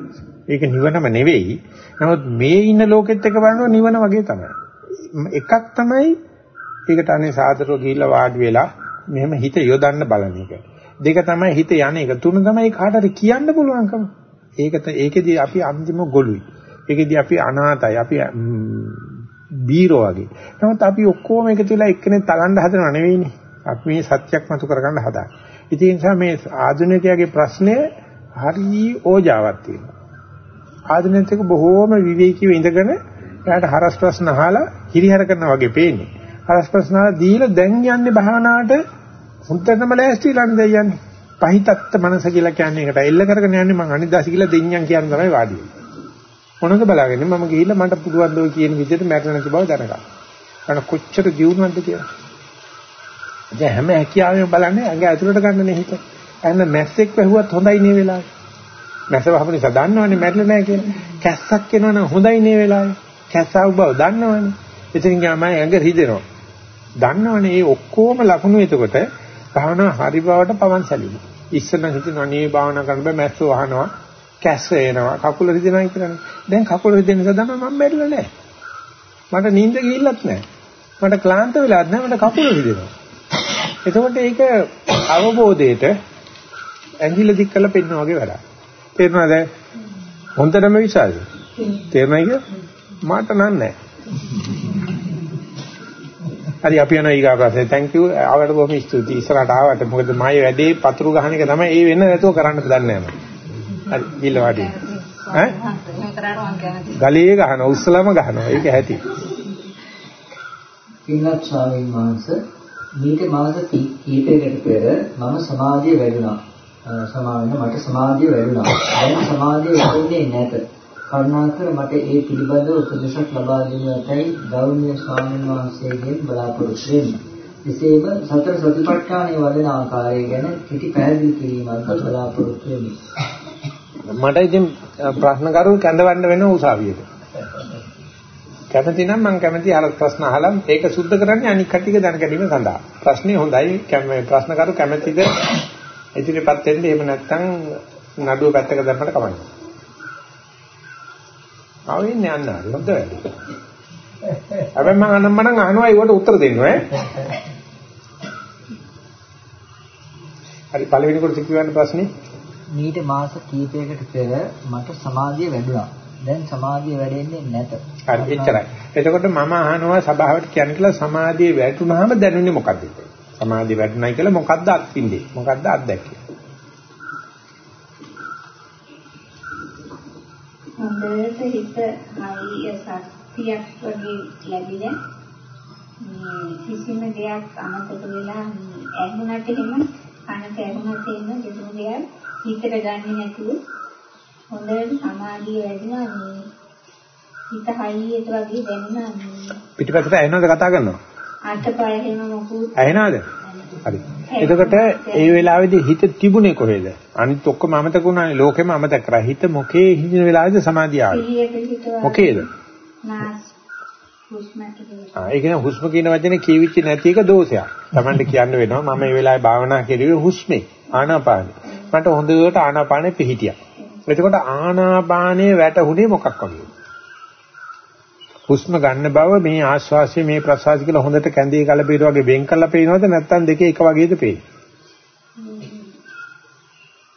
ඒක නිවනම නෙවෙයි. නමුත් මේ ඉන්න ලෝකෙත් එක බලනවා නිවන වගේ තමයි. එකක් තමයි ඒකට අනේ සාදරව ගිහිල්ලා වාඩි වෙලා මෙහෙම හිත යොදන්න බලන එක. දෙක තමයි හිත යන්නේ. එක තුන තමයි කාට හරි කියන්න පුළුවන්කම. ඒකත ඒකෙදී අපි අන්තිම ගොළුයි. ඒකෙදී අපි අනාතයි. අපි බීරෝ වගේ. නමුත් අපි ඔක්කොම එකතු වෙලා එක්කෙනෙක් තලන්න හදනව නෙවෙයිනේ. අපි මේ සත්‍යයක් මතු කරගන්න හදා. ඉතින් ඒ නිසා මේ ආධුනිකයාගේ ප්‍රශ්නය හරි ඕජාවක් තියෙනවා. ආධුනිකයෙකු බොහෝම විවේකීව ඉඳගෙන එයාට හරස් ප්‍රශ්න අහලා හිරිහැර කරනවා වගේ පේන්නේ. හරස් ප්‍රශ්න අහලා දීලා දැන් යන්නේ භාවනාවට හුත්තටම ලෑස්තිලා නේද යන්නේ. පහිතත්ත මනස කියලා කියන්නේ ඒකට එල්ල කරගෙන යන්නේ මං අනිදාසි කියලා දෙඤ්ඤම් කියන තමයි වාඩි වෙන්නේ. මොනවද බලාගෙන මම ගිහිල්ලා මට පුළුවන් දෝ කියන විදිහට මැරෙන්න නැති බව දැනගන්න. අන්න කොච්චර ජීවුනක්ද කියලා. දැන් හැම හැකියාවෙම බලන්නේ ඇඟ ඇතුළට ගන්නනේ හිත. එන්න මැස්සෙක් වැහුවත් හොඳයි නේ වෙලාවේ. මැස්ස වහපු නිසා දන්නවනේ මැරිලා නැහැ කියලා. කැස්සක් එනවනම් හොඳයි නේ වෙලාවේ. කැස්සාව බව දන්නවනේ. ඉතින් ගියාම ඇඟ රිදෙනවා. දන්නවනේ මේ ඔක්කොම ලකුණු එතකොට භාවනා හරි බවට පවන් සැලීම. ඉස්සෙල්ලා හිතනවා නේ භාවනා කරන්න බෑ මැස්සෝ වහනවා කැස්ස එනවා කකුල රිදෙනවා කියලානේ. දැන් කකුල රිදෙන නිසා තමයි මම මැරිලා නැහැ. මට නිින්ද ගිහිල්ලත් නැහැ. මට ක්ලාන්ත වෙලාත් නැහැ මට කකුල රිදෙනවා. එතකොට ඒක අවබෝධයට ඇඟිල්ල දික් කරලා පෙන්නන වගේ වැඩක්. තේරුණාද? හොඳටම විශ්වාසයි. තේරුණාද? මට නෑ. හරි අපි යනවා ඊගා ප්‍රශ්නේ. thank you. ආවට බොහොම ස්තුතියි. ඉස්සරහට ආවට. මොකද මායේ වැඩේ පතුරු ගහන එක තමයි ඒ වෙන්න නැතුව කරන්න දන්නේ නැහැ මම. හරි ගිල්ල වාඩි. ඈ? ගලියේ ගහනවා, උස්සලම ගහනවා. ඒක ඇති. පින්වත් ස්වාමීන් වහන්සේ මීට මාස කීපයකට පෙර මම සමාධිය වැඩුණා. සමාවෙන්න මට සමාධිය වැඩුණා. දැන් සමාධිය වැඩුණේ නැත. කරුණාකර මට ඒ පිළිබඳව උපදේශක් ලබා දෙනු ඇතැයි ගෞරවනීය ස්වාමීන් වහන්සේගෙන් බලාපොරොත්තු වෙමි. එසේම සතර සතිපට්ඨානයේ වඩන ආකාරය ගැන කිටි පැහැදිලි කිරීමක් බලාපොරොත්තු වෙමි. මට ඉතින් ප්‍රශ්න කරු කැඳවන්න වෙන උසාවියට. කැමති නම් මම කැමති අර ප්‍රශ්න අහලා ඒක සුද්ධ කරන්නේ අනික් කටික දැන ගැනීම සඳහා. ප්‍රශ්නේ හොඳයි. ප්‍රශ්න කරු කැමතිද ඉදිරියපත් වෙන්න එහෙම නැත්නම් නඩුව පැත්තක දැම්මට කමන්නේ. ආවෙන්නේ යන්න හොඳ වැඩි. හැබැයි මම අනම්මනම් අහනවා ඒකට උත්තර දෙන්න ඈ. හරි පළවෙනි කොට කියවන්න ප්‍රශ්නේ මීට මාස කීපයකට පෙර මට සමාධිය වැඩුණා. දැන් සමාධිය වැඩෙන්නේ නැත. හරි එච්චරයි. එතකොට මම අහනවා සභාවට කියන්නේ කියලා සමාධිය වැඩුණාම දැනුනේ මොකද්ද? සමාධිය වැඩුණයි කියලා මොකද්ද අත්විඳේ? මොකද්ද අත්දැකීම? හොඳට හිත හරිය ශක්තියක් වගේ ලැබිලා මේ කිසිම දෙයක් අමතක වෙලා ඇහුණට එහෙම කනට ඇහුණට එහෙම කිසිම දෙයක් හිතට ගන්නේ නැතුව හොඳට සමාධිය වැඩිලා මේ හිත හයියට වගේ දැනුණා මේ. පිටිපස්සට ඇහෙනවද? කතා කරනවා? අතපය එහෙම මොකුත් ඇහෙනවද? හරි. එතකොට ඒ වෙලාවේදී හිත තිබුණේ කොහෙද? අනිත් ඔක්කොම අමතක වුණානේ ලෝකෙම අමතක කරා. හිත මොකේ හිඳින වෙලාවේද සමාධිය ආවේ? මොකේද? ආ ඒ කියන්නේ හුස්ම කියන වචනේ කියවිච්ච නැති එක දෝෂයක්. Tamanට කියන්න වෙනවා මම මේ වෙලාවේ භාවනා කෙරුවේ හුස්මේ ආනාපානෙ. මට හොඳට ආනාපානෙ පිහිටියා. එතකොට ආනාපානයේ වැටුනේ මොකක් වගේද? හුස්ම ගන්න බව මේ ආශ්වාසය මේ ප්‍රශ්වාසය කියලා හොඳට කැඳේ කලපේර වගේ වෙන් කරලා පේනවද නැත්නම් දෙකේ එක වගේද පේන්නේ?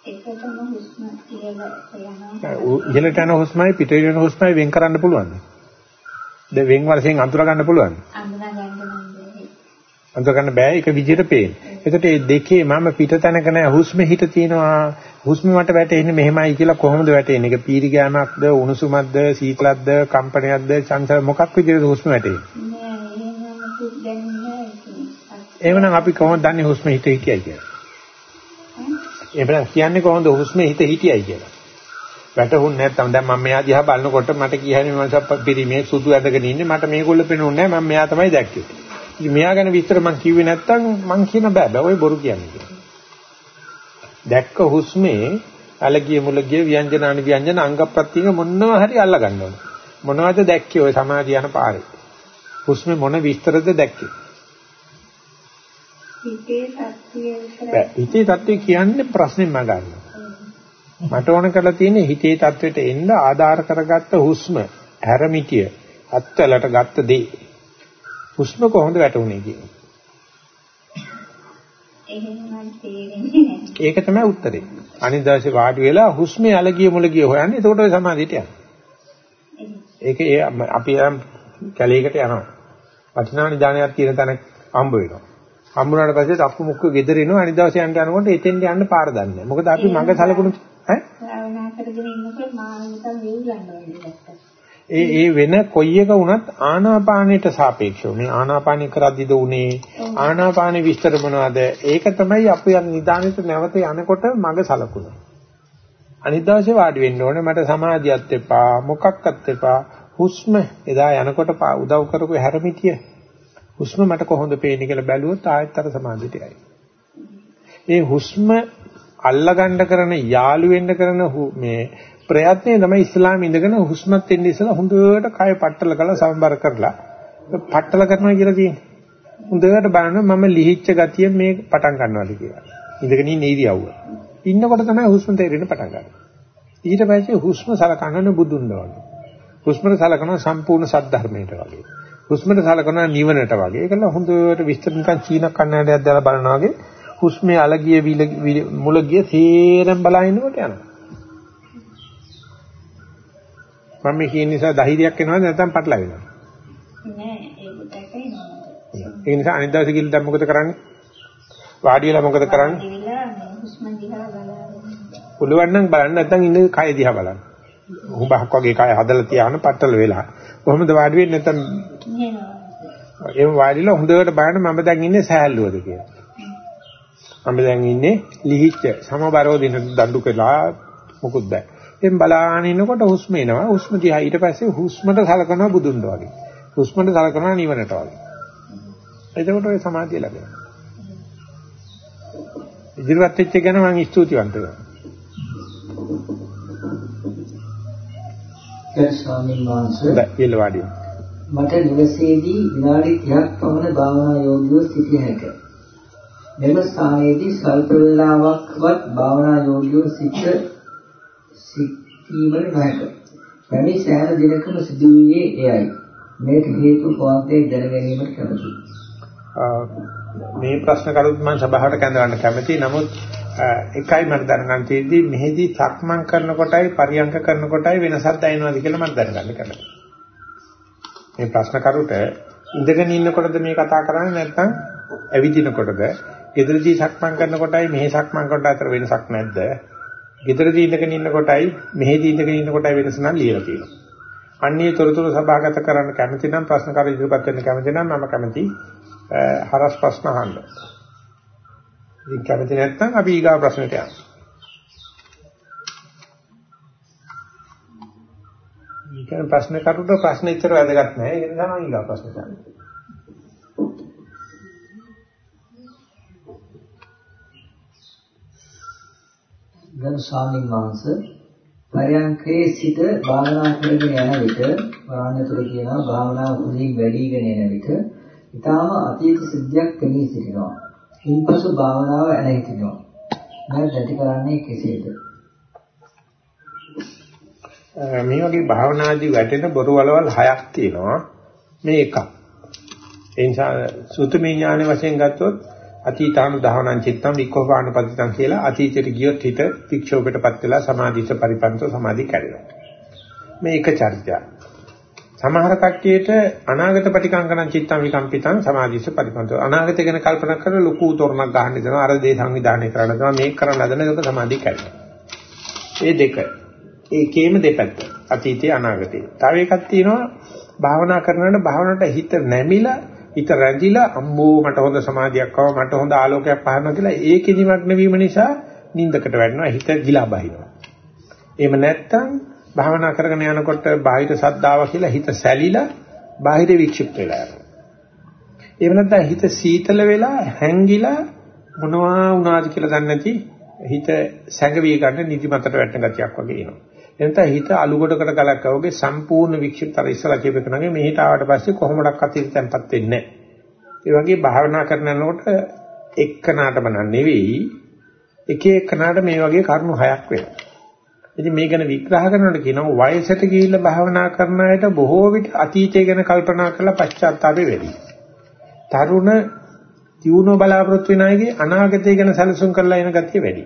එකටම හුස්ම. ඉහළට යන හුස්මයි පිට යන හුස්මයි වෙන් කරන්න පුළුවන්ද? දැන් වෙන් වශයෙන් අඳුර ගන්න පුළුවන්ද? අඳුනා ගන්න බෑ. අඳුර ගන්න බෑ ඒක විදිහට පේන්නේ. එතකොට මේ දෙකේ මම පිට තැනක නැහැ හුස්ම හිත තියෙනවා හුස්ම මට වැටෙන්නේ මෙහෙමයි කියලා කොහොමද වැටෙන්නේ? ඒක පීරි ගෑමක්ද, උණුසුමක්ද, සීතලක්ද, කම්පනයක්ද, චංචල මොකක් විදිහටද හුස්ම වැටෙන්නේ? එහෙනම් අපි කොහොමද දන්නේ හුස්ම හිත හිටියයි කියලා? එහෙනම් කියන්නේ කොහොමද හුස්ම හිත හිටියයි කියලා? වැටහුන්නේ නැත්නම් දැන් මම මෙයා දිහා බලනකොට මට කියන්නේ මනස පිරිමේ සුදු ඇඳගෙන ඉන්නේ මට මේගොල්ලෝ පේනුන්නේ නැහැ මම මෙයා තමයි දැක්කේ. ඉතින් මෙයා ගැන විස්තර මම කිව්වේ නැත්නම් මං කියන බෑ බෑ ඔය බොරු කියන්නේ කියලා. දැක්ක හුස්මේ අලගිය මුලගිය ව්‍යංජන අනි ව්‍යංජන අංග ප්‍රත්‍යංග මොනවා හරි අල්ල ගන්න ඕන. මොනවද දැක්කේ ඔය සමාධිය යන පාරේ? හුස්මේ මොන විස්තරද දැක්කේ? හිතේ தත්ත්වය කියන්නේ ප්‍රශ්නේ මම ගන්නවා. මට ඕන කරලා තියෙන්නේ හිතේ தත්වෙට එන්න ආධාර කරගත්ත හුස්ම හැරමිටිය අත්වලට ගත්ත දේ. හුස්ම කොහොමද වැටුනේ කියන්නේ? ඒක තමයි උත්තරේ. අනිත් දවසේ වාඩි වෙලා හුස්මේ අලගිය මුලගිය හොයන්නේ. එතකොට ඔය සමාධියට යනවා. ඒක ඒ අපි කැලේකට යනවා. වටිනා නිදානයක් තියෙන තැනක් හම්බ වෙනවා. හම්බුනාට පස්සේ තප්පු මුක්ක ගෙදර එනවා අනිත් දවසේ යන්න යනකොට එතෙන්ට යන්න පාර දන්නේ නැහැ. මොකද අපි මඟ සලකුණු ඈ? භාවනා කරගෙන ඉන්නකොට මානසික වේගන්න වෙන්නේ ඒ ඒ වෙන කොයි එක වුණත් ආනාපානයට සාපේක්ෂව මේ ආනාපානි කරද්දිද උනේ? ආනාපානි විස්තර මොනවද? ඒක තමයි අපි යන නිදානෙට නැවත යනකොට මග සලකුණ. අනිත් දවසේ වාඩි වෙන්න ඕනේ. මට සමාධියත් එපා මොකක්වත් එපා. හුස්ම එදා යනකොට උදව් කරපු හැරමිටිය. හුස්ම මට කොහොමද පේන්නේ කියලා බැලුවොත් ආයෙත් අර සමාධියට යයි. මේ හුස්ම අල්ලගන්න කරන යාළු වෙන්න කරන මේ ප්‍රයත්නේ තමයි ඉස්ලාමයේ ඉඳගෙන හුස්මත් එන්නේ ඉස්සලා හොඳට කය පట్టල කරලා සම්බර කරලා පట్టල කරනවා කියලා තියෙන්නේ. හොඳට බලනවා මම ලිහිච්ච ගතිය මේ පටන් ගන්නවාද කියලා. ඉඳගෙන ඉන්න ඉරියව්ව. ඉන්නකොට තමයි හුස්ම තේරෙන්න පටන් ගන්න. ඊට පස්සේ හුස්ම සලකන්න බුදුන් වහන්සේ. හුස්මට සලකන සම්පූර්ණ සද්ධර්මයට වගේ. හුස්මට සලකන නිවනට වගේ. ඒකල හොඳට විස්තර නිකන් චීන කන්නඩයක් දාලා බලනවා වගේ හුස්මේ අලගිය මුලගිය සේරම බලනකොට යනවා. මම මේ කියන නිසා ධෛර්යයක් එනවද නැත්නම් පටලවෙනවද? නෑ ඒක දැකේ නෑ. ඒ නිසා අනිත් දවසේ ගිහින් දැන් මොකද කරන්නේ? වාඩි වෙලා මොකද කරන්නේ? ගිහිල්ලා හුස්ම දිහා බලන්න. පුළුවන් නම් බලන්න නැත්නම් ඉන්න කය දිහා බලන්න. උඹහක් වගේ කය හදලා තියාන පట్టල වෙලා. කොහොමද වාඩි වෙන්නේ නැත්නම් එහෙම වාඩිලා හොඳට බලන්න මම දැන් ඉන්නේ සෑහලුවද කියලා. මම දැන් ඉන්නේ ලිහිච්ච සමබරව දින දඬු කළා මොකුත් බෑ. එම් බලාගෙන ඉන්නකොට හුස්ම එනවා. හුස්ම දිහා ඊට පස්සේ හුස්මට සලකනවා බුදුන්ට වගේ. හුස්මට සලකනවා නිවනට වගේ. එතකොට ඔය සමාධිය ලැබෙනවා. ඉදිරියට වෙච්ච ගැන මම ස්තුතිවන්ත වෙනවා. මට නිවසේදී විනාඩි 30ක් පමණ භාවනා යෝගීව සිටිය හැකිය. මෙම ස්ථානයේදී සල්ප වේලාවක්වත් භාවනා යෝගීව සිට සිටීමට නොහැක. පැමිණි සෑම දිනකම සිදුවුයේ එයයි. මේක හේතු කොහොමද දැන ගැනීමට කැමතියි. මේ ප්‍රශ්න කරුත් මම සභාවට කැඳවන්න කැමතියි. නමුත් එකයි මට දැනගන්න තියෙද්දි මෙහිදී සක්මන් කරනකොටයි පරියංක කරනකොටයි වෙනසක් දැනෙනවද කියලා මට දැනගන්න කැමතියි. මේ ප්‍රශ්න කරුට ඉඳගෙන ඉන්නකොටද මේ කතා කරන්නේ නැත්නම් ඇවිදිනකොටද? ගෙදරදී සක්මන් කරනකොටයි මෙහි සක්මන් කරනකොට අතර වෙනසක් නැද්ද? ගෙදරදී ඉඳගෙන ඉන්න කොටයි මෙහෙදී ඉඳගෙන ඉන්න කොටයි වෙනස නම් ලියලා තියෙනවා. අන්නේ තොරතුරු සභාගත කරන්න කැමති නම් ප්‍රශ්න කර ඉදිරිපත් වෙන්න කැමති නම් මම කැමති හරස් ප්‍රශ්න අහන්න. ඉතින් කැමති නැත්නම් අපි ඊගා ප්‍රශ්නට යමු. ඊකන ප්‍රශ්න කරුට ප්‍රශ්න ඉතර වැදගත් නැහැ. ඒ නිසා මම ඊගා ප්‍රශ්නට යනවා. ගරු ස්වාමීන් වහන්සේ පරයන්කේ සිට භාවනා කරගෙන යන විට වරණතුර කියනවා භාවනාව උදින් වැඩිගෙන යන විට ඊටාම අතීත සිද්ධියක් පෙනී සිටිනවා. ඉන්පසු භාවනාව ඇනහිටිනවා. මම දැටි කරන්නේ කෙසේද? මේ වගේ භාවනාදී වැටෙන බොරු වලවල් හයක් තියෙනවා. මේ එකක්. ඒ නිසා සුතමේ ඥාන වශයෙන් ගත්තොත් අතීතානු දහනං චිත්තං වික්ඛෝපාන පතිතං කියලා අතීතයට ගියොත් හිත වික්ෂෝපයටපත් වෙලා සමාධිස පරිපන්තෝ සමාධි කැඩෙනවා. මේ එක චර්චා. සමහර කට්ටියට අනාගත පටිකංකණං චිත්තං විකම්පිතං සමාධිස පරිපන්තෝ අනාගතය ගැන කල්පනා කරලා ලොකු තොරණක් ගන්න දෙනවා අර දේ සංවිධානය කරන්න දෙනවා මේක කරන්න හදන එක සමාධි කැඩෙනවා. ඒ දෙක. ඒකේම දෙපැත්ත. අතීතේ අනාගතේ. තව එකක් තියෙනවා භාවනා කරනකොට භාවනට හිත නැමිලා හිත රැඳිලා අම්මෝ මට හොඳ සමාධියක් ආවා මට හොඳ ආලෝකයක් පහරනවා කියලා ඒකෙ නිමග්න වීම නිසා නිින්දකට වැටෙනවා හිත ගිලා බහිනවා. එහෙම නැත්නම් භාවනා කරගෙන යනකොට බාහිර සද්දාව කියලා හිත සැලිලා බාහිර වික්ෂිප්ත වෙලා යනවා. එහෙම නැත්නම් හිත සීතල වෙලා හැංගිලා මොනවා වුණාද කියලා දන්නේ නැති හිත සැඟවී ගන්න නිදිමතට වැටෙන ගතියක් වගේ එනවා. එනත හිත අලු කොටකට ගලක් වගේ සම්පූර්ණ වික්ෂිප්තර ඉස්සලා කියපේක නගේ මෙහිට ආවට පස්සේ කොහොමඩක් අතීත තැම්පත් වෙන්නේ නැහැ. ඒ වගේ භාවනා කරනකොට එක්කනාටම නෙවෙයි එක එකනාට මේ වගේ කරුණු හයක් වෙනවා. ඉතින් මේ ගැන විග්‍රහ කරනකොට කියනවා වයසට ගිහිල්ලා භාවනා කරන අයට බොහෝ විට අතීතය ගැන කල්පනා කරලා පශ්චාත්තාපේ වැඩි. තරුණ දියුණුව බලාපොරොත්තු වෙන අයගේ අනාගතය ගැන සැලසුම් කරලා එන ගතිය වැඩි.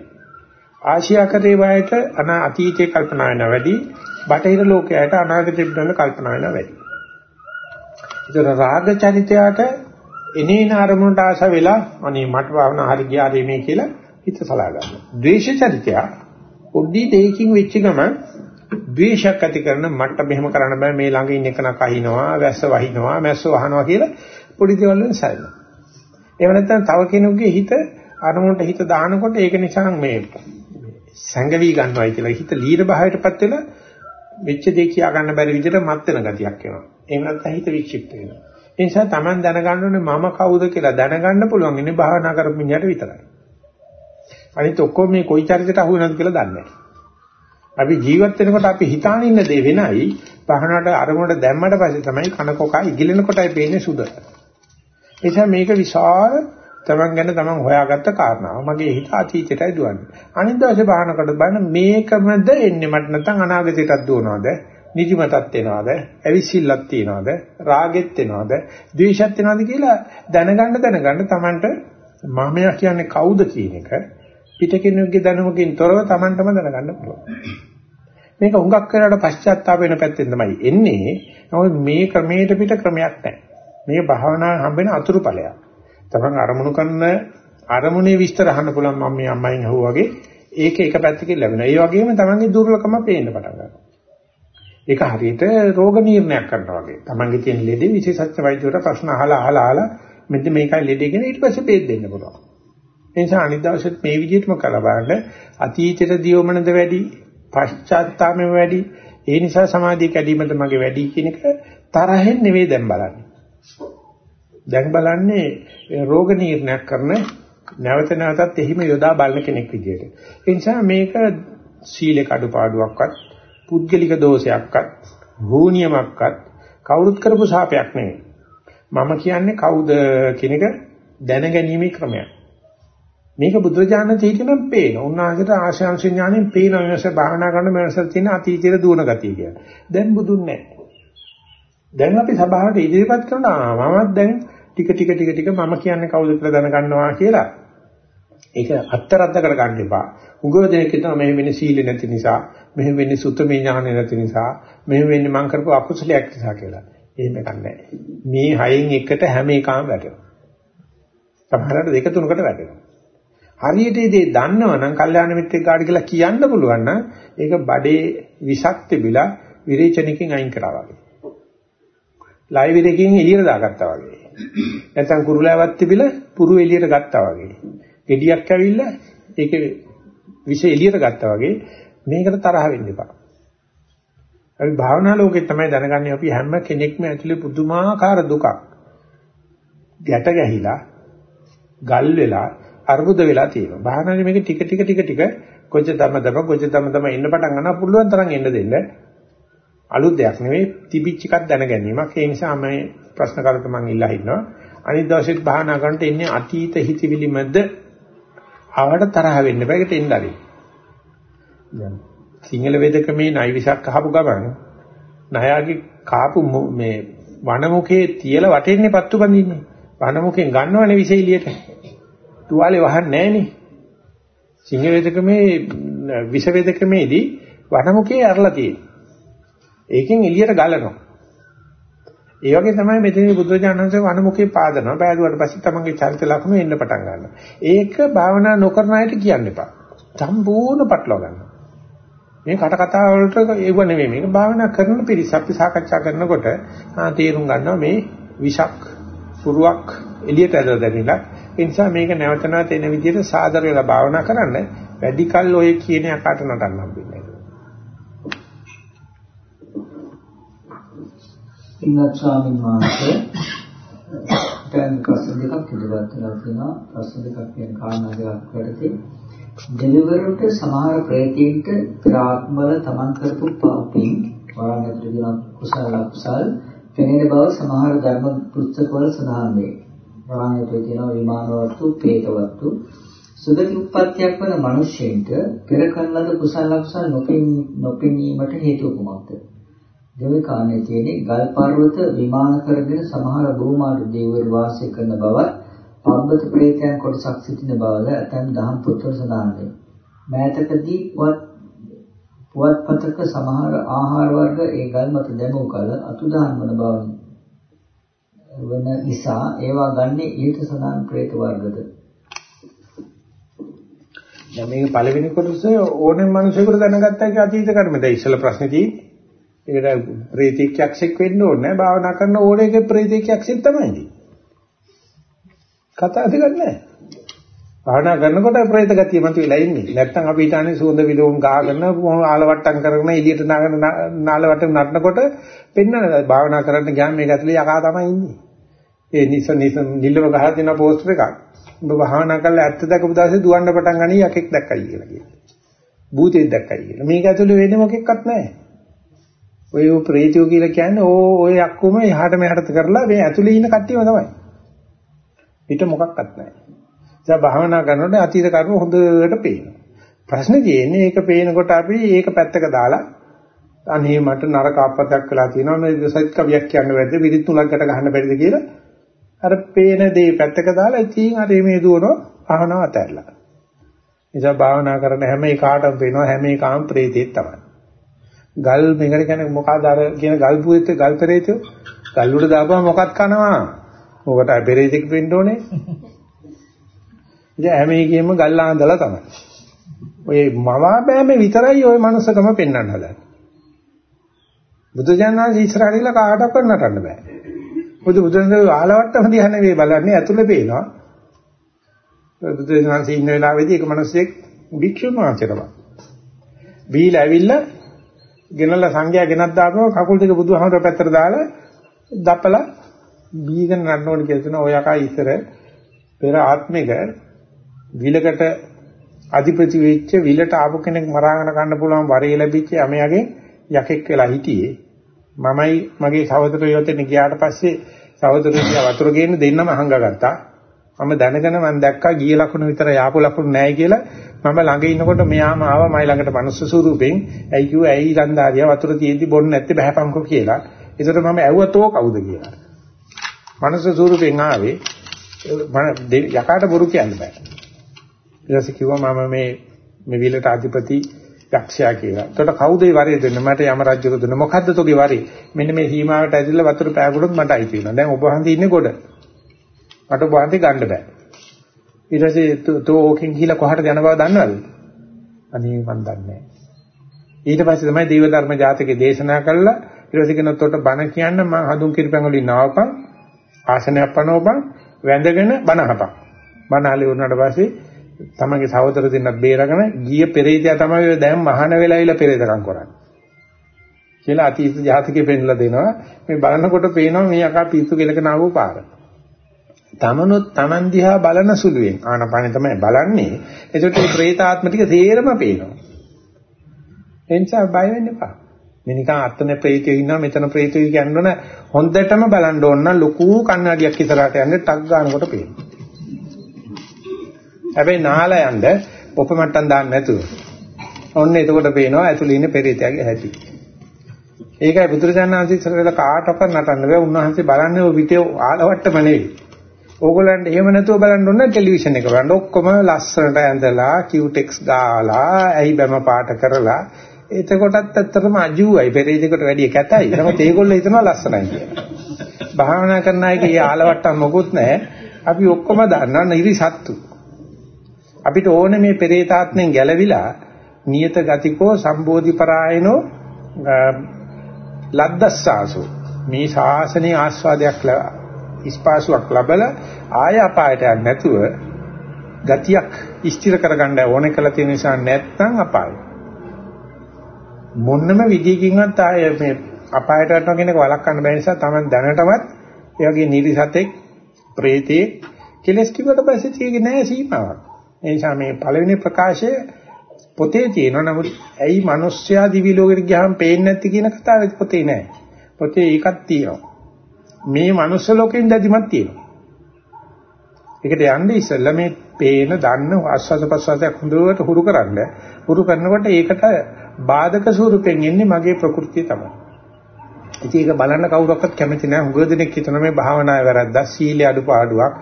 ආශියාකරේ වයයට අනා අතීතයේ කල්පනා වෙන වැඩි, බටහිර ලෝකයට අනාගතය පිළිබඳව කල්පනා වෙන වැඩි. ඒතර රාග චරිතයට එනේන අරමුණට ආස වෙලා අනේ මට භාවනා හරි ගියාද මේ කියලා හිත සලා ගන්නවා. ද්වේෂ චරිතය පොඩි දෙයකින් වෙච්ච ගමන් ද්වේෂයක් ඇති කරන මට මෙහෙම කරන්න බෑ මේ ළඟ ඉන්න එක නකහිනවා වැස්ස වහිනවා මැස්ස වහනවා කියලා පොඩි දේවල් වලින් සැලෙනවා. එහෙම නැත්නම් තව කෙනෙකුගේ හිත අරමුණට හිත දානකොට ඒක නිසා මේ සංගවි ගන්නවයි කියලා හිත ලීන භාවයටපත් වෙලා වෙච්ච දේ කියා ගන්න බැරි විදිහට මත් වෙන ගතියක් එනවා. එහෙම නැත්නම් හිත වික්ෂිප්ත වෙනවා. ඒ නිසා Taman දැනගන්න ඕනේ මම කවුද කියලා දැනගන්න පුළුවන් ඉන්නේ භාවනා කරපු මිනිහට විතරයි. අනිත ඔක්කොම මේ කොයි චරිතයට අහු වෙනවද කියලා දන්නේ නැහැ. අපි ජීවත් වෙනකොට අපි හිතාන ඉන්න දේ වෙනයි පහනට අරමුණට දැම්මට පස්සේ තමයි කන කොකා ඉගිලෙන කොටයි පේන්නේ සුද. එනිසා මේක විශාල තමන් ගැන තමන් හොයාගත්ත කාරණාව. මගේ හිත අතීතයටයි දුවන්නේ. අනිත් දවසේ බහනකට බලන මේකමද එන්නේ මට නැත්නම් අනාගතයටත් දුවනවද? නිදිමතක් එනවද? ඇවිසිල්ලක් තියනවද? රාගෙත් එනවද? ද්වේෂත් එනවද කියලා දැනගන්න දැනගන්න තමන්ට මමයා කියන්නේ කවුද කියන එක පිට කෙනෙකුගේ දැනුමකින් තොරව තමන්ටම දැනගන්න පුළුවන්. මේක හුඟක් කරලා පශ්චාත්තාප වෙන පැත්තෙන් තමයි එන්නේ. නමුත් මේ ක්‍රමයට පිට ක්‍රමයක් නැහැ. මේ භාවනා හම්බෙන අතුරු ඵලයක්. තමන් අරමුණු කරන අරමුණේ විස්තර අහන්න පුළුවන් මම මේ අම්මයින් අහුවා වගේ ඒක එක පැත්තකින් ලැබෙනවා. ඒ වගේම තමන්ගේ දුර්වලකම පේන්න පටන් ගන්නවා. ඒක හරියට රෝග නිర్ణයක් කරනවා වගේ. තමන්ගේ තියෙන ලෙඩේ විශේෂඥ වෛද්‍යවරට ප්‍රශ්න අහලා අහලා අහලා මෙන්න මේකයි ලෙඩේ කියන ඊට පස්සේ බේත් දෙන්න පුළුවන්. ඒ නිසා අනිත් දවසෙත් මේ විදිහටම කළා බලන්න අතීතයට දියොමනද වැඩි පශ්චාත්තාපෙම වැඩි ඒ නිසා සමාධිය කැඩීමද මගේ වැඩි කියන එක තරහෙන් නෙවෙයි දැන් බලන්නේ. දැන් බලන්නේ රෝග නිర్ణයක් කරන නැවත නැවතත් එහිම යොදා බලන කෙනෙක් විදියට. ඒ නිසා මේක සීලේ කඩපාඩුවක්වත් පුද්ගලික දෝෂයක්වත් භූනියමක්වත් කවුරුත් කරපු ශාපයක් නෙවෙයි. මම කියන්නේ කවුද කියන එක දැනගැනීමේ ක්‍රමයක්. මේක බුදුරජාණන් තීතිනම් පේන. උන්වහන්සේට ආශාංශ ඥාණයෙන් පේන වෙනස භාවනා කරන වෙනසක් තියෙන අතීතයේ දුවන ගතිය කියලා. දැන් බුදුන් නැහැ. දැන් අපි සභාවට ඉදිරිපත් කරනවා මමත් දැන් ටික ටික ටික ටික මම කියන්නේ කවුද කියලා දැනගන්නවා කියලා. ඒක අත්තරද්ද කරගන්න එපා. උගව දෙනෙක් හිතනවා මෙහෙම වෙන්නේ සීල නැති නිසා, මෙහෙම වෙන්නේ සුත්තමේ ඥාන නැති නිසා, මෙහෙම වෙන්නේ මං කරපු අකුසලයක් නිසා කියලා. එහෙම කන්නේ මේ හයෙන් එකට හැම එකම වැටෙනවා. සමහරවිට දෙක තුනකට වැටෙනවා. හරියට ඉතින් දන්නවනම් කල්යාණ මිත්‍රෙක් ගාඩ කියලා කියන්න පුළුවන් නම් ඒක බඩේ විසක් තිබිලා විරේචනකින් අයින් කරා වගේ. ලයිව් එකකින් එළියට දාගත්තා වගේ. නැත්නම් කුරුලාවක් තිබිලා පුරු එළියට ගත්තා වගේ. gediyak ඇවිල්ලා ඒක විෂ එළියට ගත්තා වගේ මේකට තරහ වෙන්න එපා. අපි භාවනා ලෝකේ තමයි දැනගන්නේ අපි හැම කෙනෙක්ම ඇතුලේ පුදුමාකාර දුකක්. ගැට ගැහිලා ගල් වෙලා අර්බුද වෙලා තියෙනවා. භාවනාවේ මේක ටික ටික ටික ටික කොච්ච තම තම කොච්ච තම තම එන්න පටන් ගන්නවා පුළුවන් තරම් එන්න දෙන්න. අලුත් දෙයක් නෙවෙයි තිබිච්ච එකක් දැන ගැනීමක්. ඒ නිසා මම ප්‍රශ්න කරලා මම ඉල්ලා ඉන්නවා. අනිත් දවසෙත් භාවනා කරනට ඉන්නේ අතීත හිතවිලිමද ආවට තරහ වෙන්න බෑ. ඒකට එන්න ආරි. දැන් සිංහල වේදකමේ නයි විසක් අහපු ගමන් නයාගේ කාපු මේ වනමුඛේ තියලා වටෙන්නේ පත්තු බඳින්නේ. වනමුඛෙන් ගන්නවනේ විස එළියට. තුවාලේ වහන්නේ නැහනේ. සිංහ වේදකමේ විස වේදකමේදී වනමුඛේ අරලා තියෙන්නේ. ඒකෙන් එළියට ගලනවා. ඒ වගේ තමයි මෙතනදී බුදුරජාණන්සේ වනමුඛේ පාදනවා. බෑදුවට පස්සේ තමන්ගේ චරිත ලක්ෂණ එන්න පටන් ගන්නවා. ඒක භාවනා නොකරන අයට කියන්න එපා. සම්පූර්ණ පටලවා ගන්නවා. මේ කට කතා වලට ඒව නෙමෙයි මේක භාවනා කරන පිරිස අපි සාකච්ඡා කරනකොට ආ තේරුම් ගන්නවා මේ විෂක් පුරුවක් එළියට ඇදලා දැමිලා ඒ නිසා මේක නැවත නැවත එන විදිහට සාදර වෙලා භාවනා කරන්න වැඩි කල් ඔය කියන යකාට නටන්න හම්බෙන්නේ ඉන්නත් ස්වාමීන් වහන්සේ දැන් ප්‍රශ්න දෙකක් ඉදිරියට තියෙනවා ප්‍රශ්න දෙකක් කියන කාරණා දෙකක් වලදී දෙවිවරුන්ට සමහර ප්‍රේතීන්ට ප්‍රාත්මවල තමන් කරපු පාපින් වරන් ඇතුළේ දෙන කුසල අකුසල් පෙනෙන බව සමහර ධර්ම පුස්තකවල සඳහන් වේ. වරන් ඇතුළේ තියෙන විමානවත්තු, പ്രേතවත්තු සුගති උප්පත්තියක් වන මිනිසෙන්ට පෙර කරන ලද කුසල අකුසල් නොපෙනීමට හේතුව කුමක්ද? දෙවෙනි කාරණේ තියෙන්නේ ගල් පර්වත විමාන කරගෙන සමහර භූමාට දේවල් වාසය කරන බවත් පබ්බත ප්‍රේතයන් කොටසක් සිටින බවද ඇතැම් දහම් පොත්වල සඳහන් වේ. මෑතකදී පුවත් පුවත්පතක සමහර ආහාර වර්ග ඒ ගල් මත දැමූ කල අතුදාන් වන බව වන නිසා ඒවා ගන්නේ ඊට සඳහන් ප්‍රේත වර්ගද. දැන් මේක පළවෙනි කොටස ඕනෙම මිනිසෙකුට දැනගත්තා කිය අතීත කර්ම. දැන් ඉස්සෙල්ලා ප්‍රශ්නේ තියෙන්නේ. ඒකට ප්‍රේතීක් යක්ෂෙක් වෙන්න ඕනේ නැහැ. භාවනා කරන ඕනෙක ප්‍රේතීක් යක්ෂෙක් තමයි. කතා දෙකක් නැහැ. භාවනා කරනකොට ප්‍රේත ගතිය මතුවලා ඉන්නේ. නැත්තම් අපි හිතන්නේ සුවඳ විලවුන් ගහගෙන ආලවට්ටම් කරගෙන එළියට නාගෙන නාලවට නටනකොට පෙන්නන භාවනා කරන්න ගියාම මේක ඇතුලේ යකා තමයි ඉන්නේ. ඒ නිස නිස නිල්ලව ගහලා තියෙන පෝස්ටර් එකක්. ඔබ භාවනා කරලා ඇත්ත දැකපු දවසේ දුවන්න පටන් ගනි යකෙක් දැක්කයි කියලා කියනවා. භූතෙක් දැක්කයි කියලා. මේක ඇතුලේ වෙන්නේ මොකෙක්වත් නැහැ. ඔය ප්‍රේතයෝ කියලා කියන්නේ ඕ ඔය යක්කුම එහාට මෙහාට කරලා මේ ඇතුලේ ඉන්න කට්ටියම තමයි. පිට මොකක්වත් නැහැ. දැන් භාවනා කරනකොට අතීත කර්ම හොඳට පේනවා. ප්‍රශ්නේ තියෙන්නේ ඒක පේනකොට අපි ඒක පැත්තක දාලා අනේ මට නරක අපතක් වෙලා තියෙනවා මේ සත්‍ය කවියක් කියන්න බැරිද විරිත් තුනක් ගැට ගන්න බැරිද කියලා අර පේන දේ පැත්තක දාලා ඉතින් අර මේ දුවනවා අහනවා අතහැරලා. නිසා භාවනා කරන හැම එකකටම පේනවා හැම එකම ප්‍රේතෙක් තමයි. ගල් මේකට කියන්නේ මොකක්ද අර කියන ගල් පුවෙත් ගල් පෙරේතයෝ ගල් උඩ දාපුවම මොකක් කනවා? මොකට පෙරේතෙක් වෙන්න ඕනේ? ඉතින් හැම එකෙම ගල් ආඳලා තමයි. ඔය මවා බෑම විතරයි ওই මනුස්සකම පෙන්වන්න හදන්නේ. බුදුජානනාංශ ඉස්සරහට ඉල කාටවත් නටන්න බෑ. බුදු බුදුන්ගේ ආලවට්ටම දිහා නෙවෙයි බලන්නේ ඇතුළේ පේනවා. බුදුජානනාංශ ඉන්න වෙලාවේදී එක මිනිස්සෙක් භික්ෂුන් වහන්සේටම බීලා ඇවිල්ලා ගෙනල්ලා සංඝයා ගෙනත් දාපුවා කකුල් දෙක බුදුහාමර පැත්තට දාලා දපලා බීගෙන නන්න ඕන කියලා තුන ඔය යකා ඉස්සර පෙර ආත්මික විලකට අධිපති වෙච්ච විලට ආපු කෙනෙක් මරාගෙන ගන්න පුළුවන් වරේ ලැබිච්ච යමයාගෙන් යකෙක් වෙලා හිටියේ. මමයි මගේ සහෝදරයෝ යොතෙන් ගියාට පස්සේ සහෝදරයෝ වතුර ගේන්න දෙන්නම හංගගත්තා. මම දැනගෙන මම දැක්කා ගිය ලකුණු විතර යාපු ලකුණු නැහැ කියලා මම ළඟ ඉන්නකොට මෙයාම ආවා මයි ළඟට මනුස්ස ස්වරූපෙන් ඇයි කිව්වා ඇයි ලන්දාරියා වතුර තියෙද්දි බොන්න නැත්තේ බහැපන්කෝ කියලා ඒකට මම ඇව්වතෝ කවුද කියලා මනුස්ස ස්වරූපෙන් ආවේ යකාට බොරු කියන්න බෑ ඊට පස්සේ කිව්වා මම මේ මේ විලට අධිපති යක්ෂයා කියලා. එතකොට කවුද ඒ වරේ දෙන්නේ? මට යම රජුක දුන්න. මොකද්ද තෝගේ වරේ? මෙන්න මේ සීමාවට ඇදලා වතුර පෑගුණොත් මට අයිති වෙනවා. දැන් ඔබ වහන්සේ ඉන්නේ ගොඩ. මට ඔබ වහන්සේ ගන්න බෑ. ඊට පස්සේ තෝ ඕකෙන් ගිහිලා කොහටද යන බව දන්නවද? අනේ මන් දන්නේ නැහැ. ඊට පස්සේ තමයි දේව ධර්ම ජාතකේ දේශනා කළා. ඊට පස්සේ කෙනෙක්ට බණ කියන්න මම හඳුන් කිරිපැන් වලින් නාවපන් ආසනයක් පනවපන් වැඳගෙන බණ අහපන්. බණ අහලා වුණාට පස්සේ තමගේ සහෝදර දෙන්නත් බේරගෙන ගිය පෙරේතයා තමයි දැන් මහාන වෙලාවිලා පෙරේතකම් කරන්නේ. කියලා අතීත ජාතකේ පෙන්ලා දෙනවා. මේ බලනකොට පේනවා මේ අකා පිස්සු කෙලක නාවෝ පාර. තමනොත් Taman දිහා බලන සුළුවෙන් ආනපානෙ තමයි බලන්නේ. එතකොට මේ ප්‍රේතාත්ම ටික තේරම පේනවා. එනිසා බය වෙන්න එපා. මේ නිකන් අත්තන ප්‍රේතයෝ ඉන්නවා මෙතන ප්‍රේතයෝ කියනවන හොඳටම බලන්න ඕන නම් ලොකු කන්නඩියක් ඉස්සරහට යන්න ටක් ගන්නකොට පේනවා. හැබැයි නාලා යන්න ඔපමට්ටම් දාන්න නැතුව. ඔන්න එතකොට පේනවා ඇතුළේ ඉන්න පෙරේතයාගේ හැටි. ඒකයි බුදුරජාණන් වහන්සේ ඉස්සරහට කාටවත් නටන්න බෑ. උන්වහන්සේ බලන්නේ ඔය පිටේ ආලවට්ටම නෙවෙයි. ඕගොල්ලන්ට එහෙම නැතුව බලන්න ඕන ටෙලිවිෂන් එක බලන්න. ඔක්කොම ලස්සනට ඇඳලා කියුටෙක්ස් ගාලා ඇයි බැම පාට කරලා එතකොටත් ඇත්තටම අජුවයි පෙරේතෙකුට වැඩිය කැතයි. නමුත් ඒගොල්ලෝ හිතනවා ලස්සනයි කියලා. භාවනා කරන අයගේ ආලවට්ටම් මොකුත් නැහැ. අපි ඔක්කොම දන්නා නිරිසත්තු. අපිට ඕනේ මේ පෙරේතාත්මෙන් ගැලවිලා නියත ගතිකෝ සම්බෝධි පරායනෝ ලද්දස්සාසු මේ ශාසනයේ ආස්වාදයක් ඉස්පාසුවක් ලැබලා ආය අපායට යන්නේ නැතුව ගතියක් ස්ථිර කරගන්න ඕනේ කියලා තියෙන නිසා නැත්නම් අපාය මොන්නම විදියකින්වත් ආය මේ අපායට යන කෙනෙක් වළක්වන්න බැරි නිසා තමයි දැනටමත් ඒ වගේ නිරිසතෙක් ප්‍රේතේ කෙලස් කිව්වට පස්සේ තියෙන්නේ නැහැ සීමාවක් ඒ නිසා මේ පළවෙනි ප්‍රකාශය පොතේ තියෙනවා. නමුත් ඇයි මිනිස්සයා දිවි ලෝකෙට ගියාම පේන්නේ නැති කියන කතාව පොතේ නෑ. පොතේ ඒකක් තියෙනවා. මේ මනුස්ස ලෝකෙන් දැදිමත් තියෙනවා. ඒකට යන්නේ ඉස්සෙල්ලා මේ පේන දන්න ආස්වාද ප්‍රසවාසයක් හොඳට හුරු කරන්න. හුරු කරනකොට ඒකට බාධක ස්වරූපෙන් එන්නේ මගේ ප්‍රകൃතිය තමයි. ඉතින් ඒක බලන්න කවුරක්වත් කැමති නැහැ. හුඟ දෙනෙක් හිතන මේ භාවනාවේ වැරද්දක්, සීලේ අඩුපාඩුවක්,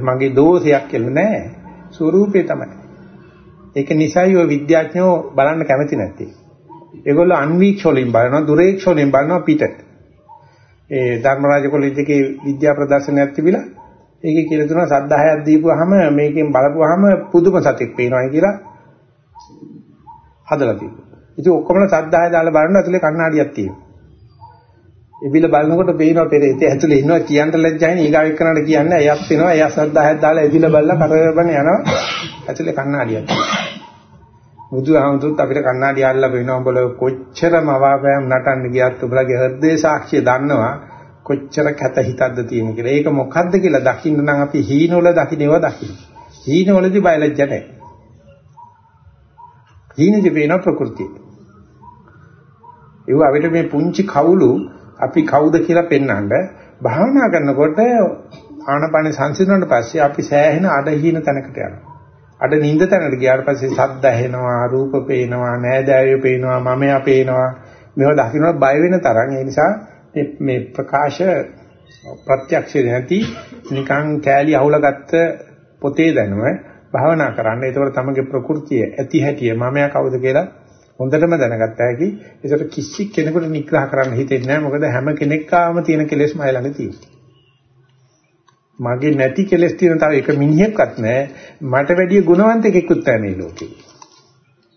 මගේ දෝෂයක් කියලා නෑ. ස්වરૂපේ තමයි. ඒක නිසායි ඔය විද්‍යාඥයෝ බලන්න කැමති නැත්තේ. ඒගොල්ලෝ අන්වීක්ෂ වලින් බලනවා, දුරේක්ෂ වලින් බලනවා පිට. ඒ ධර්මරාජ කොලෙජ් එකේ විද්‍යා ප්‍රදර්ශනයක් තිබිලා ඒකේ කියලා තුන සද්ධාහයක් දීපුවාම මේකෙන් බලපුවාම පුදුම සතෙක් පේනවායි කියලා හදලා තියෙනවා. ඉතින් ඔක්කොම සද්ධාහය දාලා බලන ඇතුලේ කණ්ණාඩියක් තියෙනවා. එබිල බලනකොට පේනවා පෙරේත ඇතුලේ ඉන්නවා කියන්න ලැජ්ජයිනේ ඊගාව එක්කනට කියන්නේ එයත් වෙනවා එයා සද්ධාහයක් දාලා එබිල බලලා කරබන යනවා ඇතුලේ කණ්ණාඩියක් බුදුහාමුදුරුත් අපිට කණ්ණාඩිය අල්ලලා වෙනවා උඹල කොච්චරම අවාපෑම් නටන්න ගියත් උඹලගේ හෘදේ සාක්ෂිය දන්නවා කොච්චර කැත හිතක්ද තියෙන කියලා. ඒක මොකද්ද කියලා දකින්න නම් අපි හීනවල දකින්නව දකින්න. හීනවලදී බයලජ්ජ නැහැ. හීනදී වෙන ප්‍රകൃතිය. ඒව අපිට මේ පුංචි කවුළු අපි කවුද කියලා පෙන්වන්න භාවනා කරනකොට ආනපාන සංසිඳුණාට පස්සේ අපි සෑහෙන අඩහීන තැනකට යනවා. අඩ නිින්ද තැනකට ගියාට පස්සේ ශබ්ද ඇහෙනවා, රූප පේනවා, නෑදෑයෝ පේනවා, මමයා පේනවා. මේවා දකින්නට බය වෙන තරම් ඒ නිසා මේ ප්‍රකාශ ප්‍රත්‍යක්ෂ නැති නිකන් කෑලි අහුලගත්ත පොතේ දැනුම භාවනා කරන්න. ඒතකොට තමගේ ප්‍රകൃතිය ඇති හැටිය මමයා කවුද කියලා හොඳටම දැනගත්ත හැකි. ඒකට කිසි කෙනෙකුට නිග්‍රහ කරන්න හිතෙන්නේ නැහැ. මොකද හැම කෙනෙක්ගාම තියෙන කෙලෙස් මයි ළඟ තියෙනවා. මගේ නැති කෙලෙස් තියෙන තව එක මිනිහෙක්වත් නැහැ. මට වැඩිය ගුණවන්තයෙකුත් නැහැ මේ ලෝකේ.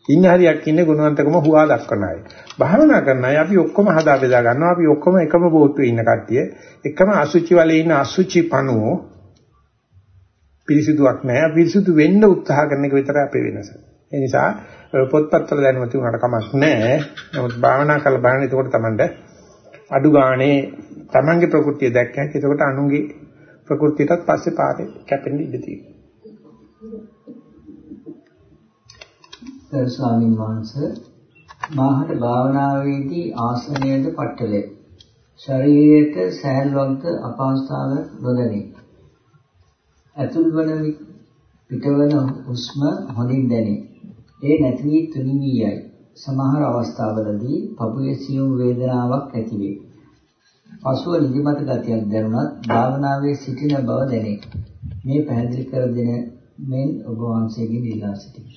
ඉන්න හරියක් ඉන්නේ ගුණවන්තකම හුවා දක්වන අය. භාවනා කරන අය අපි ඔක්කොම හදා බෙදා ගන්නවා. අපි ඔක්කොම එකම බෝට්ටුවේ ඉන්න කට්ටිය. එකම අසුචි වලේ ඉන්න අසුචි පණුවෝ පිරිසිදුවක් නැහැ. පිරිසිදු වෙන්න උත්සාහ කරන එක විතරයි අපේ වෙනස. ඒ නිසා පොත්පත්වල දැනුම තිබුණාට කමක් නැහැ. නමුත් භාවනා කරලා බලන්න එතකොට Tamanට අඩු ගානේ Tamanගේ ප්‍රകൃතිය දැක්ක හැකි. එතකොට අනුන්ගේ ප්‍රകෘතියටත් පස්සේ පාරේ කැපෙන්න ඉඩ තියෙනවා. සර් ස්වාමීන් වහන්සේ මාහට භාවනාවේදී ආසනයේද පටලේ ශරීරයට සැහැල්ලුවක්ද අපහසුතාවක් නොදැනේ. ඇතුල් වන පිටවන හුස්ම හොඳින් දැනේ. ඒ නැති වී තුනිමියයි. සමහර අවස්ථාවලදී පපුවේ සියුම් වේදනාවක් ඇති වේ. පසුව නිදිමත ගතියක් දැනුණත් භාවනාවේ සිටින බව දැනේ. මේ පැහැදිලි කර දෙන මෙන් ඔබ වහන්සේගෙන් ඉල්ලා සිටිමි.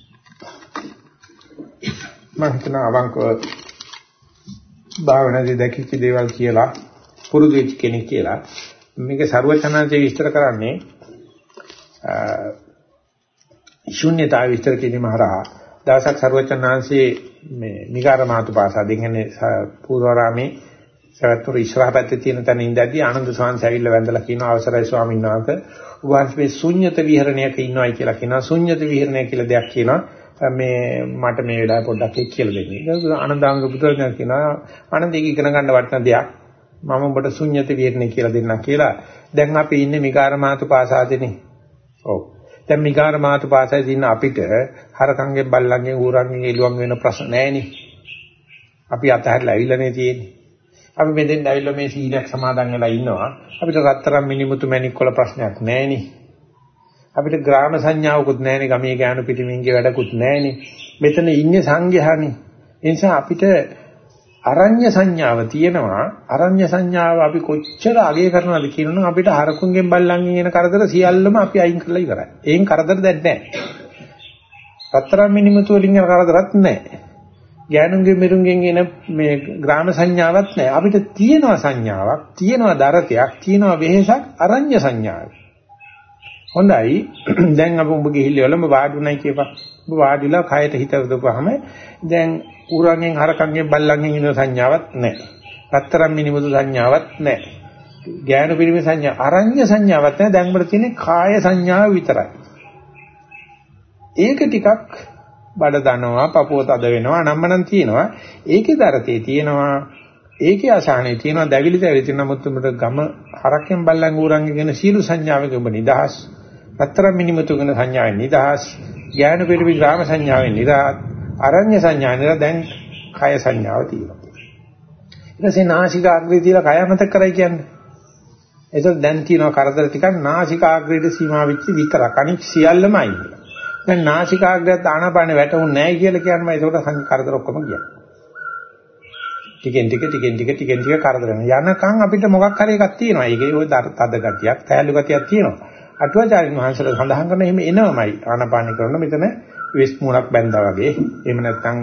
මම හිතනවා අවංකව භාවනාවේ දැකිච්ච දේවල් කියලා පුරුදු වෙච්ච කෙනෙක් කියලා මේක ਸਰවචනanse විස්තර කරන්නේ ශුන්‍යතාව විස්තර කිරීම හරහා දවසක් ਸਰවචනanse මේ නිකාර මාතුපාසා දෙන්නේ පූර්වරාමේ සවැත්තුර ඉස්සරහ පැත්තේ තියෙන තැන ඉඳදී ආනන්ද ස්වාමීන් ඇවිල්ලා වැඳලා කියන අවසරයි ස්වාමීන් වහන්සේ උභාස් මේ ශුන්්‍යත විහරණයක ඉන්නවයි කියලා කියනවා ශුන්්‍යත විහරණය කියලා දෙයක් කියනවා මේ මට මේ වෙලාවේ පොඩ්ඩක් ඒක කියලා දෙන්න. ඒක ආනන්දාංග පුතර්ජන කියනවා ආනන්ද ඒක ඉගෙන ගන්න වටින දෙයක්. මම ඔබට ශුන්්‍යත විහරණය කියලා දෙන්නම් කියලා. දැන් අපි ඉන්නේ මිකාර මාතු පාසාදෙනේ. ඔව්. දැන් මිකාර මාතු පාසාවේ ඉන්න අපිට හරකංගෙන් බල්ලන්ගෙන් ඌරන්ගෙන් එළුවන් වෙන ප්‍රශ්න නැහෙනේ. අපි අතහැරලා ඇවිල්ලානේ තියෙන්නේ. අපි මෙතෙන් ඇවිල්ලා මේ සීලයක් සමාදන් වෙලා ඉන්නවා. අපිට රත්තරන් මිනිමුතු මැණික් වල ප්‍රශ්නයක් නැහෙනේ. අපිට ග්‍රාම සංඥාවකුත් නැහෙනේ. ගමේ ගෑනු පිටිමින්ගේ වැඩකුත් නැහෙනේ. මෙතන ඉන්නේ සංඝයානේ. ඒ නිසා අපිට අරඤ්‍ය සංඥාව තියෙනවා. අරඤ්‍ය සංඥාව අපි කොච්චර අගය කරනවද කියනනම් අපිට හරකුන්ගෙන් බල්ලන්ගෙන් එන කරදර සියල්ලම අපි අයින් කරලා ඉවරයි. ඒන් කරදර දැන් නැහැ. රත්තරන් මිනිමුතු වලින් එන කරදරත් නැහැ. ගෑනුන්ගේ මිරුන්ගෙන් එන මේ ග්‍රාම සංඥාවක් නැහැ. අපිට තියෙනවා සංඥාවක්, තියෙනවා දරතයක්, තියෙනවා වෙහෙසක් අරඤ්‍ය සංඥාවක්. හොඳයි. දැන් අපි ඔබ ගිහිල්ලා වලම වාඩුණයි කියපන්. ඔබ වාඩිලා කයට හිත යොදපුවාම දැන් ඌරන්ගෙන් හරකන්ගෙන් බල්ලන්ගෙන් එන සංඥාවක් නැහැ. රත්තරන් මිනිමුතු සංඥාවක් නැහැ. ගෑනු පිරිමි සංඥා අරඤ්‍ය සංඥාවක් නැහැ. දැන් වල තියෙන්නේ කාය සංඥාව විතරයි. ඒක ටිකක් බඩ දනවා, පපුව තද වෙනවා, අනම්මනම් තියෙනවා. ඒකේ දරතේ තියෙනවා. ඒකේ අසහනේ තියෙනවා, දැවිලි දැවිලි තියෙනවා. මුත් උඹට ගම හරක්ෙන් බල්ලන් ඌරන්ගේ ගැන සීළු සංඥාවක ඔබ නිදහස්. රත්තරන් මිනිමුතු ගැන සංඥාවෙන් නිදහස්. ඥාන පිරිවි ග්‍රාම සංඥාවෙන් නිදහස්. අරඤ්‍ය සංඥානේ දැන් කය සංඥාව තියෙනවා. ඊට පස්සේ නාසිකාග්‍රේ තියලා කය මතක් කරයි කියන්නේ. එතකොට දැන් තියෙනවා කරදර ටිකක් නාසිකාග්‍රේට සීමා වෙච්ච විතරක්. අනිත් සියල්ලම අයින්. දැන් නාසිකාග්‍රයත් ආනාපාන වැටුන්නේ නැහැ කියලා කියනම ඒකට කරදර ඔක්කොම ගියා. ටිකෙන් ටික ටිකෙන් ටික ටිකෙන් ටික කරදර වෙනවා. යනකම් අපිට මොකක් හරි එකක් තියෙනවා. ඒකේ ওই තද ගතියක්, තැලු ගතියක් තියෙනවා. අටුවාචාරින් වහන්සේලා සඳහන් කරන එහෙම එනවමයි ආනාපාන කරන මෙතන වෙස් මූණක් බැඳා වගේ එහෙම නැත්නම්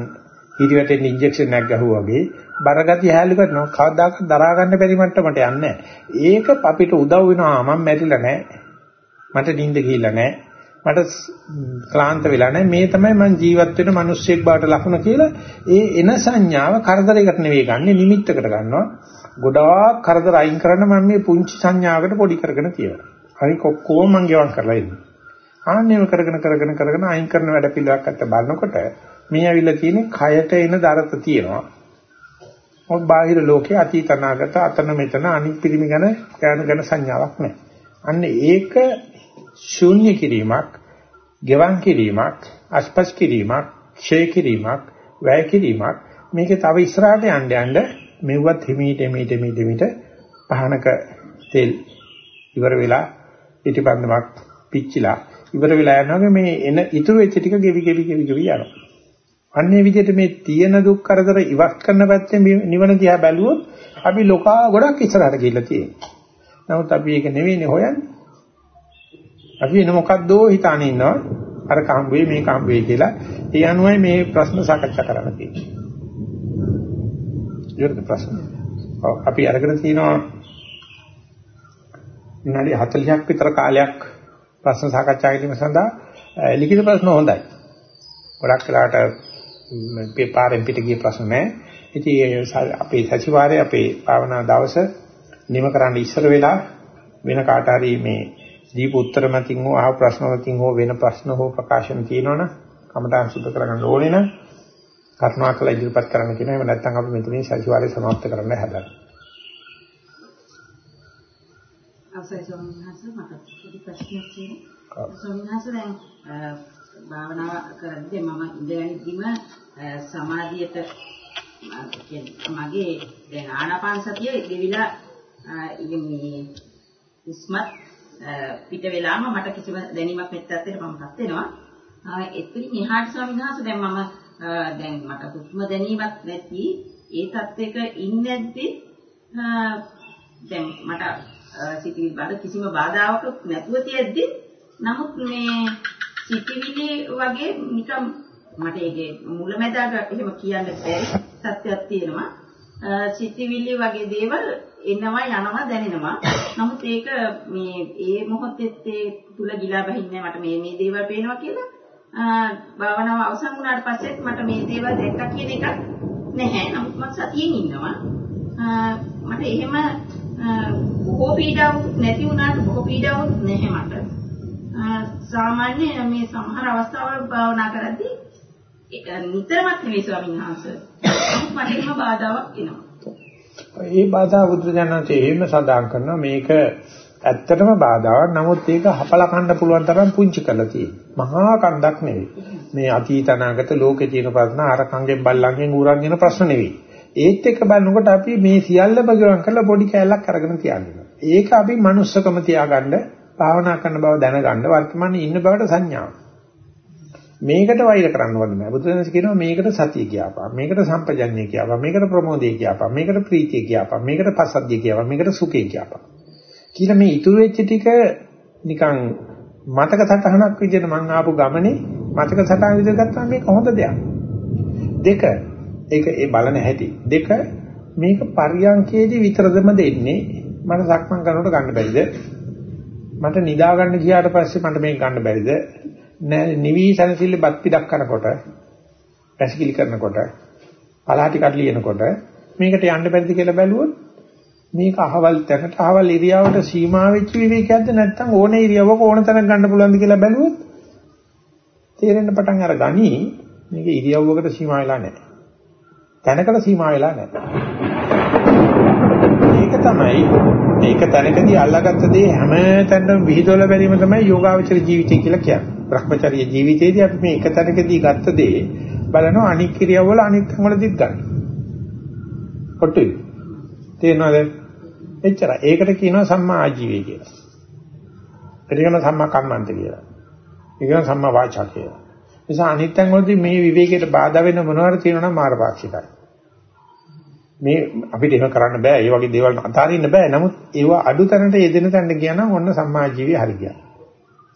හිරිවැටෙන් ඉන්ජෙක්ෂන් එකක් ගහුවා වගේ බරගතිය හැලු කරනවා කවදාකවත් දරා ගන්න බැරි මට්ටමට යන්නේ ඒක අපිට උදව් වෙනවා මම මැරිලා නැහැ මට නිින්ද ගිහිල්ලා නැහැ මට ක්ලාන්ත වෙලා නැහැ. මේ තමයි මං ජීවත් වෙන මිනිස්සෙක් බවට ලකුණ කියලා ඒ එන සංඥාව කරදරයකට නෙවෙයි ගන්නෙ නිමිත්තකට ගන්නවා. ගොඩාක් කරදර අයින් කරන්න මම මේ පුංචි සංඥාවකට පොඩි කරගෙන තියෙනවා. හරි කොක්කෝ මං ගෙවම් කරලා ඉන්නේ. ආන්නේම කරගෙන කරගෙන කරගෙන අයින් කරන වැඩ පිළිවෙලක් අත්ත බලනකොට මේ ඇවිල්ලා තියෙන්නේ කයට එන දරත තියෙනවා. මොකද බාහිර ලෝකේ අතීත අනාගත අතන මෙතන අනිත් පිරිමි ගැන ඥාන ගැන සංඥාවක් නැහැ. අන්න ඒක ශූන්‍ය කිරීමක්, ගෙවන් කිරීමක්, අස්පස් කිරීමක්, ක්ෂය කිරීමක්, වැය කිරීමක් මේකේ තව ඉස්සරහට යන්න යන්න මෙව්වත් හිමීට හිමීට හිමීට හිමීට පහනක තෙල් ඉවර වෙලා පිටිපන්දමක් පිච්චිලා ඉවර වෙලා යනවා මේ එන ඉතුරු වෙච්ච ටික ගෙවි ගෙවි ගෙවි ගෙවි යනවා. අන්නේ විදිහට මේ තියෙන දුක් කරදර ඉවත් කරන පැත්තෙන් නිවන දිහා බැලුවොත් අපි ලෝකා ගොඩක් ඉස්සරහට ගිහිල්ලා තියෙනවා. නමුත් අපි ඒක නෙවෙයිනේ හොයන්නේ. අපි එන මොකද්දෝ හිතානේ ඉන්නවා. අර කම්බුවේ මේ කම්බුවේ කියලා. ඒ අනුවයි මේ ප්‍රශ්න සාකච්ඡා කරන්න තියෙන්නේ. ඊට ප්‍රශ්න. අපි අරගෙන තිනවා විනාඩි 40ක් විතර කාලයක් ප්‍රශ්න සාකච්ඡා කිරීම සඳහා ලිඛිත ප්‍රශ්න හොඳයි. ගොඩක් වෙලාවට මේ පාරෙන් පිට ගිය ප්‍රශ්න නැහැ. ඉතින් අපේ සතිವಾರයේ අපේ භාවනා දවස නිම කරන්න ඉස්සර වෙලා වෙන කාට හරි මේ දීප උත්තර මතින් හෝ අහ ප්‍රශ්න මතින් හෝ වෙන ප්‍රශ්න හෝ ප්‍රකාශන තියෙනවනම් කමටහන් සුද්ධ කරගන්න ඕනේ නම් කරුණා කළ ඉදිරිපත් කරන්න කියනවා. එහෙම නැත්නම් අපි මෙතනින් සතිವಾರය સમાપ્ત කරන්න හැදලා. අවසයි සෝමනහස මට පොඩි ප්‍රශ්නයක් තියෙනවා. සෝමනහස දැන් භාවනාව කරද්දී මම ඉඳගෙනදීම සමාධියට මගේ දැන් ආනාපාන සතිය දෙවිලා මේ උස්මත් පිට වෙලාම මට කිසිම දැනීමක් නැත්තත් මමපත් වෙනවා. එතනින් එහාට ස්වාමීන් වහන්සේ දැන් මම දැන් මට හුස්ම දැනීමක් නැති ඒ තත්ත්වයක ඉන්නේද්දි දැන් මට සිතිවිලි බල කිසිම බාධාවක් නැතුව තියෙද්දි නමුත් මේ සිතිවිලි වගේ නිකම් මට ඒකේ මුලැමැදාක එහෙම කියන්න බැරි තත්ත්වයක් තියෙනවා සිතිවිලි වගේ දේවල් එනවා යනවා දැනෙනවා. නමුත් ඒක මේ ඒ මොහොතේ ඒ තුල ගිලා බහින්නේ මට මේ මේ දේවල් පේනවා කියලා භාවනාව අවසන් වුණාට පස්සේ මට මේ දේවල් දැක්කා කියන එකක් නැහැ. නමුත් මම සතියෙන් ඉන්නවා. මට එහෙම බොහෝ පීඩාවක් නැති වුණාට බොහෝ පීඩාවක් නැහැ මට. සාමාන්‍ය මේ සමහර අවස්ථාවල භාවනා කරද්දී නිතරමත් නෙවෙයි ස්වාමීන් වහන්සේ. මට එහෙම බාධාවක් එනවා. මේ බාධා බුදුජානකේ එහෙම සඳහන් කරනවා මේක ඇත්තටම බාධාවක්. නමුත් ඒක හපලා කන්න පුළුවන් තරම් පුංචි කරලා තියෙනවා. මහා කන්දක් නෙවෙයි. මේ අතීත අනාගත ලෝකේ තියෙන ප්‍රශ්න අර කංගෙන් බල්ලන්ගෙන් ඌරන්ගෙන ප්‍රශ්න නෙවෙයි. ඒත් එක්ක බලනකොට අපි මේ සියල්ල බගවන් කරලා පොඩි කැලලක් අරගෙන තියන්නේ. ඒක අපි manussකම තියාගන්න භාවනා කරන බව දැනගන්න වර්තමානයේ ඉන්න බවට සංඥාව. මේකට වෛර කරන්න ඕනේ නෑ. බුදුදහම කියනවා මේකට සතිය කියපන්. මේකට සම්පජන්ණය කියපන්. මේකට ප්‍රමෝදය කියපන්. මේකට ප්‍රීතිය කියපන්. මේකට පසද්දිය කියපන්. මේකට සුඛය කියපන්. කියලා මේ ඉතුරු වෙච්ච ටික නිකන් මතක සටහනක් විදිහට මම ආපු ගමනේ මතක සටහන විදිහට ගත්තාම මේක හොඳ දෙයක්. දෙක ඒක ඒ බලන හැටි. දෙක මේක පරියන්කේදී විතරදම දෙන්නේ මට සක්මන් කරනකොට ගන්න බැරිද? මට නිදා ගන්න ගියාට පස්සේ මට මේක ගන්න බැරිද? නිවි සනසිල්ල බත් පිටක් කරනකොට පැසිකිලි කරනකොට පලාටි කඩලියනකොට මේකට යන්න බැරිද කියලා බැලුවොත් මේක අහවල් තැනට අහවල් ඉරියාවට සීමා වෙච්ච විවේකයක්ද නැත්නම් ඕනේ ඉරියවක ඕන තැනක ගන්න පුළුවන්ද කියලා බැලුවොත් තේරෙන්න පටන් අර ගනි මේක ඉරියව්වකට සීමා වෙලා නැහැ. තැනකට සීමා වෙලා නැහැ. ඒක තමයි මේක තැනකදී අල්ලාගත්ත දේ හැම තැනම විහිදවල බැලීම තමයි යෝගාවචර ජීවිතය කියලා කියන්නේ. Brahmacharya ජීවිතයේදී අපි මේ එක තැනකදී ගත්ත දේ බලනවා අනික් ක්‍රියාවල අනිත් වලදීත් ගන්න. කොටුයි. තේරෙනවද? එච්චරයි. ඒකට කියනවා සම්මා ආජීවය කියලා. ඒක කියනවා සම්මා කම්මන්ත කියලා. ඒක කියනවා සම්මා වාචා කියලා. නිසා අනිත්යන් වලදී මේ විවේකයට බාධා වෙන මොනවාර තියෙනවා නම් මාර්ගපාක්ෂිකයි. මේ අපිට එහෙම කරන්න බෑ. ඒ වගේ දේවල් අතාරින්න බෑ. නමුත් ඒවා අඩු තැනට යෙදෙන තැනට ගියා නම් ඔන්න සම්මා ජීවි හරි ගියා.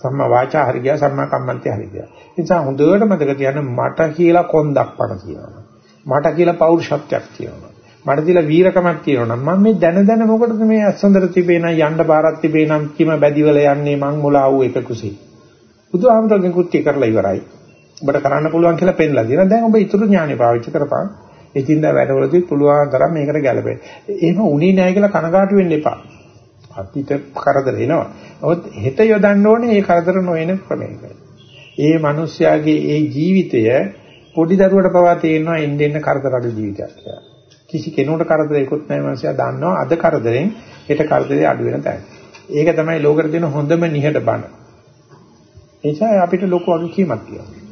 සම්මා වාචා හරි ගියා සම්මා කම්මන්තේ හරි ගියා. ඒ නිසා හොඳට මතක තියාගන්න මට කියලා කොන්දක් පණ තියෙනවා. මට කියලා පෞරුෂත්වයක් තියෙනවා. මට කියලා වීරකමක් තියෙනවා. මම මේ දැන දැන මොකටද මේ අසඳර තිබේ නම් යන්න බාරක් තිබේ නම් කිම බැදිවල යන්නේ මං මොලා වූ එක කුසී. බුදුහාමුදුරගෙන් කුට්ටි කරලා ඉවරයි. ඔබට කරන්න පුළුවන් කියලා පෙන්නලා දෙනවා. දැන් ඔබ ඊතුරු ඥානෙ පාවිච්චි කරපන්. එදින්දා වැඩවලදී පුළුවන් තරම් මේකට ගැලපෙන්න. එහෙම උනේ නැහැ කියලා කනගාටු වෙන්න එපා. අතීත කරදර එනවා. නමුත් හෙට යොදන්න ඕනේ මේ කරදර නොවන ක්‍රමයකට. ඒ මිනිස්යාගේ ඒ ජීවිතය පොඩි දරුවට පවා තේරෙනවා එන්න එන්න කරදර අඩු ජීවිතයක් කියලා. කිසි කෙනෙකුට කරදරයක්වත් නැහැ මිනිස්යා දන්නවා අද කරදරෙන් හෙට කරදරේ අඩු වෙන තැන. ඒක තමයි ලෝකෙට දෙන හොඳම නිහඬ බණ. ඒ නිසා අපිට ලොකු වගකීමක් තියෙනවා.